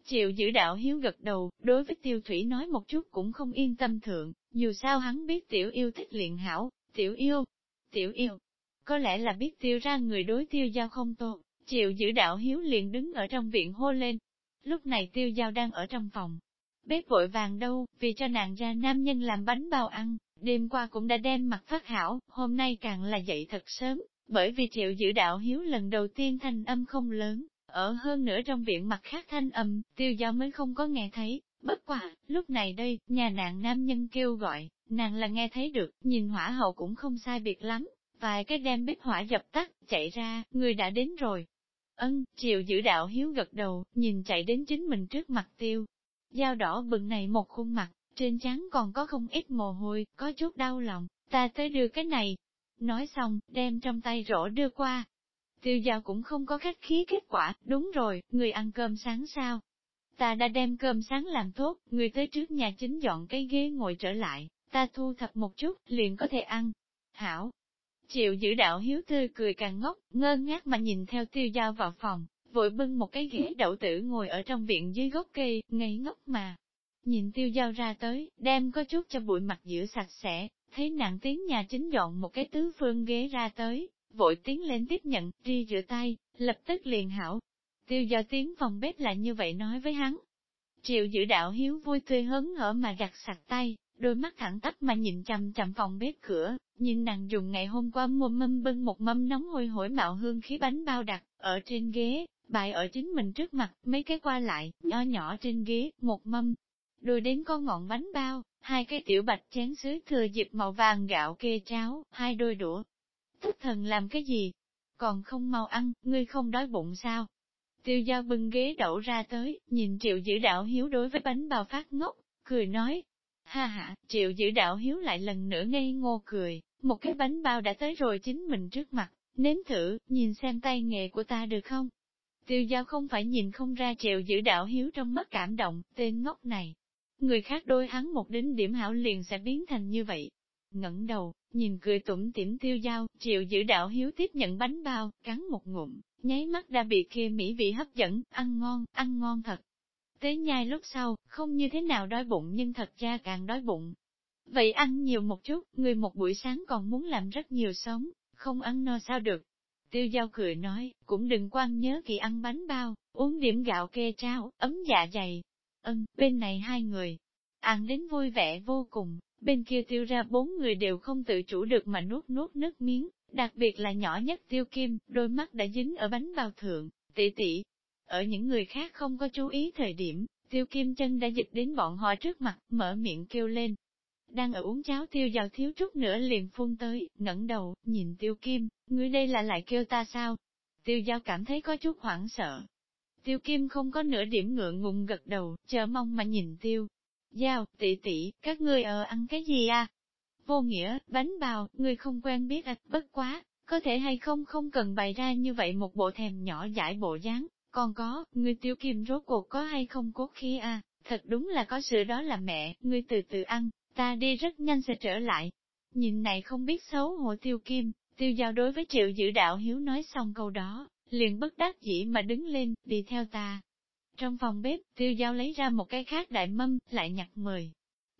Triệu giữ đạo hiếu gật đầu, đối với tiêu thủy nói một chút cũng không yên tâm thượng, dù sao hắn biết tiểu yêu thích luyện hảo, tiểu yêu, tiểu yêu, có lẽ là biết tiêu ra người đối tiêu giao không tốt, triệu giữ đạo hiếu liền đứng ở trong viện hô lên. Lúc này tiêu giao đang ở trong phòng, bếp vội vàng đâu, vì cho nàng ra nam nhân làm bánh bao ăn, đêm qua cũng đã đem mặt phát hảo, hôm nay càng là dậy thật sớm, bởi vì triệu giữ đạo hiếu lần đầu tiên thanh âm không lớn, ở hơn nữa trong viện mặt khác thanh âm, tiêu giao mới không có nghe thấy, bất quả, lúc này đây, nhà nàng nam nhân kêu gọi, nàng là nghe thấy được, nhìn hỏa hậu cũng không sai biệt lắm, vài cái đem bếp hỏa dập tắt, chạy ra, người đã đến rồi. Ân, triệu giữ đạo hiếu gật đầu, nhìn chạy đến chính mình trước mặt tiêu. Dao đỏ bừng này một khuôn mặt, trên trán còn có không ít mồ hôi, có chút đau lòng, ta tới đưa cái này. Nói xong, đem trong tay rổ đưa qua. Tiêu giao cũng không có khách khí kết quả, đúng rồi, người ăn cơm sáng sao? Ta đã đem cơm sáng làm tốt, người tới trước nhà chính dọn cái ghế ngồi trở lại, ta thu thập một chút, liền có thể ăn. Hảo! Triệu giữ đạo hiếu tươi cười càng ngốc, ngơ ngác mà nhìn theo tiêu giao vào phòng, vội bưng một cái ghế đậu tử ngồi ở trong viện dưới gốc cây, ngây ngốc mà. Nhìn tiêu giao ra tới, đem có chút cho bụi mặt giữa sạch sẽ, thấy nặng tiếng nhà chính dọn một cái tứ phương ghế ra tới, vội tiến lên tiếp nhận, đi rửa tay, lập tức liền hảo. Tiêu giao tiếng phòng bếp là như vậy nói với hắn. Triệu giữ đạo hiếu vui tươi hớn hở mà gặt sạch tay, đôi mắt thẳng tắp mà nhìn chằm chằm phòng bếp cửa, nhìn nàng dùng ngày hôm qua mua mâm bưng một mâm nóng hôi hổi mạo hương khí bánh bao đặt, ở trên ghế, bày ở chính mình trước mặt, mấy cái qua lại, nho nhỏ trên ghế, một mâm. đùi đến con ngọn bánh bao, hai cái tiểu bạch chén sứ thừa dịp màu vàng gạo kê cháo, hai đôi đũa. Thức thần làm cái gì? Còn không mau ăn, ngươi không đói bụng sao? Tiêu giao bưng ghế đậu ra tới, nhìn triệu giữ đạo hiếu đối với bánh bao phát ngốc, cười nói. Ha ha, triệu giữ đạo hiếu lại lần nữa ngây ngô cười, một cái bánh bao đã tới rồi chính mình trước mặt, nếm thử, nhìn xem tay nghề của ta được không? Tiêu giao không phải nhìn không ra triệu giữ đạo hiếu trong mắt cảm động, tên ngốc này. Người khác đôi hắn một đến điểm hảo liền sẽ biến thành như vậy. ngẩng đầu, nhìn cười tủm tỉm tiêu giao, triệu giữ đạo hiếu tiếp nhận bánh bao, cắn một ngụm, nháy mắt đã bị kia mỹ vị hấp dẫn, ăn ngon, ăn ngon thật. Tế nhai lúc sau, không như thế nào đói bụng nhưng thật ra càng đói bụng. Vậy ăn nhiều một chút, người một buổi sáng còn muốn làm rất nhiều sống, không ăn no sao được. Tiêu giao cười nói, cũng đừng quan nhớ kỳ ăn bánh bao, uống điểm gạo kê trao, ấm dạ dày. Ân, bên này hai người, ăn đến vui vẻ vô cùng, bên kia tiêu ra bốn người đều không tự chủ được mà nuốt nuốt nước miếng, đặc biệt là nhỏ nhất tiêu kim, đôi mắt đã dính ở bánh bao thượng, tỷ tỷ. Ở những người khác không có chú ý thời điểm, tiêu kim chân đã dịch đến bọn họ trước mặt, mở miệng kêu lên. Đang ở uống cháo tiêu giàu thiếu chút nữa liền phun tới, ngẩng đầu, nhìn tiêu kim, ngươi đây là lại kêu ta sao? Tiêu giao cảm thấy có chút hoảng sợ. Tiêu kim không có nửa điểm ngượng ngùng gật đầu, chờ mong mà nhìn tiêu. Giao, tỷ tỷ, các ngươi ở ăn cái gì à? Vô nghĩa, bánh bào, ngươi không quen biết à, bất quá, có thể hay không không cần bày ra như vậy một bộ thèm nhỏ giải bộ dáng, còn có, ngươi tiêu kim rốt cuộc có hay không cốt khí à, thật đúng là có sự đó là mẹ, ngươi từ từ ăn, ta đi rất nhanh sẽ trở lại. Nhìn này không biết xấu hổ tiêu kim, tiêu giao đối với triệu giữ đạo hiếu nói xong câu đó, liền bất đắc dĩ mà đứng lên, đi theo ta. Trong phòng bếp, tiêu giao lấy ra một cái khác đại mâm, lại nhặt mời.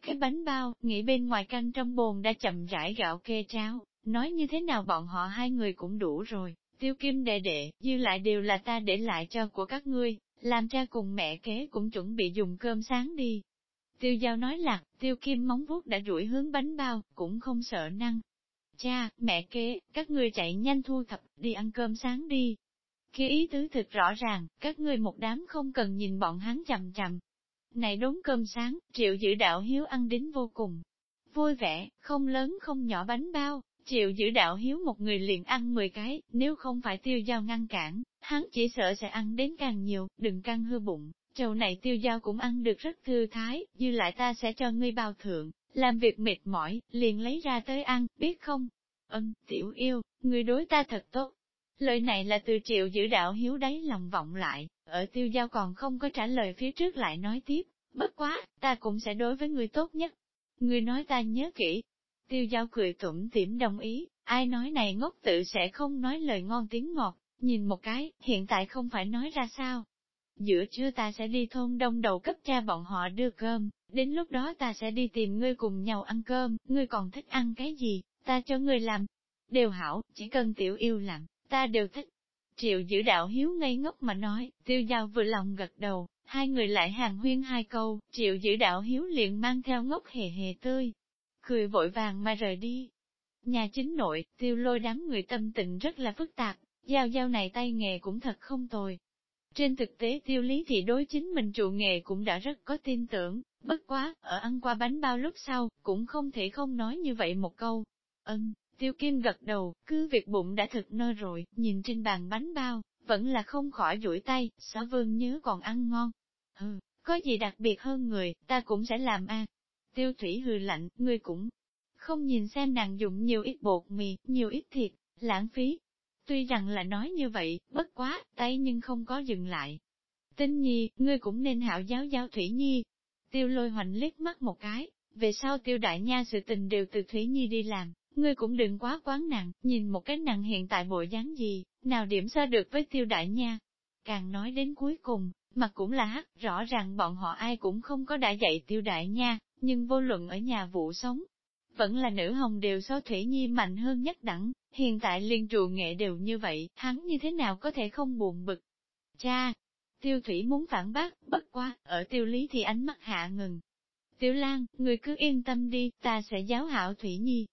Cái bánh bao, nghĩ bên ngoài canh trong bồn đã chậm rãi gạo kê cháo, nói như thế nào bọn họ hai người cũng đủ rồi, tiêu kim đệ đệ, dư lại đều là ta để lại cho của các ngươi, làm cha cùng mẹ kế cũng chuẩn bị dùng cơm sáng đi. Tiêu giao nói lạc, tiêu kim móng vuốt đã rủi hướng bánh bao, cũng không sợ năng. Cha, mẹ kế, các ngươi chạy nhanh thu thập, đi ăn cơm sáng đi. Khi ý tứ thực rõ ràng, các ngươi một đám không cần nhìn bọn hắn chầm chầm. Này đốn cơm sáng, triệu giữ đạo hiếu ăn đến vô cùng. Vui vẻ, không lớn không nhỏ bánh bao, triệu giữ đạo hiếu một người liền ăn 10 cái, nếu không phải tiêu giao ngăn cản, hắn chỉ sợ sẽ ăn đến càng nhiều, đừng căng hư bụng. Trầu này tiêu giao cũng ăn được rất thư thái, dư lại ta sẽ cho ngươi bao thượng, làm việc mệt mỏi, liền lấy ra tới ăn, biết không? Ân, tiểu yêu, ngươi đối ta thật tốt. Lời này là từ triệu giữ đạo hiếu đáy lòng vọng lại, ở tiêu giao còn không có trả lời phía trước lại nói tiếp, bất quá, ta cũng sẽ đối với ngươi tốt nhất. Ngươi nói ta nhớ kỹ. Tiêu giao cười tủm tỉm đồng ý, ai nói này ngốc tự sẽ không nói lời ngon tiếng ngọt, nhìn một cái, hiện tại không phải nói ra sao, giữa trưa ta sẽ đi thôn đông đầu cấp cha bọn họ đưa cơm, đến lúc đó ta sẽ đi tìm ngươi cùng nhau ăn cơm, ngươi còn thích ăn cái gì, ta cho ngươi làm. Đều hảo, chỉ cần tiểu yêu làm, ta đều thích. Triệu giữ đạo hiếu ngây ngốc mà nói, tiêu giao vừa lòng gật đầu, hai người lại hàng huyên hai câu, triệu giữ đạo hiếu liền mang theo ngốc hề hề tươi, cười vội vàng mà rời đi. Nhà chính nội, tiêu lôi đám người tâm tình rất là phức tạp, giao giao này tay nghề cũng thật không tồi, trên thực tế tiêu lý thị đối chính mình trụ nghề cũng đã rất có tin tưởng, bất quá, ở ăn qua bánh bao lúc sau, cũng không thể không nói như vậy một câu. Ân, tiêu kim gật đầu, cứ việc bụng đã thực nơ rồi, nhìn trên bàn bánh bao, vẫn là không khỏi duỗi tay, sở vương nhớ còn ăn ngon. Hừ, có gì đặc biệt hơn người, ta cũng sẽ làm a. Tiêu thủy hừ lạnh, ngươi cũng không nhìn xem nàng dùng nhiều ít bột mì, nhiều ít thịt, lãng phí. Tuy rằng là nói như vậy, bất quá, tay nhưng không có dừng lại. Tinh nhi, ngươi cũng nên hảo giáo giáo Thủy Nhi. Tiêu lôi hoành liếc mắt một cái, về sau tiêu đại nha sự tình đều từ Thủy Nhi đi làm, ngươi cũng đừng quá quán nặng, nhìn một cái nặng hiện tại bộ dáng gì, nào điểm ra được với tiêu đại nha. Càng nói đến cuối cùng, mặt cũng là hắc, rõ ràng bọn họ ai cũng không có đã dạy tiêu đại nha, nhưng vô luận ở nhà vụ sống, vẫn là nữ hồng đều so Thủy Nhi mạnh hơn nhất đẳng, hiện tại liên trù nghệ đều như vậy, hắn như thế nào có thể không buồn bực. Cha! Tiêu Thủy muốn phản bác, bất quá, ở tiêu lý thì ánh mắt hạ ngừng. Tiểu Lan, người cứ yên tâm đi, ta sẽ giáo hảo Thủy Nhi.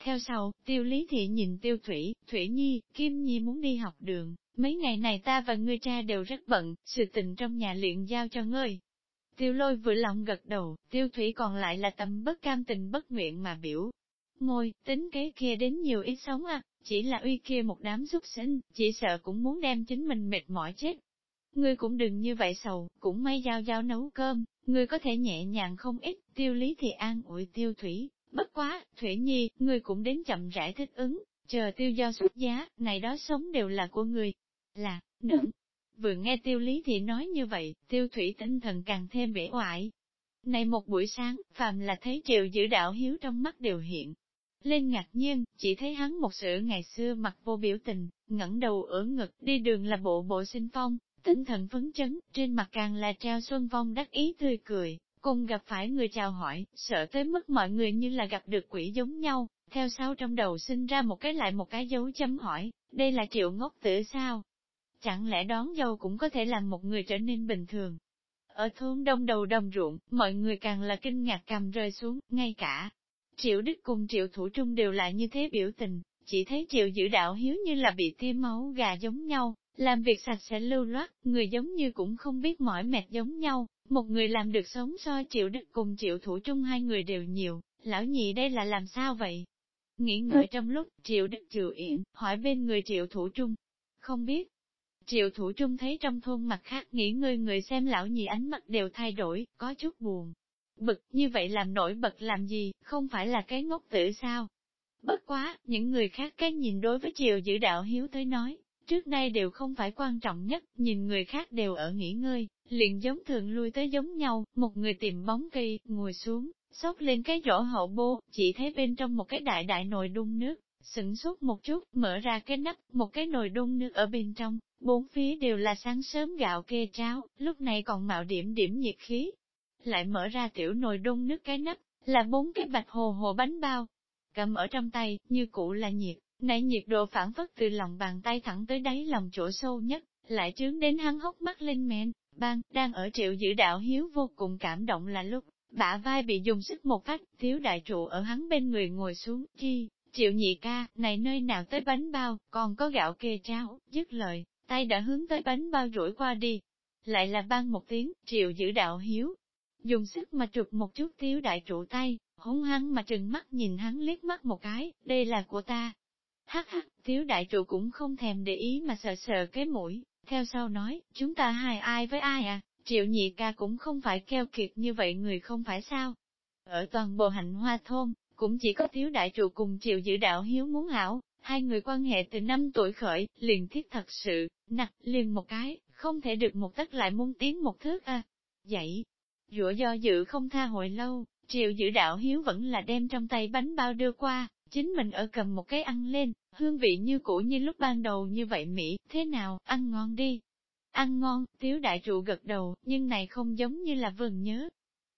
Theo sau, tiêu lý thị nhìn tiêu Thủy, Thủy Nhi, Kim Nhi muốn đi học đường, mấy ngày này ta và ngươi cha đều rất bận, sự tình trong nhà luyện giao cho ngươi, Tiêu lôi vừa lòng gật đầu, tiêu thủy còn lại là tâm bất cam tình bất nguyện mà biểu. Ngôi, tính kế kia đến nhiều ít sống à, chỉ là uy kia một đám xuất sinh, chỉ sợ cũng muốn đem chính mình mệt mỏi chết. Ngươi cũng đừng như vậy sầu, cũng may giao giao nấu cơm, ngươi có thể nhẹ nhàng không ít, tiêu lý thì an ủi tiêu thủy, bất quá, thủy nhi, ngươi cũng đến chậm rãi thích ứng, chờ tiêu giao xuất giá, này đó sống đều là của ngươi. Là, nữ. Vừa nghe tiêu lý thì nói như vậy, tiêu thủy tinh thần càng thêm bể oải. Này một buổi sáng, phàm là thấy triệu giữ đạo hiếu trong mắt đều hiện. Lên ngạc nhiên, chỉ thấy hắn một sự ngày xưa mặt vô biểu tình, ngẩng đầu ở ngực, đi đường là bộ bộ sinh phong, tinh thần phấn chấn, trên mặt càng là treo xuân phong đắc ý tươi cười, cùng gặp phải người chào hỏi, sợ tới mức mọi người như là gặp được quỷ giống nhau, theo sau trong đầu sinh ra một cái lại một cái dấu chấm hỏi, đây là triệu ngốc tử sao? Chẳng lẽ đón dâu cũng có thể làm một người trở nên bình thường. Ở thôn đông đầu đồng ruộng, mọi người càng là kinh ngạc cầm rơi xuống, ngay cả. Triệu Đức cùng Triệu Thủ Trung đều lại như thế biểu tình, chỉ thấy Triệu giữ đạo hiếu như là bị tiêm máu gà giống nhau, làm việc sạch sẽ lưu loát, người giống như cũng không biết mỏi mệt giống nhau, một người làm được sống so Triệu Đức cùng Triệu Thủ Trung hai người đều nhiều, lão nhị đây là làm sao vậy? Nghĩ ngợi trong lúc, Triệu Đức Triệu Yển, hỏi bên người Triệu Thủ Trung, không biết, Triệu thủ trung thấy trong thôn mặt khác nghỉ ngơi người xem lão nhị ánh mắt đều thay đổi, có chút buồn. Bực, như vậy làm nổi bật làm gì, không phải là cái ngốc tử sao? Bất quá, những người khác cái nhìn đối với triều giữ đạo hiếu tới nói, trước nay đều không phải quan trọng nhất, nhìn người khác đều ở nghỉ ngơi, liền giống thường lui tới giống nhau, một người tìm bóng cây, ngồi xuống, xốc lên cái rổ hậu bô, chỉ thấy bên trong một cái đại đại nồi đun nước, sửng sốt một chút, mở ra cái nắp, một cái nồi đun nước ở bên trong, Bốn phía đều là sáng sớm gạo kê tráo, lúc này còn mạo điểm điểm nhiệt khí. Lại mở ra tiểu nồi đun nước cái nắp, là bốn cái bạch hồ hồ bánh bao. Cầm ở trong tay, như cũ là nhiệt, này nhiệt độ phản phất từ lòng bàn tay thẳng tới đáy lòng chỗ sâu nhất, lại trướng đến hắn hốc mắt lên men, bang đang ở triệu giữ đạo hiếu vô cùng cảm động là lúc, bả vai bị dùng sức một phát, thiếu đại trụ ở hắn bên người ngồi xuống, chi, triệu nhị ca, này nơi nào tới bánh bao, còn có gạo kê trao, dứt lời, tay đã hướng tới bánh bao rủi qua đi. Lại là ban một tiếng, triệu giữ đạo hiếu. Dùng sức mà trục một chút tiếu đại trụ tay, hống hắn mà trừng mắt nhìn hắn liếc mắt một cái, đây là của ta. Hắc hắc, tiếu đại trụ cũng không thèm để ý mà sờ sờ cái mũi, theo sau nói, chúng ta hai ai với ai à, triệu nhị ca cũng không phải keo kiệt như vậy người không phải sao. Ở toàn bộ hạnh hoa thôn, cũng chỉ có tiếu đại trụ cùng triệu giữ đạo hiếu muốn hảo, Hai người quan hệ từ năm tuổi khởi, liền thiết thật sự, nặc, liền một cái, không thể được một tất lại muốn tiến một thước à. vậy rủa do dự không tha hồi lâu, triệu giữ đạo hiếu vẫn là đem trong tay bánh bao đưa qua, chính mình ở cầm một cái ăn lên, hương vị như cũ như lúc ban đầu như vậy Mỹ, thế nào, ăn ngon đi. Ăn ngon, tiếu đại trụ gật đầu, nhưng này không giống như là vườn nhớ.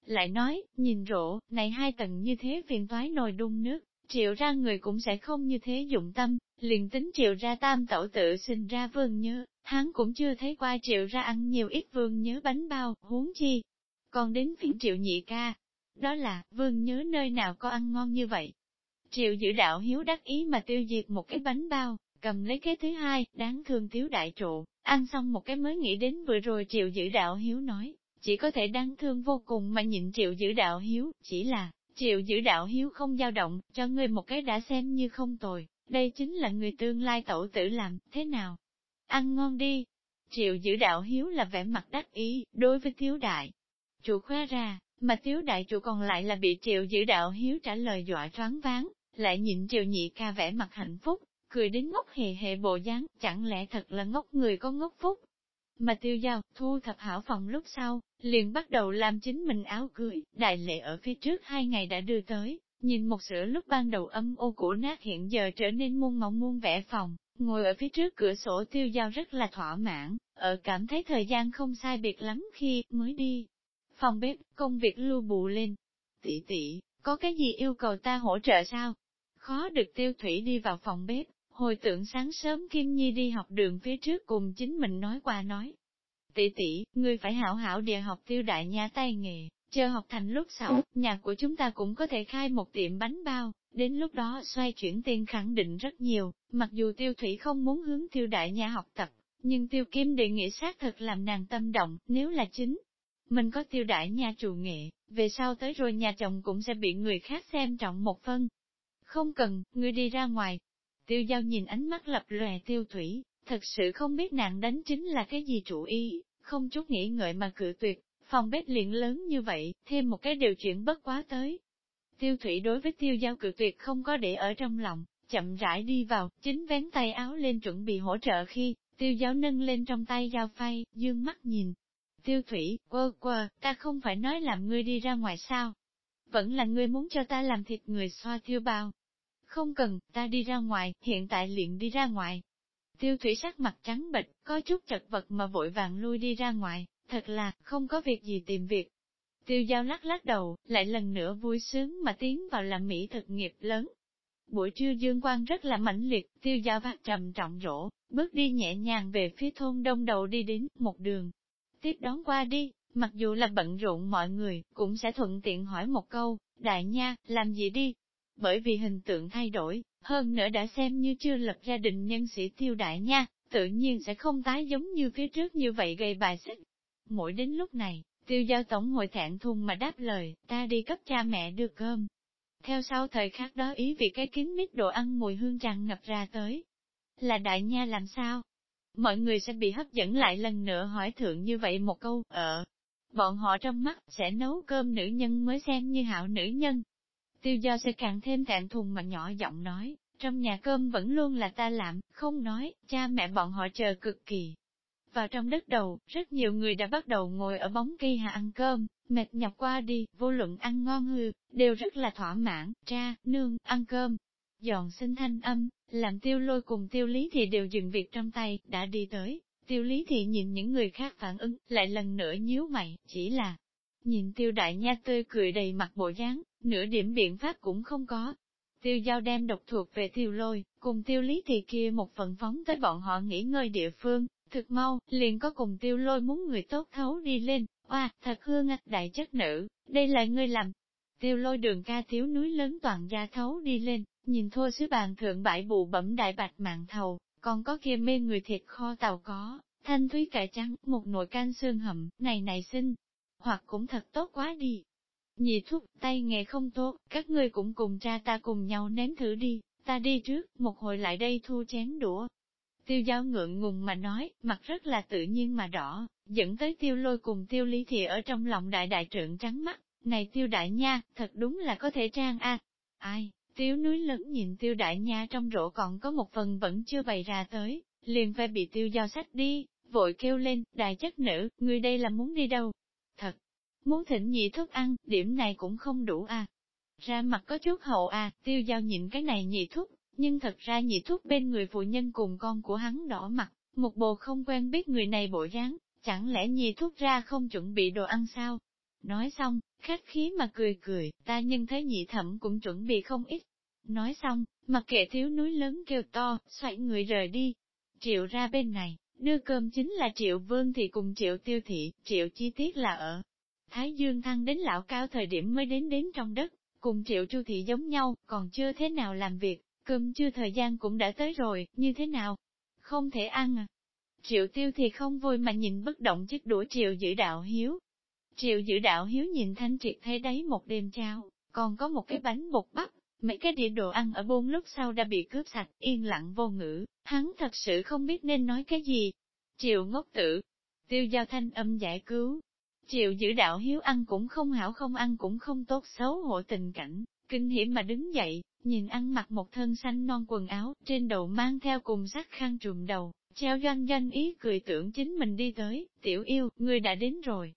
Lại nói, nhìn rổ, này hai tầng như thế phiền toái nồi đun nước, Triệu ra người cũng sẽ không như thế dụng tâm, liền tính triệu ra tam tẩu tự sinh ra vương nhớ, hắn cũng chưa thấy qua triệu ra ăn nhiều ít vương nhớ bánh bao, huống chi. Còn đến phiên triệu nhị ca, đó là, vương nhớ nơi nào có ăn ngon như vậy. Triệu giữ đạo hiếu đắc ý mà tiêu diệt một cái bánh bao, cầm lấy cái thứ hai, đáng thương thiếu đại trụ, ăn xong một cái mới nghĩ đến vừa rồi triệu giữ đạo hiếu nói, chỉ có thể đáng thương vô cùng mà nhịn triệu giữ đạo hiếu, chỉ là, Triệu giữ đạo hiếu không dao động, cho ngươi một cái đã xem như không tồi, đây chính là người tương lai tổ tử làm, thế nào? Ăn ngon đi. Triệu giữ đạo hiếu là vẻ mặt đắc ý, đối với thiếu đại. Chủ khoe ra, mà thiếu đại chủ còn lại là bị triệu giữ đạo hiếu trả lời dọa choáng váng, lại nhịn triệu nhị ca vẻ mặt hạnh phúc, cười đến ngốc hề hề bộ dáng, chẳng lẽ thật là ngốc người có ngốc phúc. Mà tiêu giao, thu thập hảo phòng lúc sau, liền bắt đầu làm chính mình áo cười, đại lệ ở phía trước hai ngày đã đưa tới, nhìn một sữa lúc ban đầu âm ô cũ nát hiện giờ trở nên muôn mộng muôn vẻ phòng, ngồi ở phía trước cửa sổ tiêu giao rất là thỏa mãn, ở cảm thấy thời gian không sai biệt lắm khi mới đi. Phòng bếp, công việc lưu bù lên. Tỷ tỷ, có cái gì yêu cầu ta hỗ trợ sao? Khó được tiêu thủy đi vào phòng bếp, hồi tưởng sáng sớm Kim Nhi đi học đường phía trước cùng chính mình nói qua nói. Tỷ tỷ, ngươi phải hảo hảo địa học tiêu đại nha tay nghề, chờ học thành lúc sau, nhà của chúng ta cũng có thể khai một tiệm bánh bao, đến lúc đó xoay chuyển tiền khẳng định rất nhiều, mặc dù tiêu thủy không muốn hướng tiêu đại nha học tập, nhưng tiêu kim đề nghị xác thật làm nàng tâm động, nếu là chính. Mình có tiêu đại nha chủ nghệ, về sau tới rồi nhà chồng cũng sẽ bị người khác xem trọng một phân. Không cần, ngươi đi ra ngoài. Tiêu giao nhìn ánh mắt lập lòe tiêu thủy, thật sự không biết nàng đánh chính là cái gì chủ ý, không chút nghĩ ngợi mà cự tuyệt, phòng bếp liền lớn như vậy, thêm một cái điều chuyển bất quá tới. Tiêu thủy đối với tiêu giao cự tuyệt không có để ở trong lòng, chậm rãi đi vào, chính vén tay áo lên chuẩn bị hỗ trợ khi, tiêu giáo nâng lên trong tay dao phay, dương mắt nhìn. Tiêu thủy, quơ quơ, ta không phải nói làm ngươi đi ra ngoài sao? Vẫn là ngươi muốn cho ta làm thịt người xoa tiêu bao. Không cần, ta đi ra ngoài, hiện tại liền đi ra ngoài. Tiêu thủy sắc mặt trắng bệch, có chút chật vật mà vội vàng lui đi ra ngoài, thật là, không có việc gì tìm việc. Tiêu giao lắc lắc đầu, lại lần nữa vui sướng mà tiến vào làm mỹ thực nghiệp lớn. Buổi trưa dương quang rất là mãnh liệt, tiêu giao vạt trầm trọng rỗ, bước đi nhẹ nhàng về phía thôn đông đầu đi đến một đường. Tiếp đón qua đi, mặc dù là bận rộn mọi người, cũng sẽ thuận tiện hỏi một câu, đại nha, làm gì đi? Bởi vì hình tượng thay đổi, hơn nữa đã xem như chưa lập gia đình nhân sĩ tiêu đại nha, tự nhiên sẽ không tái giống như phía trước như vậy gây bài xích. Mỗi đến lúc này, tiêu giao tổng ngồi thẹn thùng mà đáp lời, ta đi cấp cha mẹ đưa cơm. Theo sau thời khắc đó ý vì cái kín mít đồ ăn mùi hương tràn ngập ra tới. Là đại nha làm sao? Mọi người sẽ bị hấp dẫn lại lần nữa hỏi thượng như vậy một câu, ở. Bọn họ trong mắt sẽ nấu cơm nữ nhân mới xem như hảo nữ nhân. Tiêu do sẽ càng thêm thẹn thùng mà nhỏ giọng nói, trong nhà cơm vẫn luôn là ta làm, không nói, cha mẹ bọn họ chờ cực kỳ. Vào trong đất đầu, rất nhiều người đã bắt đầu ngồi ở bóng cây hạ ăn cơm, mệt nhọc qua đi, vô luận ăn ngon hư, đều rất là thỏa mãn, cha, nương, ăn cơm. Giòn sinh thanh âm, làm tiêu lôi cùng tiêu lý thì đều dừng việc trong tay, đã đi tới. Tiêu lý thì nhìn những người khác phản ứng, lại lần nữa nhíu mày, chỉ là nhìn tiêu đại nha tươi cười đầy mặt bộ dáng, nửa điểm biện pháp cũng không có. Tiêu giao đem độc thuộc về tiêu lôi, cùng tiêu lý thì kia một phần phóng tới bọn họ nghỉ ngơi địa phương, thực mau, liền có cùng tiêu lôi muốn người tốt thấu đi lên, oa, thật hương ngạch đại chất nữ, đây là ngươi làm. Tiêu lôi đường ca thiếu núi lớn toàn gia thấu đi lên, nhìn thua sứ bàn thượng bãi bụ bẩm đại bạch mạng thầu, còn có kia mê người thịt kho tàu có, thanh thúy cải trắng, một nồi canh xương hầm, này này xinh, hoặc cũng thật tốt quá đi. Nhị thúc, tay nghề không tốt, các ngươi cũng cùng cha ta cùng nhau nếm thử đi, ta đi trước, một hồi lại đây thu chén đũa, Tiêu giao ngượng ngùng mà nói, mặt rất là tự nhiên mà đỏ, dẫn tới tiêu lôi cùng tiêu lý thì ở trong lòng đại đại trượng trắng mắt, này tiêu đại nha, thật đúng là có thể trang a Ai, tiêu núi lớn nhìn tiêu đại nha trong rổ còn có một phần vẫn chưa bày ra tới, liền phải bị tiêu giao sách đi, vội kêu lên, đại chất nữ, người đây là muốn đi đâu? Muốn thỉnh nhị thức ăn, điểm này cũng không đủ à Ra mặt có chút hậu à tiêu giao nhịn cái này nhị thúc, nhưng thật ra nhị thúc bên người phụ nhân cùng con của hắn đỏ mặt, một bồ không quen biết người này bộ dáng, chẳng lẽ nhị thúc ra không chuẩn bị đồ ăn sao? Nói xong, khách khí mà cười cười, ta nhân thấy nhị thẩm cũng chuẩn bị không ít. Nói xong, mặc kệ thiếu núi lớn kêu to, xoay người rời đi. Triệu ra bên này, đưa cơm chính là triệu vương thì cùng triệu tiêu thị, triệu chi tiết là ở. Thái Dương thăng đến lão cao thời điểm mới đến đến trong đất, cùng triệu chu thị giống nhau, còn chưa thế nào làm việc, Cơm chưa thời gian cũng đã tới rồi, như thế nào? Không thể ăn à? Triệu tiêu thì không vui mà nhìn bất động chiếc đũa triệu giữ đạo hiếu. Triệu giữ đạo hiếu nhìn thanh triệt thấy đấy một đêm trao, còn có một cái bánh bột bắp, mấy cái đĩa đồ ăn ở buôn lúc sau đã bị cướp sạch, yên lặng vô ngữ, hắn thật sự không biết nên nói cái gì. Triệu ngốc tử, tiêu giao thanh âm giải cứu. Triệu giữ đạo hiếu ăn cũng không hảo không ăn cũng không tốt xấu hổ tình cảnh, kinh hiểm mà đứng dậy, nhìn ăn mặc một thân xanh non quần áo, trên đầu mang theo cùng sắc khăn trùm đầu, treo doanh doanh ý cười tưởng chính mình đi tới, tiểu yêu, người đã đến rồi.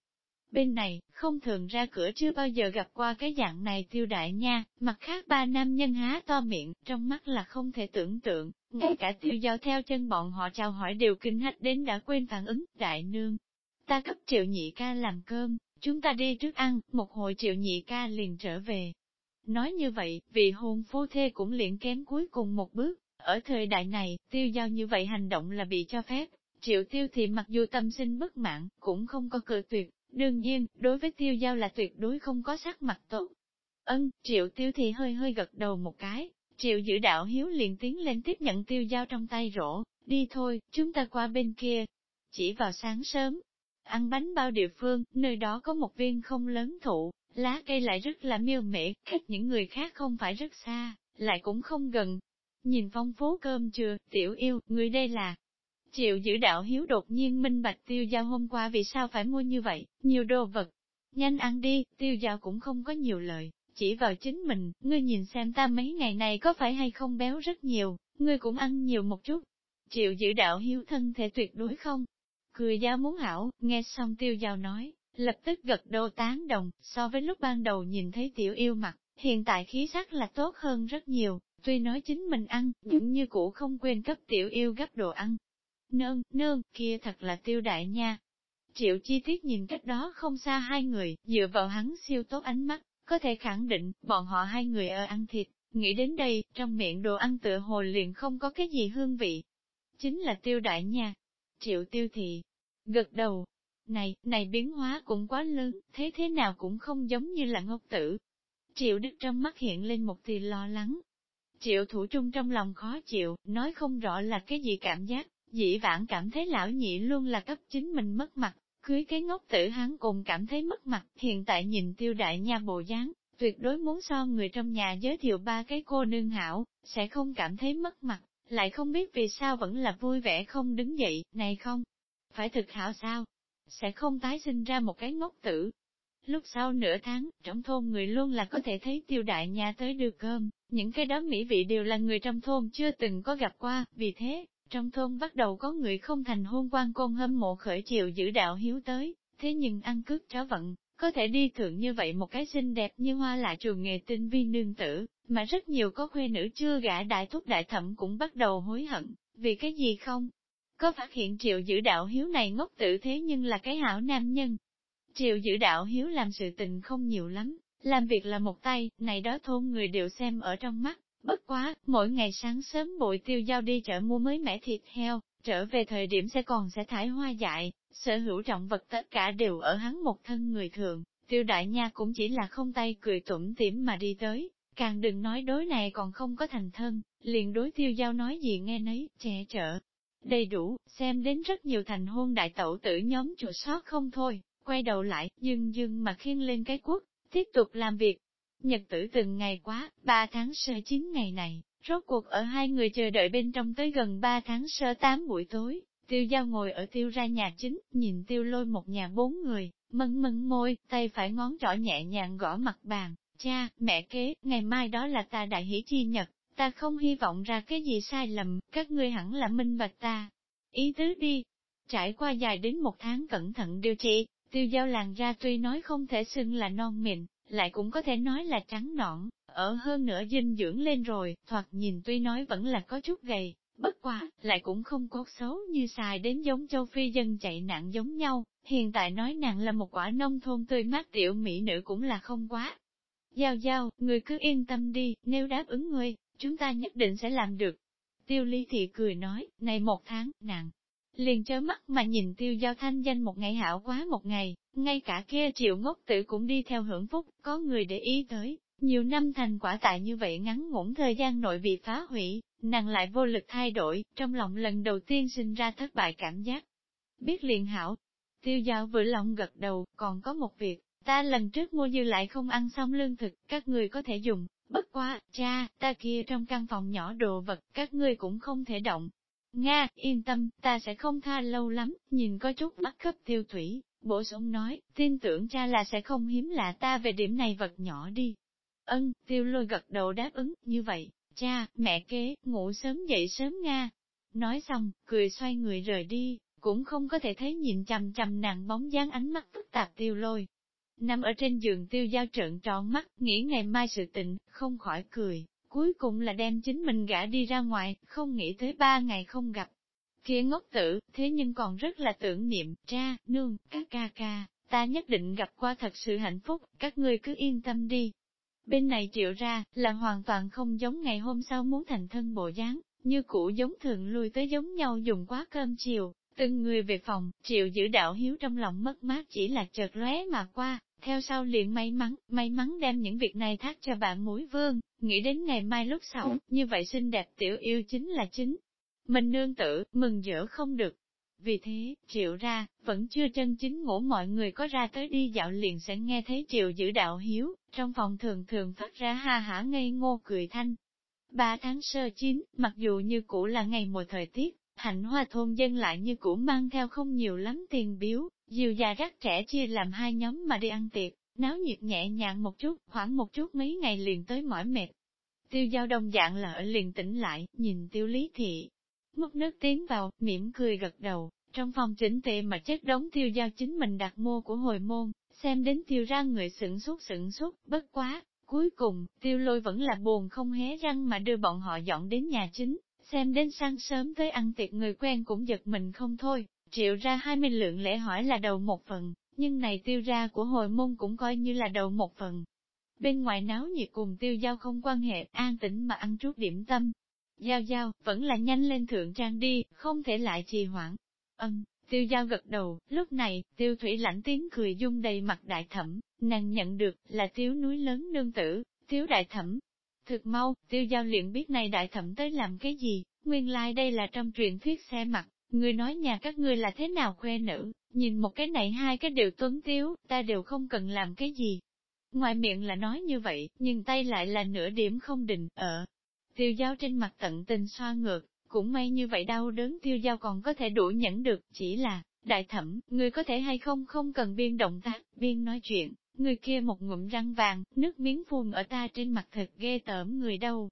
Bên này, không thường ra cửa chưa bao giờ gặp qua cái dạng này tiêu đại nha, mặt khác ba nam nhân há to miệng, trong mắt là không thể tưởng tượng, ngay cả tiêu giao theo chân bọn họ chào hỏi đều kinh hách đến đã quên phản ứng, đại nương. Ta cấp triệu nhị ca làm cơm, chúng ta đi trước ăn, một hồi triệu nhị ca liền trở về. Nói như vậy, vị hôn phu thê cũng liền kém cuối cùng một bước, ở thời đại này, tiêu giao như vậy hành động là bị cho phép, triệu tiêu thì mặc dù tâm sinh bất mãn, cũng không có cự tuyệt, đương nhiên, đối với tiêu giao là tuyệt đối không có sắc mặt tốt. Ân, triệu tiêu thì hơi hơi gật đầu một cái, triệu giữ đạo hiếu liền tiến lên tiếp nhận tiêu giao trong tay rổ, đi thôi, chúng ta qua bên kia. Chỉ vào sáng sớm, ăn bánh bao địa phương, nơi đó có một viên không lớn thụ, lá cây lại rất là miêu mễ, cách những người khác không phải rất xa, lại cũng không gần. Nhìn phong phố cơm chưa, tiểu yêu, người đây là, Triệu giữ đạo hiếu đột nhiên minh bạch tiêu giao hôm qua vì sao phải mua như vậy, nhiều đồ vật. Nhanh ăn đi, tiêu giao cũng không có nhiều lời, chỉ vào chính mình, ngươi nhìn xem ta mấy ngày này có phải hay không béo rất nhiều, ngươi cũng ăn nhiều một chút. Triệu giữ đạo hiếu thân thể tuyệt đối không. Cười giao muốn hảo, nghe xong tiêu giao nói, lập tức gật đầu tán đồng, so với lúc ban đầu nhìn thấy tiểu yêu mặt, hiện tại khí sắc là tốt hơn rất nhiều, tuy nói chính mình ăn, nhưng như cũ không quên cấp tiểu yêu gấp đồ ăn, Nương, nương, kia thật là tiêu đại nha. Triệu chi tiết nhìn cách đó không xa hai người, dựa vào hắn siêu tốt ánh mắt, có thể khẳng định, bọn họ hai người ở ăn thịt, nghĩ đến đây, trong miệng đồ ăn tựa hồ liền không có cái gì hương vị. Chính là tiêu đại nha. Triệu tiêu thị, gật đầu. Này, này biến hóa cũng quá lớn, thế thế nào cũng không giống như là ngốc tử. Triệu đức trong mắt hiện lên một tia lo lắng. Triệu thủ trung trong lòng khó chịu, nói không rõ là cái gì cảm giác, Dĩ vãng cảm thấy lão nhị luôn là cấp chính mình mất mặt, cưới cái ngốc tử hắn cùng cảm thấy mất mặt, hiện tại nhìn tiêu đại nha bộ dáng, tuyệt đối muốn so người trong nhà giới thiệu ba cái cô nương hảo, sẽ không cảm thấy mất mặt, lại không biết vì sao vẫn là vui vẻ không đứng dậy, này không, phải thực hảo sao, sẽ không tái sinh ra một cái ngốc tử. Lúc sau nửa tháng, trong thôn người luôn là có thể thấy tiêu đại nhà tới đưa cơm, những cái đó mỹ vị đều là người trong thôn chưa từng có gặp qua, vì thế, trong thôn bắt đầu có người không thành hôn quan côn hâm mộ khởi chiều giữ đạo hiếu tới, thế nhưng ăn cướp chó vận, có thể đi thượng như vậy một cái xinh đẹp như hoa lạ trường nghề tinh vi nương tử, mà rất nhiều có khuê nữ chưa gả đại thúc đại thẩm cũng bắt đầu hối hận, vì cái gì không? Có phát hiện triệu giữ đạo hiếu này ngốc tử thế nhưng là cái hảo nam nhân. Triệu giữ đạo hiếu làm sự tình không nhiều lắm, làm việc là một tay, này đó thôn người đều xem ở trong mắt, Bất quá, mỗi ngày sáng sớm bội tiêu giao đi chợ mua mới mẻ thịt heo, trở về thời điểm sẽ còn sẽ thải hoa dại, sở hữu trọng vật tất cả đều ở hắn một thân người thường, tiêu đại nha cũng chỉ là không tay cười tủm tỉm mà đi tới, càng đừng nói đối này còn không có thành thân, liền đối tiêu giao nói gì nghe nấy, trẻ chở. Đầy đủ, xem đến rất nhiều thành hôn đại tẩu tử nhóm chùa sót không thôi, quay đầu lại, dưng dưng mà khiêng lên cái quốc, tiếp tục làm việc, Nhật tử từng ngày quá, ba tháng sơ chín ngày này, rốt cuộc ở hai người chờ đợi bên trong tới gần ba tháng sơ tám buổi tối, tiêu giao ngồi ở tiêu ra nhà chính, nhìn tiêu lôi một nhà bốn người, mân mân môi, tay phải ngón trỏ nhẹ nhàng gõ mặt bàn, cha, mẹ kế, ngày mai đó là ta đại hỷ chi nhật, ta không hy vọng ra cái gì sai lầm, các ngươi hẳn là minh bạch ta. Ý tứ đi, trải qua dài đến một tháng cẩn thận điều trị, tiêu giao làn ra tuy nói không thể xưng là non mịn, lại cũng có thể nói là trắng nõn, ở hơn nữa dinh dưỡng lên rồi, thoạt nhìn tuy nói vẫn là có chút gầy, bất quá, lại cũng không có xấu như xài đến giống châu Phi dân chạy nạn giống nhau, hiện tại nói nàng là một quả nông thôn tươi mát tiểu mỹ nữ cũng là không quá. Giao giao, người cứ yên tâm đi, nếu đáp ứng ngươi, chúng ta nhất định sẽ làm được. Tiêu ly thị cười nói, này một tháng, nàng, liền chớ mắt mà nhìn tiêu giao thanh danh một ngày hảo quá một ngày, ngay cả kia triệu ngốc tử cũng đi theo hưởng phúc, có người để ý tới, nhiều năm thành quả tại như vậy ngắn ngủn thời gian nội bị phá hủy, nàng lại vô lực thay đổi, trong lòng lần đầu tiên sinh ra thất bại cảm giác. Biết liền hảo, tiêu giao vừa lòng gật đầu, còn có một việc, ta lần trước mua dư lại không ăn xong lương thực, các người có thể dùng, bất quá, cha, ta kia trong căn phòng nhỏ đồ vật, các ngươi cũng không thể động, Nga, yên tâm, ta sẽ không tha lâu lắm, nhìn có chút bắt cấp tiêu thủy, bổ sung nói, tin tưởng cha là sẽ không hiếm lạ ta về điểm này vật nhỏ đi. Ân, tiêu lôi gật đầu đáp ứng, như vậy, cha, mẹ kế, ngủ sớm dậy sớm nga. Nói xong, cười xoay người rời đi, cũng không có thể thấy nhìn chằm chằm nàng bóng dáng ánh mắt phức tạp tiêu lôi. Nằm ở trên giường tiêu giao trợn tròn mắt, nghĩ ngày mai sự tình, không khỏi cười, cuối cùng là đem chính mình gã đi ra ngoài, không nghĩ tới ba ngày không gặp. Kia ngốc tử, thế nhưng còn rất là tưởng niệm, cha, nương, các ca ca, ta nhất định gặp qua thật sự hạnh phúc, các ngươi cứ yên tâm đi. Bên này triệu ra, là hoàn toàn không giống ngày hôm sau muốn thành thân bộ dáng, như cũ giống thường lui tới giống nhau dùng quá cơm chiều, từng người về phòng, triệu giữ đạo hiếu trong lòng mất mát chỉ là chợt lóe mà qua, theo sau liền may mắn, may mắn đem những việc này thác cho bạn mũi vương, nghĩ đến ngày mai lúc sau, như vậy xinh đẹp tiểu yêu chính là chính. Mình nương tử, mừng dở không được. Vì thế, triệu ra, vẫn chưa chân chính ngủ mọi người có ra tới đi dạo liền sẽ nghe thấy triệu giữ đạo hiếu, trong phòng thường thường phát ra ha hả ngây ngô cười thanh. Ba tháng sơ chín, mặc dù như cũ là ngày mùa thời tiết, hạnh hoa thôn dân lại như cũ mang theo không nhiều lắm tiền biếu, dìu già rắc trẻ chia làm hai nhóm mà đi ăn tiệc, náo nhiệt nhẹ nhàng một chút, khoảng một chút mấy ngày liền tới mỏi mệt. Tiêu giao đồng dạng là ở liền tỉnh lại, nhìn tiêu lý thị. Múc nước tiến vào, mỉm cười gật đầu, trong phòng chỉnh tệ mà chất đống tiêu giao chính mình đặt mua của hồi môn, xem đến tiêu ra người sửng sốt sửng sốt, bất quá. Cuối cùng, tiêu lôi vẫn là buồn không hé răng mà đưa bọn họ dọn đến nhà chính, xem đến sáng sớm tới ăn tiệc người quen cũng giật mình không thôi, triệu ra 20 lượng lễ hỏi là đầu một phần, nhưng này tiêu ra của hồi môn cũng coi như là đầu một phần. Bên ngoài náo nhiệt cùng tiêu giao không quan hệ, an tĩnh mà ăn chút điểm tâm. Giao giao, vẫn là nhanh lên thượng trang đi, không thể lại trì hoãn. Ân, tiêu giao gật đầu, lúc này, tiêu thủy lãnh tiếng cười dung đầy mặt đại thẩm, nàng nhận được, là thiếu núi lớn nương tử, thiếu đại thẩm. Thực mau, tiêu giao liền biết này đại thẩm tới làm cái gì, nguyên lai like đây là trong truyền thuyết xe mặt, người nói nhà các ngươi là thế nào khoe nữ, nhìn một cái này hai cái đều tuấn tiếu, ta đều không cần làm cái gì. Ngoài miệng là nói như vậy, nhưng tay lại là nửa điểm không định, ở. Tiêu giao trên mặt tận tình xoa ngược, cũng may như vậy đau đớn tiêu giao còn có thể đủ nhẫn được, chỉ là, đại thẩm, người có thể hay không không cần biên động tác, biên nói chuyện, người kia một ngụm răng vàng, nước miếng phun ở ta trên mặt thật ghê tởm người đâu.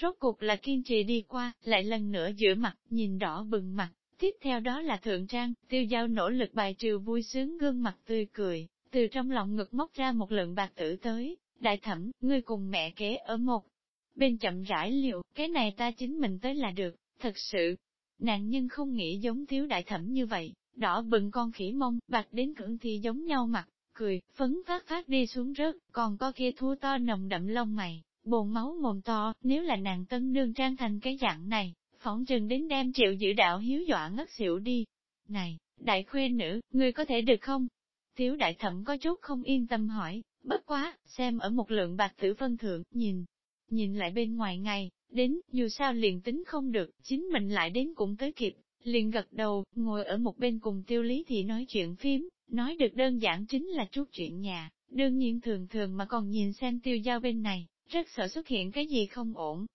Rốt cuộc là kiên trì đi qua, lại lần nữa giữa mặt, nhìn đỏ bừng mặt, tiếp theo đó là thượng trang, tiêu giao nỗ lực bài trừ vui sướng gương mặt tươi cười, từ trong lòng ngực móc ra một lượng bạc tử tới, đại thẩm, ngươi cùng mẹ kế ở một. Bên chậm rãi liệu, cái này ta chính mình tới là được, thật sự. Nạn nhân không nghĩ giống thiếu đại thẩm như vậy, đỏ bừng con khỉ mông, bạc đến cưỡng thì giống nhau mặt, cười, phấn phát phát đi xuống rớt, còn có kia thua to nồng đậm lông mày, bồn máu mồm to, nếu là nàng tân nương trang thành cái dạng này, phỏng chừng đến đem triệu giữ đạo hiếu dọa ngất xỉu đi. Này, đại khuê nữ, ngươi có thể được không? Tiếu đại thẩm có chút không yên tâm hỏi, bất quá, xem ở một lượng bạc tử phân thượng, nhìn, nhìn lại bên ngoài ngày, đến, dù sao liền tính không được, chính mình lại đến cũng tới kịp, liền gật đầu, ngồi ở một bên cùng tiêu lý thì nói chuyện phím, nói được đơn giản chính là chút chuyện nhà, đương nhiên thường thường mà còn nhìn xem tiêu giao bên này, rất sợ xuất hiện cái gì không ổn,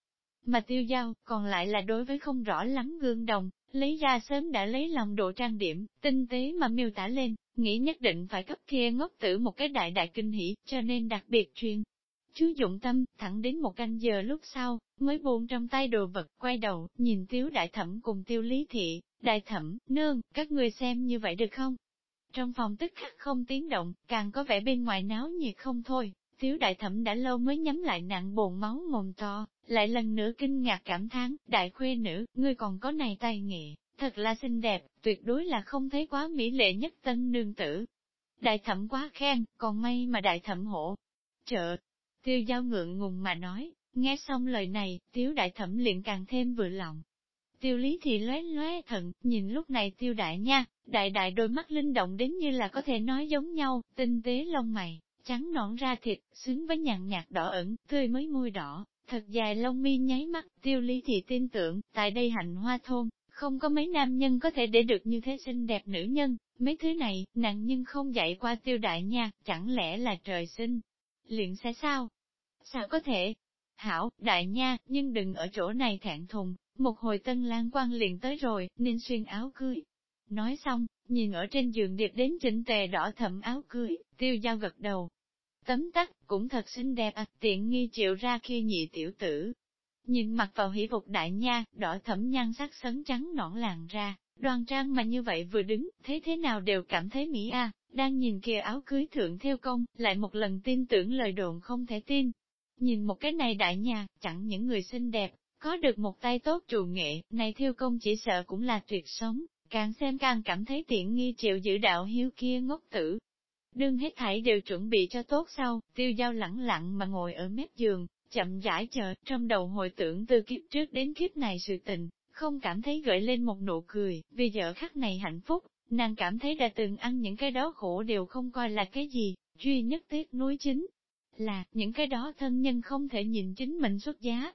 mà tiêu giao, còn lại là đối với không rõ lắm gương đồng, lấy ra sớm đã lấy lòng độ trang điểm, tinh tế mà miêu tả lên, nghĩ nhất định phải cấp kia ngốc tử một cái đại đại kinh hỷ, cho nên đặc biệt truyền. Chú dụng tâm, thẳng đến một canh giờ lúc sau, mới buông trong tay đồ vật, quay đầu, nhìn tiêu đại thẩm cùng tiêu lý thị, đại thẩm, nương, các người xem như vậy được không? Trong phòng tức khắc không tiếng động, càng có vẻ bên ngoài náo nhiệt không thôi, thiếu đại thẩm đã lâu mới nhắm lại nặng bồn máu mồm to, lại lần nữa kinh ngạc cảm thán, đại khuê nữ, ngươi còn có này tay nghệ, thật là xinh đẹp, tuyệt đối là không thấy quá mỹ lệ nhất tân nương tử. Đại thẩm quá khen, còn may mà đại thẩm hổ. Trợ, tiêu giao ngượng ngùng mà nói, nghe xong lời này, thiếu đại thẩm liền càng thêm vừa lòng. Tiêu lý thì lóe lóe thận, nhìn lúc này tiêu đại nha, đại đại đôi mắt linh động đến như là có thể nói giống nhau, tinh tế lông mày, trắng nõn ra thịt, xứng với nhàn nhạt đỏ ẩn, tươi mới môi đỏ, thật dài lông mi nháy mắt, tiêu lý thì tin tưởng, tại đây hạnh hoa thôn, không có mấy nam nhân có thể để được như thế xinh đẹp nữ nhân, mấy thứ này, nặng nhưng không dạy qua tiêu đại nha, chẳng lẽ là trời sinh, liền sẽ sao? Sao có thể? Hảo, đại nha, nhưng đừng ở chỗ này thẹn thùng, một hồi tân lang quan liền tới rồi, nên xuyên áo cưới. Nói xong, nhìn ở trên giường điệp đến chỉnh tề đỏ thẫm áo cưới, tiêu giao gật đầu. tấm tắc, cũng thật xinh đẹp à, tiện nghi triệu ra khi nhị tiểu tử. Nhìn mặt vào hỷ phục đại nha, đỏ thẫm nhan sắc sấn trắng nõn làn ra, đoan trang mà như vậy vừa đứng, thế thế nào đều cảm thấy mỹ a đang nhìn kia áo cưới thượng theo công, lại một lần tin tưởng lời đồn không thể tin. Nhìn một cái này đại nhà, chẳng những người xinh đẹp, có được một tay tốt trù nghệ, này thiêu công chỉ sợ cũng là tuyệt sống, càng xem càng cảm thấy tiện nghi chịu giữ đạo hiếu kia ngốc tử. Đương hết thảy đều chuẩn bị cho tốt sau, tiêu giao lẳng lặng mà ngồi ở mép giường, chậm rãi chờ, trong đầu hồi tưởng từ kiếp trước đến kiếp này sự tình, không cảm thấy gợi lên một nụ cười, vì giờ khắc này hạnh phúc, nàng cảm thấy đã từng ăn những cái đó khổ đều không coi là cái gì, duy nhất tiếc nuối chính là những cái đó thân nhân không thể nhìn chính mình xuất giá.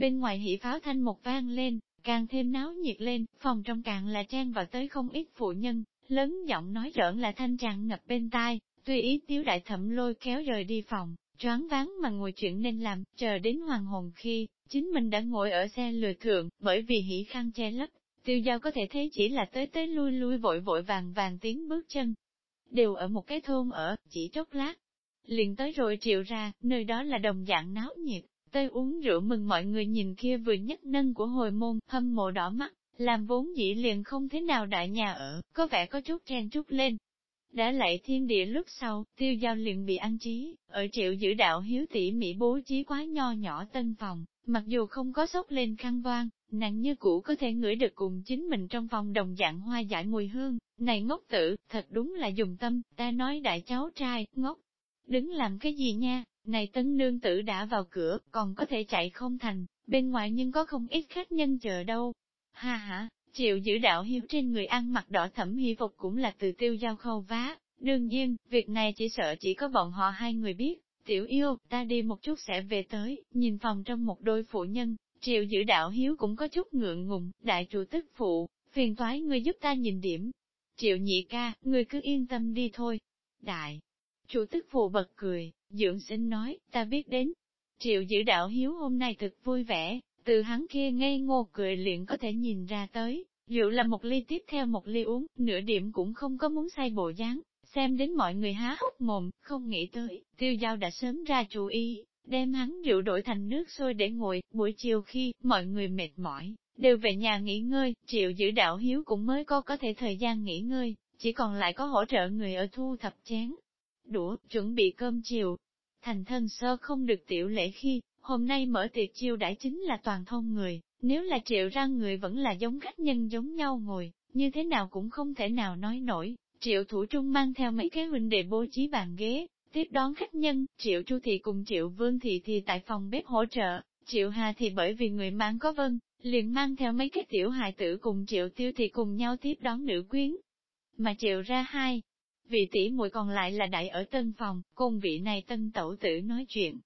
Bên ngoài hỉ pháo thanh một vang lên, càng thêm náo nhiệt lên, phòng trong càng là trang vào tới không ít phụ nhân, lớn giọng nói rỡn là thanh tràn ngập bên tai, tuy ý tiếu đại thẩm lôi kéo rời đi phòng, choáng váng mà ngồi chuyện nên làm, chờ đến hoàng hồn khi, chính mình đã ngồi ở xe lừa thượng, bởi vì hỉ khăn che lấp, tiêu giao có thể thấy chỉ là tới tới lui lui vội vội vàng vàng tiếng bước chân. Đều ở một cái thôn ở, chỉ chốc lát. Liền tới rồi triệu ra, nơi đó là đồng dạng náo nhiệt, Tây uống rượu mừng mọi người nhìn kia vừa nhất nâng của hồi môn, hâm mộ đỏ mắt, làm vốn dĩ liền không thế nào đại nhà ở, có vẻ có chút chen chút lên. Đã lại thiên địa lúc sau, tiêu giao liền bị ăn trí, ở triệu giữ đạo hiếu tỉ mỹ bố trí quá nho nhỏ tân phòng, mặc dù không có sốc lên khăn vang nàng như cũ có thể ngửi được cùng chính mình trong phòng đồng dạng hoa giải mùi hương, này ngốc tử, thật đúng là dùng tâm, ta nói đại cháu trai, ngốc, đứng làm cái gì nha, này tân nương tử đã vào cửa, còn có thể chạy không thành, bên ngoài nhưng có không ít khách nhân chờ đâu. Ha ha, chịu giữ đạo hiếu trên người ăn mặc đỏ thẩm hy phục cũng là từ tiêu giao khâu vá, đương nhiên, việc này chỉ sợ chỉ có bọn họ hai người biết. Tiểu yêu, ta đi một chút sẽ về tới, nhìn phòng trong một đôi phụ nhân, triệu giữ đạo hiếu cũng có chút ngượng ngùng, đại trụ tức phụ, phiền toái ngươi giúp ta nhìn điểm. Triệu nhị ca, ngươi cứ yên tâm đi thôi. Đại, chủ tức phụ bật cười, dưỡng sinh nói, ta biết đến. Triệu giữ đạo hiếu hôm nay thật vui vẻ, từ hắn kia ngây ngô cười liền có thể nhìn ra tới, rượu là một ly tiếp theo một ly uống, nửa điểm cũng không có muốn say bộ dáng, xem đến mọi người há hốc mồm, không nghĩ tới, tiêu giao đã sớm ra chú ý, đem hắn rượu đổi thành nước sôi để ngồi, buổi chiều khi mọi người mệt mỏi, đều về nhà nghỉ ngơi, triệu giữ đạo hiếu cũng mới có có thể thời gian nghỉ ngơi, chỉ còn lại có hỗ trợ người ở thu thập chén, đũa, chuẩn bị cơm chiều. Thành thân sơ không được tiểu lễ khi, hôm nay mở tiệc chiêu đãi chính là toàn thôn người, nếu là triệu ra người vẫn là giống khách nhân giống nhau ngồi, như thế nào cũng không thể nào nói nổi. Triệu thủ trung mang theo mấy cái huynh đệ bố trí bàn ghế, tiếp đón khách nhân, triệu chu thị cùng triệu vương thị thì tại phòng bếp hỗ trợ, triệu hà thì bởi vì người mang có vân, liền mang theo mấy cái tiểu hài tử cùng triệu tiêu thì cùng nhau tiếp đón nữ quyến. Mà triệu ra hai, vị tỷ muội còn lại là đại ở tân phòng, cùng vị này tân tẩu tử nói chuyện.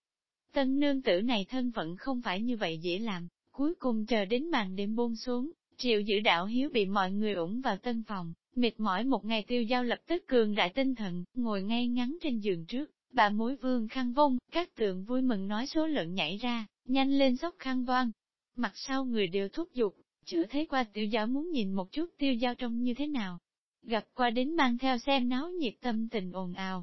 Tân nương tử này thân phận không phải như vậy dễ làm, cuối cùng chờ đến màn đêm buông xuống, triệu giữ đạo hiếu bị mọi người ủng vào tân phòng, mệt mỏi một ngày tiêu giao lập tức cường đại tinh thần, ngồi ngay ngắn trên giường trước, bà mối vương khăn vông, các tượng vui mừng nói số lượng nhảy ra, nhanh lên sóc khăn voan. Mặt sau người đều thúc giục, chữa thấy qua tiêu giao muốn nhìn một chút tiêu giao trông như thế nào, gặp qua đến mang theo xem náo nhiệt tâm tình ồn ào.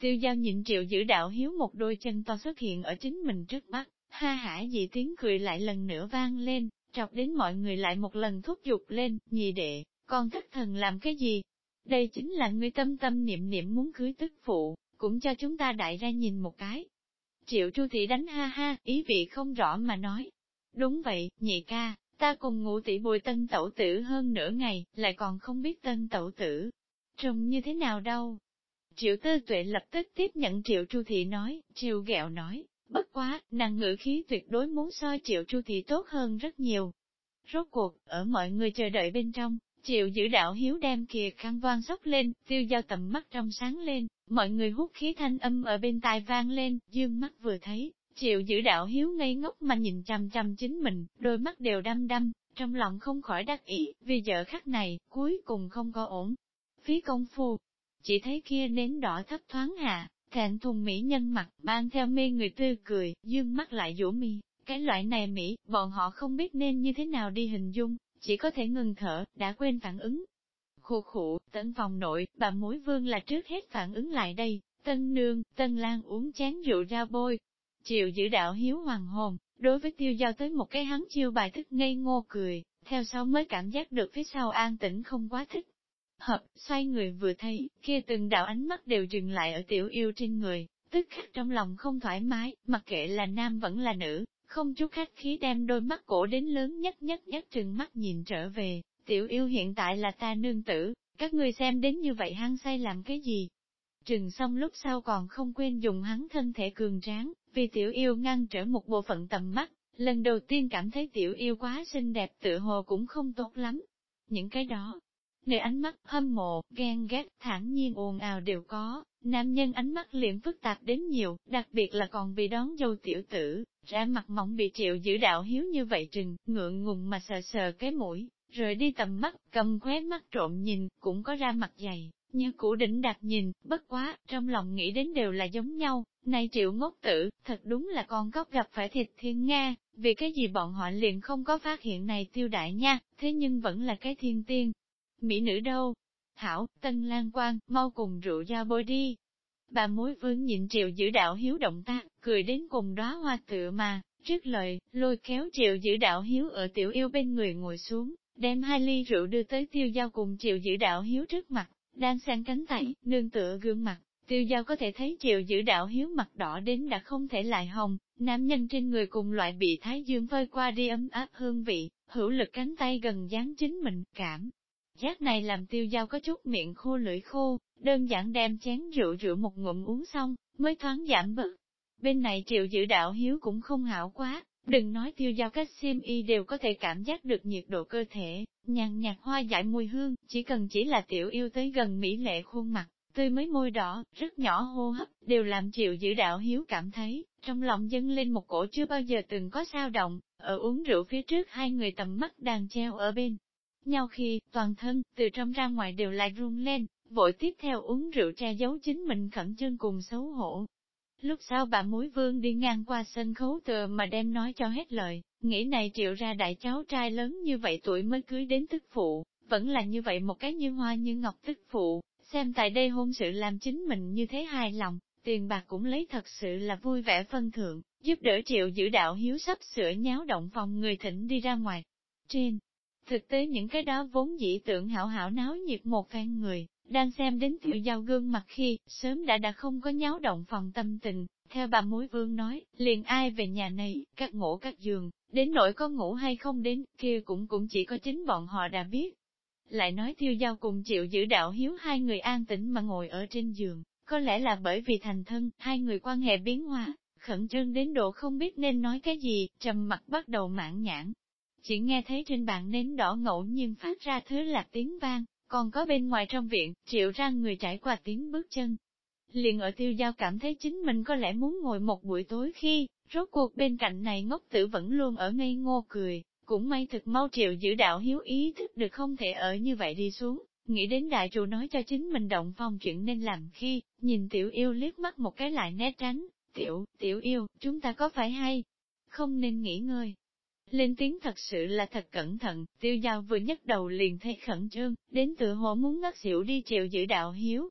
Tiêu giao nhịn triệu giữ đạo hiếu một đôi chân to xuất hiện ở chính mình trước mắt, ha hả dị tiếng cười lại lần nữa vang lên, trọc đến mọi người lại một lần thúc giục lên, nhị đệ, con thất thần làm cái gì? Đây chính là người tâm tâm niệm niệm muốn cưới tức phụ, cũng cho chúng ta đại ra nhìn một cái. Triệu Chu Thị đánh ha ha, ý vị không rõ mà nói. Đúng vậy, nhị ca, Ta cùng ngủ tỷ bồi tân tẩu tử hơn nửa ngày, lại còn không biết tân tẩu tử. Trông như thế nào đâu? Triệu tư tuệ lập tức tiếp nhận triệu chu thị nói, triệu gẹo nói, bất quá, nàng ngữ khí tuyệt đối muốn soi triệu chu thị tốt hơn rất nhiều. Rốt cuộc, ở mọi người chờ đợi bên trong, triệu giữ đạo hiếu đem kìa khăn vang sóc lên, tiêu giao tầm mắt trong sáng lên, mọi người hút khí thanh âm ở bên tai vang lên, dương mắt vừa thấy, Triệu giữ đạo hiếu ngây ngốc mà nhìn chằm chằm chính mình, đôi mắt đều đăm đăm, trong lòng không khỏi đắc ý, vì vợ khắc này, cuối cùng không có ổn. Phí công phu, chỉ thấy kia nến đỏ thấp thoáng hạ, thẹn thùng mỹ nhân mặt, mang theo mê người tươi cười, dương mắt lại vũ mi. Cái loại này Mỹ, bọn họ không biết nên như thế nào đi hình dung, chỉ có thể ngừng thở, đã quên phản ứng. Khụ khụ, tận phòng nội, bà mối vương là trước hết phản ứng lại đây, Tân nương, tân lang uống chén rượu ra bôi. Triệu giữ đạo hiếu hoàng hồn, đối với tiêu giao tới một cái hắn chiêu bài thức ngây ngô cười, theo sau mới cảm giác được phía sau an tĩnh không quá thích. Hợp, xoay người vừa thấy, kia từng đạo ánh mắt đều dừng lại ở tiểu yêu trên người, tức khắc trong lòng không thoải mái, mặc kệ là nam vẫn là nữ, không chút khách khí đem đôi mắt cổ đến lớn nhất nhất nhất trừng mắt nhìn trở về, tiểu yêu hiện tại là ta nương tử, các người xem đến như vậy hắn say làm cái gì? Trừng xong lúc sau còn không quên dùng hắn thân thể cường tráng, vì tiểu yêu ngăn trở một bộ phận tầm mắt, lần đầu tiên cảm thấy tiểu yêu quá xinh đẹp tự hồ cũng không tốt lắm. Những cái đó, nơi ánh mắt hâm mộ, ghen ghét, thản nhiên ồn ào đều có, nam nhân ánh mắt liền phức tạp đến nhiều, đặc biệt là còn bị đón dâu tiểu tử, ra mặt mỏng bị triệu giữ đạo hiếu như vậy trừng, ngượng ngùng mà sờ sờ cái mũi, rồi đi tầm mắt, cầm khóe mắt trộm nhìn, cũng có ra mặt dày, như cũ đỉnh đặt nhìn, bất quá, trong lòng nghĩ đến đều là giống nhau, này triệu ngốc tử, thật đúng là con góc gặp phải thịt thiên Nga, vì cái gì bọn họ liền không có phát hiện này tiêu đại nha, thế nhưng vẫn là cái thiên tiên. Mỹ nữ đâu? Thảo, Tân Lan Quang, mau cùng rượu ra bôi đi. Bà mối vương nhịn triệu giữ đạo hiếu động tác, cười đến cùng đóa hoa tựa mà, trước lời, lôi kéo triệu giữ đạo hiếu ở tiểu yêu bên người ngồi xuống, đem hai ly rượu đưa tới tiêu giao cùng triệu giữ đạo hiếu trước mặt, đang sang cánh tay, nương tựa gương mặt. Tiêu giao có thể thấy triệu giữ đạo hiếu mặt đỏ đến đã không thể lại hồng, nam nhân trên người cùng loại bị thái dương vơi qua đi ấm áp hương vị, hữu lực cánh tay gần dán chính mình, cảm. Giác này làm tiêu giao có chút miệng khô lưỡi khô, đơn giản đem chén rượu rượu một ngụm uống xong, mới thoáng giảm bớt. Bên này triệu giữ đạo hiếu cũng không hảo quá, đừng nói tiêu giao cách xiêm y đều có thể cảm giác được nhiệt độ cơ thể, nhàn nhạt hoa dại mùi hương, chỉ cần chỉ là tiểu yêu tới gần mỹ lệ khuôn mặt, tươi mới môi đỏ, rất nhỏ hô hấp, đều làm chịu giữ đạo hiếu cảm thấy, trong lòng dâng lên một cổ chưa bao giờ từng có sao động, ở uống rượu phía trước hai người tầm mắt đang treo ở bên. Nhau khi, toàn thân, từ trong ra ngoài đều lại run lên, vội tiếp theo uống rượu che giấu chính mình khẩn trương cùng xấu hổ. Lúc sau bà muối vương đi ngang qua sân khấu tựa mà đem nói cho hết lời, nghĩ này triệu ra đại cháu trai lớn như vậy tuổi mới cưới đến tức phụ, vẫn là như vậy một cái như hoa như ngọc tức phụ, xem tại đây hôn sự làm chính mình như thế hài lòng, tiền bạc cũng lấy thật sự là vui vẻ phân thượng, giúp đỡ triệu giữ đạo hiếu sắp sửa nháo động phòng người thỉnh đi ra ngoài. Trên, thực tế những cái đó vốn dĩ tưởng hảo hảo náo nhiệt một phen người, đang xem đến tiểu giao gương mặt khi, sớm đã đã không có nháo động phòng tâm tình, theo bà mối vương nói, liền ai về nhà này, các ngủ các giường, đến nỗi có ngủ hay không đến, kia cũng cũng chỉ có chính bọn họ đã biết. Lại nói tiêu giao cùng chịu giữ đạo hiếu hai người an tĩnh mà ngồi ở trên giường, có lẽ là bởi vì thành thân, hai người quan hệ biến hóa, khẩn trương đến độ không biết nên nói cái gì, trầm mặt bắt đầu mãn nhãn. Chỉ nghe thấy trên bàn nến đỏ ngẫu nhiên phát ra thứ lạc tiếng vang, còn có bên ngoài trong viện, triệu ra người trải qua tiếng bước chân. Liền ở tiêu giao cảm thấy chính mình có lẽ muốn ngồi một buổi tối khi, rốt cuộc bên cạnh này ngốc tử vẫn luôn ở ngây ngô cười, cũng may thực mau triệu giữ đạo hiếu ý thức được không thể ở như vậy đi xuống, nghĩ đến đại chủ nói cho chính mình động phòng chuyện nên làm khi, nhìn tiểu yêu liếc mắt một cái lại né tránh, tiểu, tiểu yêu, chúng ta có phải hay? Không nên nghỉ ngơi, lên tiếng thật sự là thật cẩn thận, tiêu giao vừa nhấc đầu liền thấy khẩn trương, đến tự hồ muốn ngất xỉu đi chịu giữ đạo hiếu.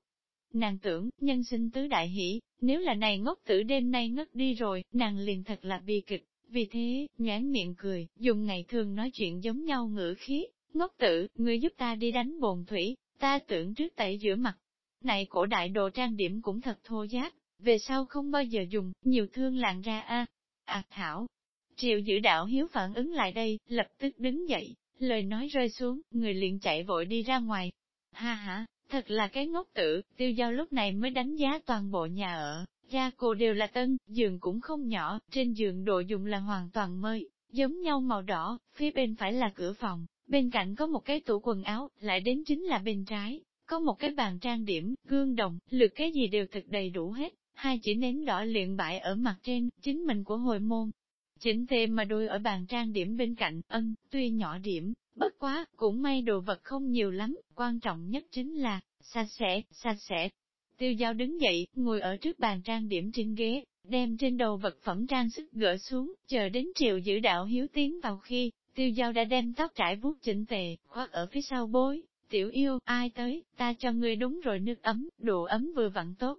Nàng tưởng, nhân sinh tứ đại hỷ, nếu là này ngốc tử đêm nay ngất đi rồi, nàng liền thật là bi kịch, vì thế, nhoáng miệng cười, dùng ngày thường nói chuyện giống nhau ngữ khí, ngốc tử, ngươi giúp ta đi đánh bồn thủy, ta tưởng trước tẩy giữa mặt. Này cổ đại đồ trang điểm cũng thật thô giác, về sau không bao giờ dùng, nhiều thương làng ra a. À Thảo, Triệu giữ đạo hiếu phản ứng lại đây, lập tức đứng dậy, lời nói rơi xuống, người liền chạy vội đi ra ngoài. Ha ha, thật là cái ngốc tử, tiêu giao lúc này mới đánh giá toàn bộ nhà ở, gia cô đều là tân, giường cũng không nhỏ, trên giường đồ dùng là hoàn toàn mới, giống nhau màu đỏ, phía bên phải là cửa phòng, bên cạnh có một cái tủ quần áo, lại đến chính là bên trái, có một cái bàn trang điểm, gương đồng, lượt cái gì đều thật đầy đủ hết, hai chỉ nến đỏ liền bại ở mặt trên, chính mình của hồi môn, Chỉnh tề mà đôi ở bàn trang điểm bên cạnh, ân, tuy nhỏ điểm, bất quá, cũng may đồ vật không nhiều lắm, quan trọng nhất chính là, sạch sẽ, sạch sẽ. Tiêu giao đứng dậy, ngồi ở trước bàn trang điểm trên ghế, đem trên đầu vật phẩm trang sức gỡ xuống, chờ đến triệu giữ đạo hiếu tiến vào khi, tiêu giao đã đem tóc trải vuốt chỉnh tề, khoác ở phía sau bối. Tiểu yêu, ai tới, ta cho ngươi đúng rồi nước ấm, đồ ấm vừa vặn tốt.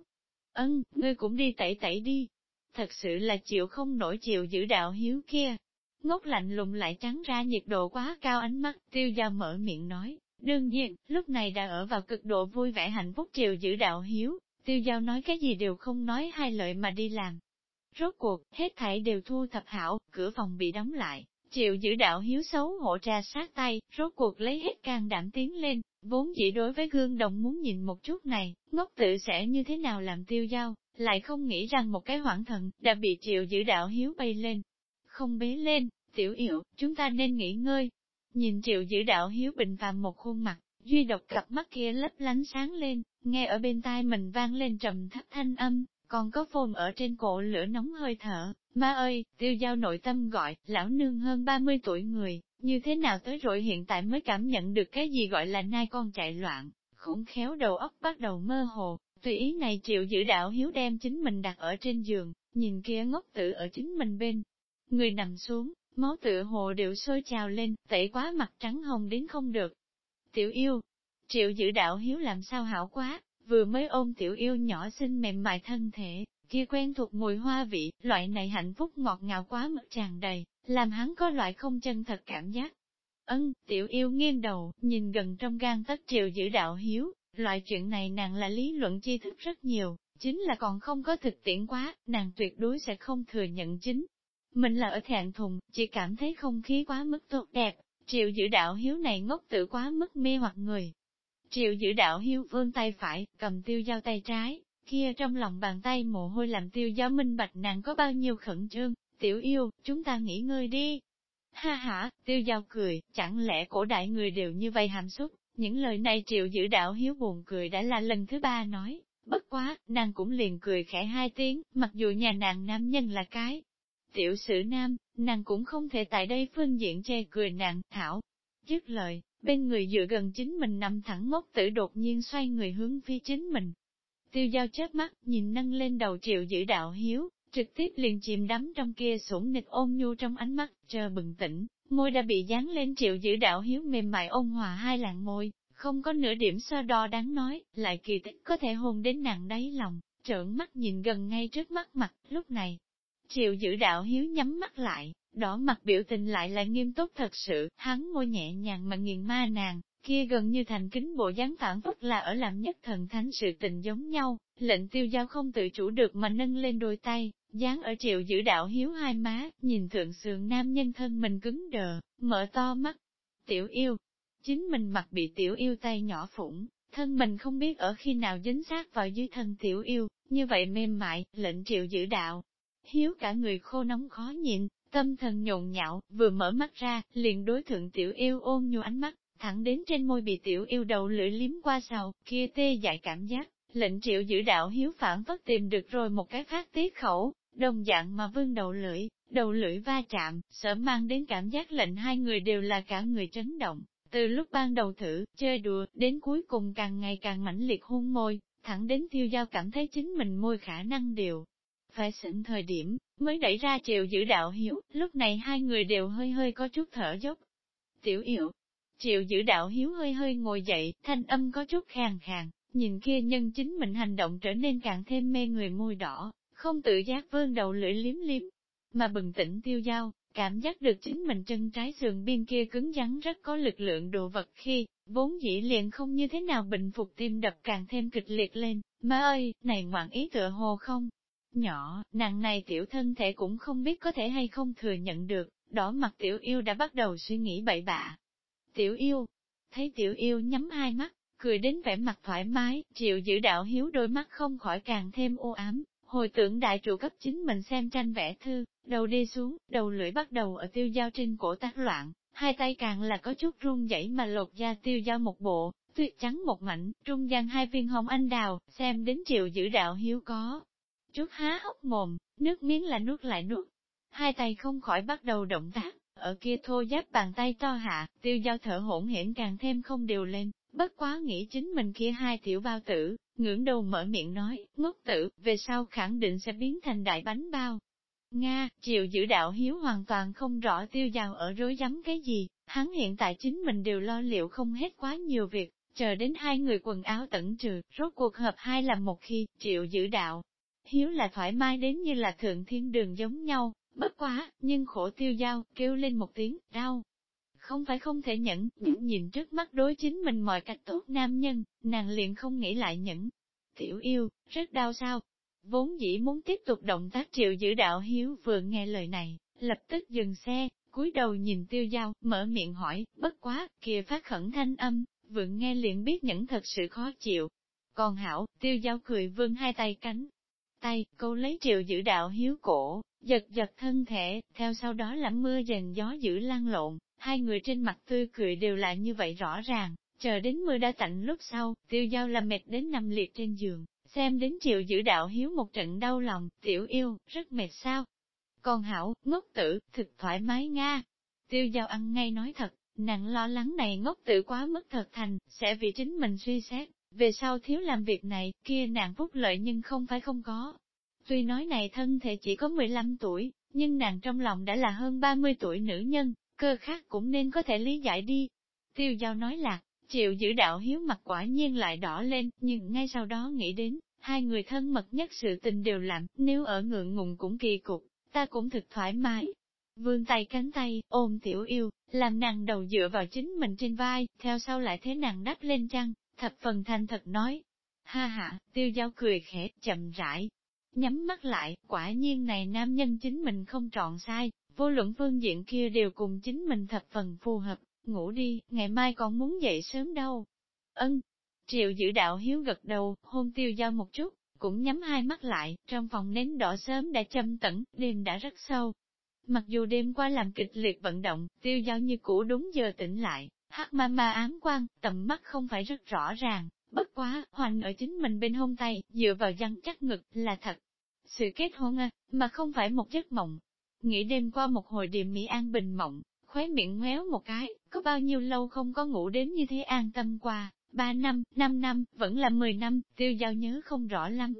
Ân, ngươi cũng đi tẩy tẩy đi. Thật sự là chịu không nổi chịu giữ đạo hiếu kia. Ngốc lạnh lùng lại trắng ra nhiệt độ quá cao ánh mắt, tiêu giao mở miệng nói. Đương nhiên, lúc này đã ở vào cực độ vui vẻ hạnh phúc chịu giữ đạo hiếu, tiêu giao nói cái gì đều không nói hai lợi mà đi làm. Rốt cuộc, hết thảy đều thu thập hảo, cửa phòng bị đóng lại, chịu giữ đạo hiếu xấu hổ ra sát tay, rốt cuộc lấy hết can đảm tiến lên, vốn chỉ đối với gương đồng muốn nhìn một chút này, ngốc tự sẽ như thế nào làm tiêu giao, lại không nghĩ rằng một cái hoảng thần, đã bị triệu giữ đạo hiếu bay lên. Không bế lên, tiểu yểu, chúng ta nên nghỉ ngơi. Nhìn triệu giữ đạo hiếu bình phàm một khuôn mặt, duy độc cặp mắt kia lấp lánh sáng lên, nghe ở bên tai mình vang lên trầm thấp thanh âm, còn có phồn ở trên cổ lửa nóng hơi thở. Ma ơi, tiêu giao nội tâm gọi, lão nương hơn 30 tuổi người, như thế nào tới rồi hiện tại mới cảm nhận được cái gì gọi là nai con chạy loạn, khủng khéo đầu óc bắt đầu mơ hồ, tùy ý này triệu giữ đạo hiếu đem chính mình đặt ở trên giường, nhìn kia ngốc tử ở chính mình bên. Người nằm xuống, máu tựa hồ đều sôi trào lên, tẩy quá mặt trắng hồng đến không được. Tiểu yêu, triệu giữ đạo hiếu làm sao hảo quá, vừa mới ôm tiểu yêu nhỏ xinh mềm mại thân thể, kia quen thuộc mùi hoa vị, loại này hạnh phúc ngọt ngào quá mực tràn đầy, làm hắn có loại không chân thật cảm giác. Ân, tiểu yêu nghiêng đầu, nhìn gần trong gan tất triệu giữ đạo hiếu, loại chuyện này nàng là lý luận tri thức rất nhiều, chính là còn không có thực tiễn quá, nàng tuyệt đối sẽ không thừa nhận chính. Mình là ở thẹn thùng, chỉ cảm thấy không khí quá mức tốt đẹp, Triệu giữ đạo hiếu này ngốc tự quá mức mê hoặc người. Triệu giữ đạo hiếu vươn tay phải, cầm tiêu dao tay trái, kia trong lòng bàn tay mồ hôi làm tiêu giáo minh bạch nàng có bao nhiêu khẩn trương, tiểu yêu, chúng ta nghỉ ngơi đi. Ha ha, tiêu giao cười, chẳng lẽ cổ đại người đều như vậy hàm xúc, những lời này triệu giữ đạo hiếu buồn cười đã là lần thứ ba nói, bất quá, nàng cũng liền cười khẽ hai tiếng, mặc dù nhà nàng nam nhân là cái. Tiểu sử nam, nàng cũng không thể tại đây phương diện che cười nàng, thảo. Dứt lời, bên người dựa gần chính mình nằm thẳng ngốc tử đột nhiên xoay người hướng phía chính mình, Tiêu giao chớp mắt, nhìn nâng lên đầu triệu giữ đạo hiếu, trực tiếp liền chìm đắm trong kia sủng nịch ôm nhu trong ánh mắt, chờ bừng tỉnh, môi đã bị dán lên triệu giữ đạo hiếu mềm mại ôn hòa hai làn môi, không có nửa điểm so đo đáng nói, lại kỳ tích có thể hôn đến nặng đáy lòng, trợn mắt nhìn gần ngay trước mắt mặt, lúc này. Triệu giữ đạo hiếu nhắm mắt lại, đỏ mặt biểu tình lại là nghiêm túc thật sự, hắn môi nhẹ nhàng mà nghiền ma nàng, kia gần như thành kính bộ dáng phản phất là ở làm nhất thần thánh sự tình giống nhau, lệnh tiêu giao không tự chủ được mà nâng lên đôi tay, dáng ở triệu giữ đạo hiếu hai má, nhìn thượng sườn nam nhân thân mình cứng đờ, mở to mắt. Tiểu yêu, chính mình mặt bị tiểu yêu tay nhỏ phủng, thân mình không biết ở khi nào dính sát vào dưới thân tiểu yêu, như vậy mềm mại, lệnh triệu giữ đạo. Hiếu cả người khô nóng khó nhịn, tâm thần nhộn nhạo, vừa mở mắt ra, liền đối thượng tiểu yêu ôm nhu ánh mắt, thẳng đến trên môi bị tiểu yêu đầu lưỡi liếm qua sau, kia tê dại cảm giác, lệnh triệu giữ đạo hiếu phản vất tìm được rồi một cái phát tiết khẩu, đồng dạng mà vương đầu lưỡi, đầu lưỡi va chạm, sợ mang đến cảm giác lệnh hai người đều là cả người chấn động. Từ lúc ban đầu thử, chơi đùa, đến cuối cùng càng ngày càng mãnh liệt hôn môi, thẳng đến tiêu giao cảm thấy chính mình môi khả năng đều. Phải xỉn thời điểm, mới đẩy ra triệu giữ đạo hiếu, lúc này hai người đều hơi hơi có chút thở dốc. Tiểu yểu, Triệu giữ đạo hiếu hơi hơi ngồi dậy, thanh âm có chút khàn khàn, nhìn kia nhân chính mình hành động trở nên càng thêm mê người môi đỏ, không tự giác vươn đầu lưỡi liếm liếm, mà bừng tỉnh tiêu dao, cảm giác được chính mình chân trái sườn biên kia cứng rắn rất có lực lượng đồ vật khi, vốn dĩ liền không như thế nào bình phục tim đập càng thêm kịch liệt lên, má ơi, này ngoạn ý tựa hồ không? Nhỏ, nàng này tiểu thân thể cũng không biết có thể hay không thừa nhận được, đỏ mặt tiểu yêu đã bắt đầu suy nghĩ bậy bạ, Tiểu yêu, thấy tiểu yêu nhắm hai mắt, cười đến vẻ mặt thoải mái, triệu giữ đạo hiếu đôi mắt không khỏi càng thêm u ám, hồi tưởng đại trụ cấp chính mình xem tranh vẽ thư, đầu đi xuống, đầu lưỡi bắt đầu ở tiêu dao trên cổ tác loạn, hai tay càng là có chút run dãy mà lột da tiêu dao một bộ, tuyệt trắng một mảnh, trung gian hai viên hồng anh đào, xem đến triệu giữ đạo hiếu có. Chút há hốc mồm, nước miếng là nuốt lại nuốt, hai tay không khỏi bắt đầu động tác, ở kia thô giáp bàn tay to hạ, tiêu giao thở hỗn hển càng thêm không điều lên, bất quá nghĩ chính mình kia hai tiểu bao tử, ngưỡng đầu mở miệng nói, ngốc tử, về sau khẳng định sẽ biến thành đại bánh bao. Nga, chịu giữ đạo hiếu hoàn toàn không rõ tiêu giao ở rối rắm cái gì, hắn hiện tại chính mình đều lo liệu không hết quá nhiều việc, Chờ đến hai người quần áo tẩn trừ, rốt cuộc hợp hai làm một khi, triệu giữ đạo. Hiếu là thoải mái đến như là thượng thiên đường giống nhau, bất quá, nhưng khổ tiêu giao, kêu lên một tiếng, đau. Không phải không thể nhẫn, những nhìn trước mắt đối chính mình mọi cách tốt nam nhân, nàng liền không nghĩ lại nhẫn. Tiểu yêu, rất đau sao? Vốn dĩ muốn tiếp tục động tác triệu giữ đạo hiếu vừa nghe lời này, lập tức dừng xe, cúi đầu nhìn tiêu giao, mở miệng hỏi, bất quá, kia phát khẩn thanh âm, vượng nghe liền biết nhẫn thật sự khó chịu. Còn hảo, tiêu giao cười vươn hai tay cánh. Tay, câu lấy triệu giữ đạo hiếu cổ, giật giật thân thể, theo sau đó là mưa dần gió giữ lan lộn, hai người trên mặt tươi cười đều là như vậy rõ ràng, chờ đến mưa đã tạnh lúc sau, tiêu giao là mệt đến nằm liệt trên giường, xem đến triệu giữ đạo hiếu một trận đau lòng, tiểu yêu, rất mệt sao. Còn hảo, ngốc tử, thực thoải mái nga. Tiêu giao ăn ngay nói thật, nặng lo lắng này ngốc tử quá mức thật thành, sẽ vì chính mình suy xét, về sau thiếu làm việc này, kia nàng phúc lợi nhưng không phải không có. Tuy nói này thân thể chỉ có 15 tuổi, nhưng nàng trong lòng đã là hơn 30 tuổi nữ nhân, cơ khác cũng nên có thể lý giải đi. Tiêu giao nói là, chịu giữ đạo hiếu mặt quả nhiên lại đỏ lên, nhưng ngay sau đó nghĩ đến, hai người thân mật nhất sự tình đều làm, nếu ở ngượng ngùng cũng kỳ cục, ta cũng thực thoải mái. Vương tay cánh tay, ôm tiểu yêu, làm nàng đầu dựa vào chính mình trên vai, theo sau lại thế nàng đắp lên chăn, thập phần thành thật nói. Ha ha, tiêu giao cười khẽ, chậm rãi, nhắm mắt lại, quả nhiên này nam nhân chính mình không trọn sai, vô luận phương diện kia đều cùng chính mình thập phần phù hợp, ngủ đi, ngày mai còn muốn dậy sớm đâu. Ân, triệu giữ đạo hiếu gật đầu, hôn tiêu giao một chút, cũng nhắm hai mắt lại, trong phòng nến đỏ sớm đã châm tẩn, đêm đã rất sâu. Mặc dù đêm qua làm kịch liệt vận động, tiêu giao như cũ đúng giờ tỉnh lại, hát ma ma ám quan, tầm mắt không phải rất rõ ràng, bất quá, hoành ở chính mình bên hông tay, dựa vào răng chắc ngực, là thật. Sự kết hôn à, mà không phải một giấc mộng. Nghĩ đêm qua một hồi điềm mỹ an bình mộng, khóe miệng méo một cái, có bao nhiêu lâu không có ngủ đến như thế an tâm qua, ba năm, năm năm, vẫn là mười năm, tiêu giao nhớ không rõ lắm.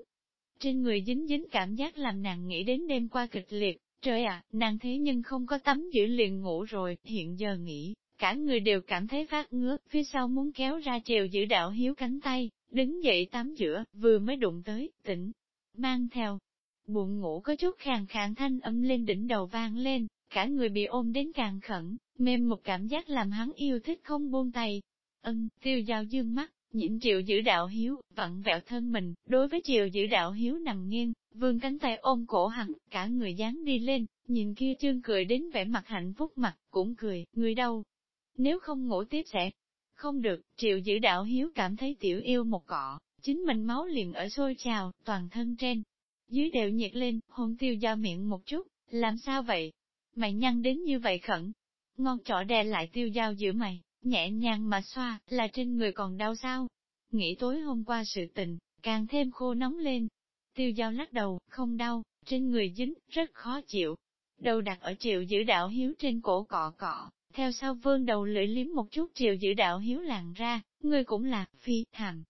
Trên người dính dính cảm giác làm nàng nghĩ đến đêm qua kịch liệt, trời ạ, à, nàng thế nhưng không có tắm giữ liền ngủ rồi, hiện giờ nghĩ, cả người đều cảm thấy phát ngứa, phía sau muốn kéo ra trèo giữ đạo hiếu cánh tay, đứng dậy tắm giữa, vừa mới đụng tới, tỉnh, mang theo. Buồn ngủ có chút khàn khàn thanh âm lên đỉnh đầu vang lên, cả người bị ôm đến càng khẩn, mềm một cảm giác làm hắn yêu thích không buông tay. Ân, tiêu giao dương mắt, nhịn triệu giữ đạo hiếu, vặn vẹo thân mình, đối với triệu giữ đạo hiếu nằm nghiêng, vương cánh tay ôm cổ hắn, cả người dán đi lên, nhìn kia trương cười đến vẻ mặt hạnh phúc mặt, cũng cười, người đâu? Nếu không ngủ tiếp sẽ không được, triệu giữ đạo hiếu cảm thấy tiểu yêu một cọ, chính mình máu liền ở sôi trào, toàn thân trên. Dưới đều nhiệt lên, hôn tiêu giao miệng một chút, làm sao vậy? Mày nhăn đến như vậy khẩn. Ngon trỏ đè lại tiêu dao giữa mày, nhẹ nhàng mà xoa, là trên người còn đau sao? Nghĩ tối hôm qua sự tình, càng thêm khô nóng lên. Tiêu dao lắc đầu, không đau, trên người dính, rất khó chịu. Đầu đặt ở triệu giữ đạo hiếu trên cổ cọ cọ, theo sau vương đầu lưỡi liếm một chút triệu giữ đạo hiếu làng ra, người cũng là, phi, thằng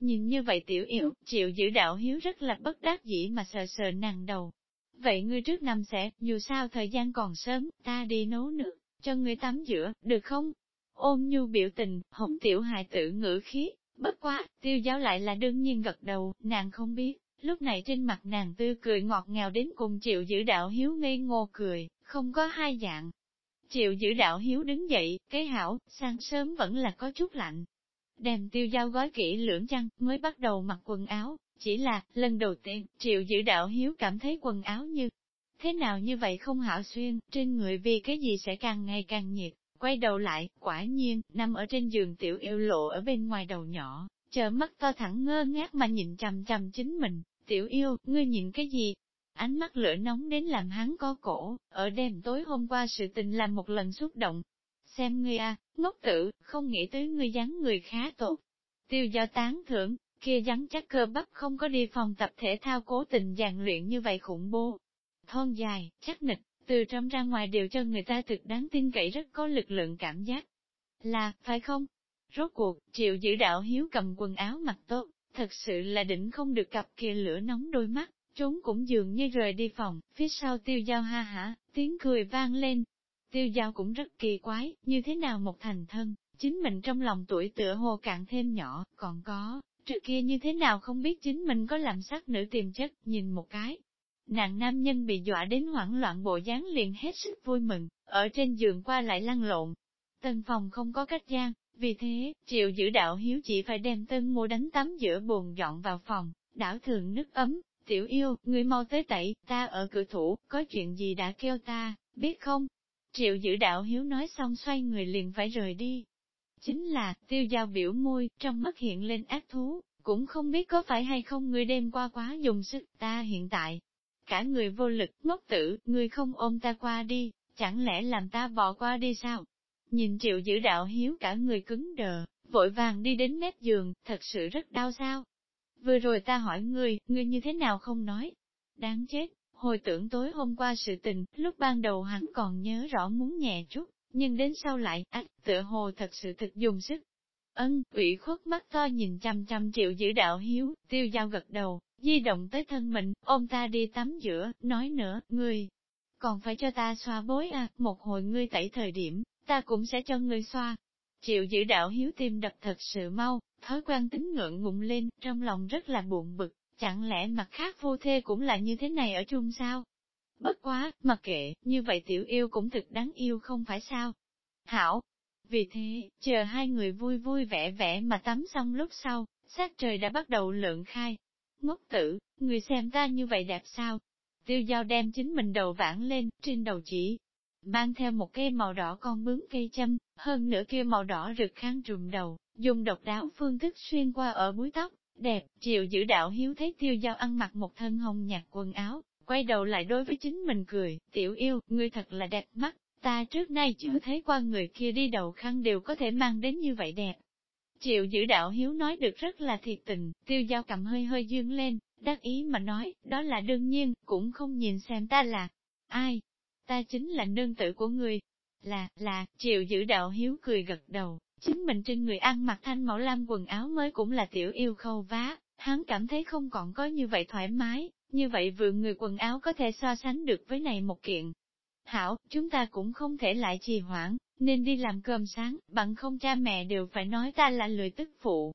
Nhìn như vậy tiểu yểu triệu giữ đạo hiếu rất là bất đắc dĩ mà sờ sờ nàng đầu, Vậy ngươi trước năm sẽ, dù sao thời gian còn sớm, ta đi nấu nước, cho ngươi tắm giữa, được không? Ôm nhu biểu tình, hồng tiểu hài tử ngữ khí, bất quá, tiêu giáo lại là đương nhiên gật đầu, nàng không biết, lúc này trên mặt nàng tươi cười ngọt ngào đến cùng chịu giữ đạo hiếu ngây ngô cười, không có hai dạng. Chịu giữ đạo hiếu đứng dậy, cái hảo, sáng sớm vẫn là có chút lạnh. Đem tiêu dao gói kỹ lưỡng chăn, mới bắt đầu mặc quần áo, chỉ là, lần đầu tiên, triệu giữ đạo hiếu cảm thấy quần áo như thế nào như vậy không hảo xuyên, trên người vì cái gì sẽ càng ngày càng nhiệt. Quay đầu lại, quả nhiên, nằm ở trên giường tiểu yêu lộ ở bên ngoài đầu nhỏ, chờ mắt to thẳng ngơ ngác mà nhìn chằm chằm chính mình, tiểu yêu, ngươi nhìn cái gì? Ánh mắt lửa nóng đến làm hắn có cổ, ở đêm tối hôm qua sự tình làm một lần xúc động. Xem ngươi a, ngốc tử, không nghĩ tới ngươi dáng người khá tốt. Tiêu do tán thưởng, kia rắn chắc cơ bắp không có đi phòng tập thể thao cố tình dàn luyện như vậy khủng bố. Thon dài, chắc nịch, từ trong ra ngoài đều cho người ta thực đáng tin cậy rất có lực lượng cảm giác. Là, phải không? Rốt cuộc, triệu giữ đạo hiếu cầm quần áo mặc tốt, thật sự là đỉnh không được cặp kia lửa nóng đôi mắt, chúng cũng dường như rời đi phòng, phía sau tiêu giao ha hả, tiếng cười vang lên. Tiêu giao cũng rất kỳ quái, như thế nào một thành thân, chính mình trong lòng tuổi tựa hồ cạn thêm nhỏ, còn có, trước kia như thế nào không biết chính mình có làm sắc nữ tiềm chất, nhìn một cái. Nàng nam nhân bị dọa đến hoảng loạn bộ dáng liền hết sức vui mừng, ở trên giường qua lại lăn lộn. Tân phòng không có cách gian, vì thế, triệu giữ đạo hiếu chỉ phải đem tân mua đánh tắm giữa buồn dọn vào phòng, đảo thường nước ấm, tiểu yêu, người mau tới tẩy, ta ở cửa thủ, có chuyện gì đã kêu ta, biết không? Triệu giữ đạo hiếu nói xong xoay người liền phải rời đi. Chính là, tiêu giao biểu môi, trong mắt hiện lên ác thú, cũng không biết có phải hay không người đêm qua quá dùng sức, ta hiện tại. Cả người vô lực, ngốc tử, người không ôm ta qua đi, chẳng lẽ làm ta bỏ qua đi sao? Nhìn triệu giữ đạo hiếu cả người cứng đờ, vội vàng đi đến mép giường, thật sự rất đau sao. Vừa rồi ta hỏi ngươi, ngươi như thế nào không nói? Đáng chết, hồi tưởng tối hôm qua sự tình, lúc ban đầu hắn còn nhớ rõ muốn nhẹ chút, nhưng đến sau lại, ách, tựa hồ thật sự thực dùng sức. Ân, ủy khuất mắt to nhìn trăm trăm triệu giữ đạo hiếu, tiêu giao gật đầu, di động tới thân mình, ôm ta đi tắm giữa, nói nữa, ngươi, còn phải cho ta xoa bối à, một hồi ngươi tẩy thời điểm, ta cũng sẽ cho ngươi xoa. Triệu giữ đạo hiếu tim đập thật sự mau, thói quen tính ngượng ngụng lên, trong lòng rất là buồn bực, chẳng lẽ mặt khác vô thê cũng là như thế này ở chung sao? Bất quá, mặc kệ, như vậy tiểu yêu cũng thực đáng yêu không phải sao? Hảo! Vì thế, chờ hai người vui vui vẻ vẻ mà tắm xong lúc sau, sát trời đã bắt đầu lượng khai. Ngốc tử, người xem ta như vậy đẹp sao? Tiêu dao đem chính mình đầu vãng lên, trên đầu chỉ, mang theo một cây màu đỏ con bướm cây châm, hơn nữa kia màu đỏ rực kháng trùm đầu, dùng độc đáo phương thức xuyên qua ở búi tóc, đẹp, chiều giữ đạo hiếu thấy tiêu giao ăn mặc một thân hồng nhạt quần áo, quay đầu lại đối với chính mình cười, tiểu yêu, ngươi thật là đẹp mắt, ta trước nay chưa thấy qua người kia đi đầu khăn đều có thể mang đến như vậy đẹp. Triệu giữ đạo hiếu nói được rất là thiệt tình, tiêu giao cầm hơi hơi dương lên, đắc ý mà nói, đó là đương nhiên, cũng không nhìn xem ta là ai, ta chính là nương tử của người. Là, là, triệu giữ đạo hiếu cười gật đầu, chính mình trên người ăn mặc thanh mẫu lam quần áo mới cũng là tiểu yêu khâu vá, hắn cảm thấy không còn có như vậy thoải mái, như vậy vừa người quần áo có thể so sánh được với này một kiện. Hảo, chúng ta cũng không thể lại trì hoãn, nên đi làm cơm sáng, bằng không cha mẹ đều phải nói ta là lười tức phụ.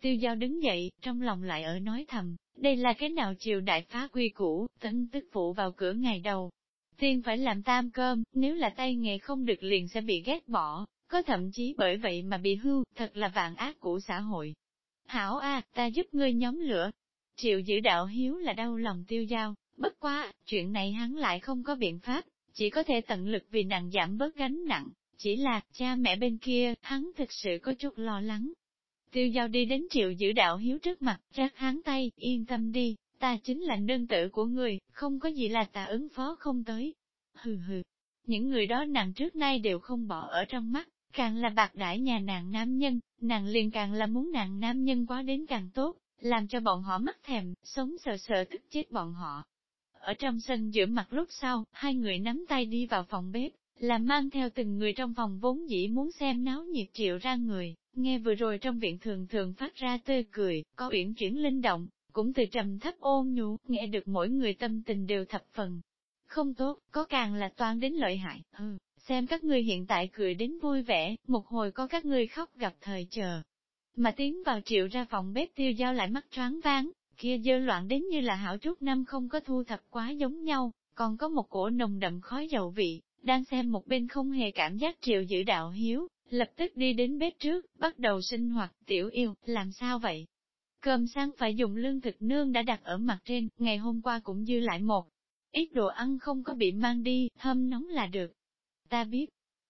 Tiêu giao đứng dậy, trong lòng lại ở nói thầm, đây là cái nào triều đại phá quy cũ, tấn tức phụ vào cửa ngày đầu, Tiên phải làm tam cơm, nếu là tay nghề không được liền sẽ bị ghét bỏ, có thậm chí bởi vậy mà bị hưu, thật là vạn ác của xã hội. Hảo a, ta giúp ngươi nhóm lửa. Triệu giữ đạo hiếu là đau lòng tiêu giao, bất quá, chuyện này hắn lại không có biện pháp, chỉ có thể tận lực vì nàng giảm bớt gánh nặng, chỉ là, cha mẹ bên kia, hắn thực sự có chút lo lắng. Tiêu giao đi đến triệu giữ đạo hiếu trước mặt, rác hắn tay, yên tâm đi, ta chính là nương tử của người, không có gì là ta ứng phó không tới. Hừ hừ, những người đó nàng trước nay đều không bỏ ở trong mắt, càng là bạc đãi nhà nàng nam nhân, nàng liền càng là muốn nàng nam nhân quá đến càng tốt, làm cho bọn họ mắc thèm, sống sợ sợ tức chết bọn họ. Ở trong sân giữa mặt lúc sau, hai người nắm tay đi vào phòng bếp, làm mang theo từng người trong phòng vốn dĩ muốn xem náo nhiệt triệu ra người, nghe vừa rồi trong viện thường thường phát ra tươi cười, có uyển chuyển linh động, cũng từ trầm thấp ôn nhu, nghe được mỗi người tâm tình đều thập phần. Không tốt, có càng là toan đến lợi hại, ừ, xem các ngươi hiện tại cười đến vui vẻ, một hồi có các ngươi khóc gặp thời chờ. Mà tiến vào triệu ra phòng bếp tiêu giao lại mắt choáng váng, kia dơ loạn đến như là hảo chút năm không có thu thập quá giống nhau, còn có một cổ nồng đậm khói dầu vị, đang xem một bên không hề cảm giác triệu giữ đạo hiếu, lập tức đi đến bếp trước, bắt đầu sinh hoạt, tiểu yêu, làm sao vậy? Cơm sáng phải dùng lương thực nương đã đặt ở mặt trên, ngày hôm qua cũng dư lại một. Ít đồ ăn không có bị mang đi, thơm nóng là được. Ta biết,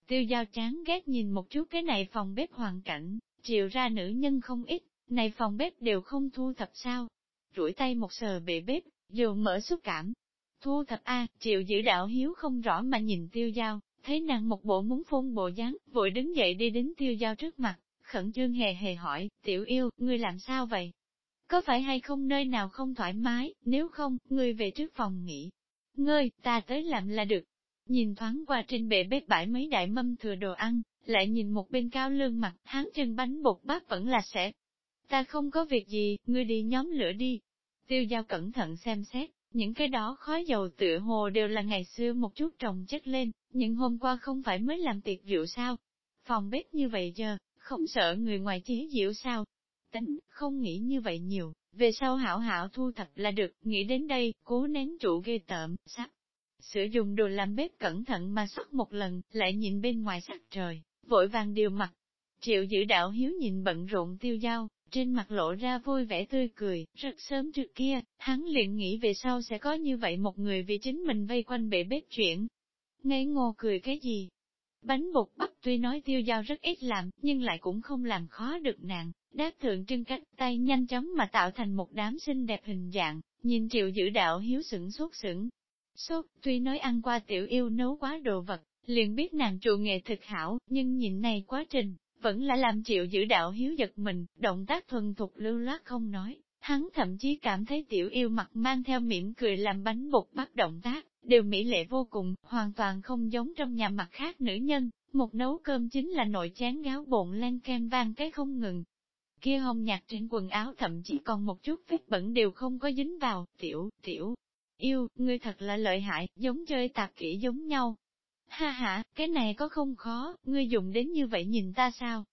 tiêu giao chán ghét nhìn một chút cái này phòng bếp hoàn cảnh, chịu ra nữ nhân không ít, này phòng bếp đều không thu thập sao. Rủi tay một sờ bệ bếp, dù mở xúc cảm. Thu thập A, chịu giữ đạo hiếu không rõ mà nhìn tiêu giao, thấy nàng một bộ muốn phun bộ dáng, vội đứng dậy đi đến tiêu giao trước mặt, khẩn trương hề hề hỏi, tiểu yêu, ngươi làm sao vậy? Có phải hay không nơi nào không thoải mái, nếu không, ngươi về trước phòng nghỉ. Ngươi, ta tới làm là được. Nhìn thoáng qua trên bệ bếp bãi mấy đại mâm thừa đồ ăn, lại nhìn một bên cao lương mặt, hán chân bánh bột bát vẫn là sẽ. Ta không có việc gì, ngươi đi nhóm lửa đi. Tiêu giao cẩn thận xem xét, những cái đó khói dầu tựa hồ đều là ngày xưa một chút trồng chất lên, nhưng hôm qua không phải mới làm tiệc rượu sao. Phòng bếp như vậy giờ, không sợ người ngoài chế diễu sao? Tính, không nghĩ như vậy nhiều, về sau hảo hảo thu thập là được, nghĩ đến đây, cố nén trụ ghê tởm sắp. Sử dụng đồ làm bếp cẩn thận mà sắc một lần, lại nhìn bên ngoài sắc trời, vội vàng điều mặt. Triệu giữ đạo hiếu nhìn bận rộn tiêu dao, trên mặt lộ ra vui vẻ tươi cười, rất sớm trước kia, hắn liền nghĩ về sau sẽ có như vậy một người vì chính mình vây quanh bể bếp chuyển. Ngây ngô cười cái gì? Bánh bột bắp tuy nói tiêu dao rất ít làm, nhưng lại cũng không làm khó được nàng, đáp thượng trưng cách tay nhanh chóng mà tạo thành một đám xinh đẹp hình dạng, nhìn triệu giữ đạo hiếu sửng sốt sửng. Sốt, tuy nói ăn qua tiểu yêu nấu quá đồ vật, liền biết nàng trụ nghệ thực hảo, nhưng nhìn này quá trình, vẫn là làm triệu giữ đạo hiếu giật mình, động tác thuần thục lưu loát không nói. Hắn thậm chí cảm thấy tiểu yêu mặt mang theo mỉm cười làm bánh bột bắp động tác, đều mỹ lệ vô cùng, hoàn toàn không giống trong nhà mặt khác nữ nhân, một nấu cơm chính là nội chén gáo bộn len kem vang cái không ngừng. Kia hồng nhạt trên quần áo thậm chí còn một chút vết bẩn đều không có dính vào, tiểu, tiểu, yêu, ngươi thật là lợi hại, giống chơi tạp kỹ giống nhau, Ha ha, cái này có không khó, ngươi dùng đến như vậy nhìn ta sao?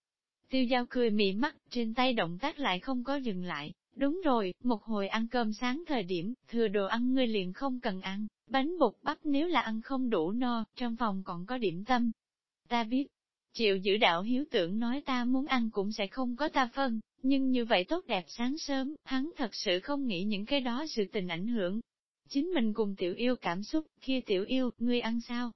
Tiêu giao cười mị mắt, trên tay động tác lại không có dừng lại. Đúng rồi, một hồi ăn cơm sáng thời điểm, thừa đồ ăn ngươi liền không cần ăn, bánh bột bắp nếu là ăn không đủ no, trong phòng còn có điểm tâm. Ta biết, chịu giữ đạo hiếu tưởng nói ta muốn ăn cũng sẽ không có ta phân, nhưng như vậy tốt đẹp sáng sớm, hắn thật sự không nghĩ những cái đó sự tình ảnh hưởng. Chính mình cùng tiểu yêu cảm xúc, kia tiểu yêu, ngươi ăn sao?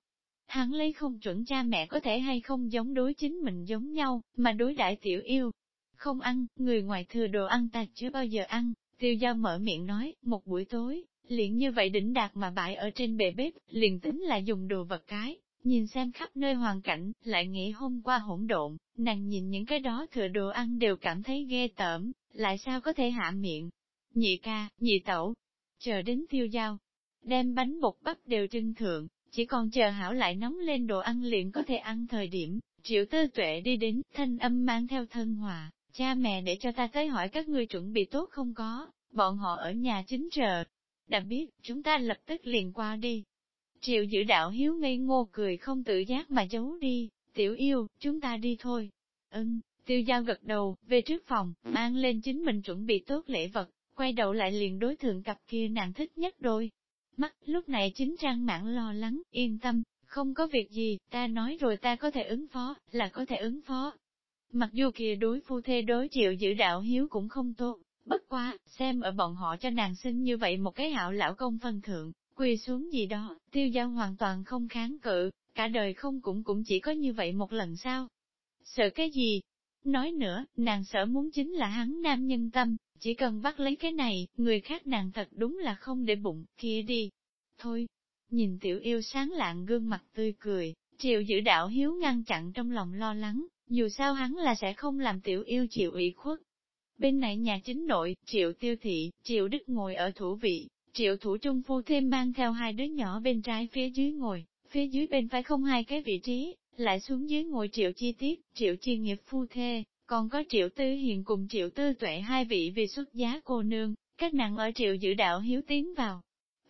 Hắn lấy không chuẩn cha mẹ có thể hay không giống đối chính mình giống nhau, mà đối đại tiểu yêu. Không ăn, người ngoài thừa đồ ăn ta chưa bao giờ ăn, tiêu giao mở miệng nói, một buổi tối, liền như vậy đỉnh đạt mà bại ở trên bề bếp, liền tính là dùng đồ vật cái, nhìn xem khắp nơi hoàn cảnh, lại nghĩ hôm qua hỗn độn, nàng nhìn những cái đó thừa đồ ăn đều cảm thấy ghê tởm, lại sao có thể hạ miệng. Nhị ca, nhị tẩu, chờ đến tiêu giao, đem bánh bột bắp đều trưng thượng, chỉ còn chờ hảo lại nóng lên đồ ăn liền có thể ăn thời điểm, triệu tư tuệ đi đến, thanh âm mang theo thân hòa, cha mẹ để cho ta tới hỏi các ngươi chuẩn bị tốt không có, bọn họ ở nhà chính chờ. Đã biết, chúng ta lập tức liền qua đi. Triệu giữ đạo hiếu ngây ngô cười không tự giác mà giấu đi, tiểu yêu, chúng ta đi thôi. Ưng, tiêu giao gật đầu, về trước phòng, mang lên chính mình chuẩn bị tốt lễ vật, quay đầu lại liền đối thượng cặp kia nàng thích nhất đôi, Mắt, lúc này chính trang mãn lo lắng, yên tâm, không có việc gì, ta nói rồi ta có thể ứng phó, là có thể ứng phó. Mặc dù kia đối phu thê đối chịu giữ đạo hiếu cũng không tốt, bất quá, xem ở bọn họ cho nàng sinh như vậy một cái hạo lão công phân thượng, quỳ xuống gì đó, tiêu giao hoàn toàn không kháng cự, cả đời không cũng cũng chỉ có như vậy một lần sao. Sợ cái gì? Nói nữa, nàng sợ muốn chính là hắn nam nhân tâm, chỉ cần bắt lấy cái này, người khác nàng thật đúng là không để bụng, kia đi. Thôi, nhìn tiểu yêu sáng lạng gương mặt tươi cười, triệu giữ đạo hiếu ngăn chặn trong lòng lo lắng, dù sao hắn là sẽ không làm tiểu yêu chịu ủy khuất. Bên này nhà chính nội, triệu tiêu thị, triệu đức ngồi ở thủ vị, triệu thủ trung phu thêm mang theo hai đứa nhỏ bên trái phía dưới ngồi, phía dưới bên phải không hai cái vị trí, lại xuống dưới ngồi triệu chi tiết, triệu chi nghiệp phu thê, còn có triệu tư hiền cùng triệu tư tuệ hai vị vì xuất giá cô nương, các nàng ở triệu giữ đạo hiếu tiến vào.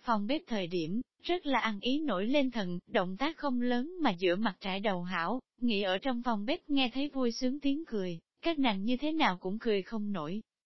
Phòng bếp thời điểm, rất là ăn ý nổi lên thần, động tác không lớn mà giữa mặt trải đầu hảo, nghĩ ở trong phòng bếp nghe thấy vui sướng tiếng cười, các nàng như thế nào cũng cười không nổi.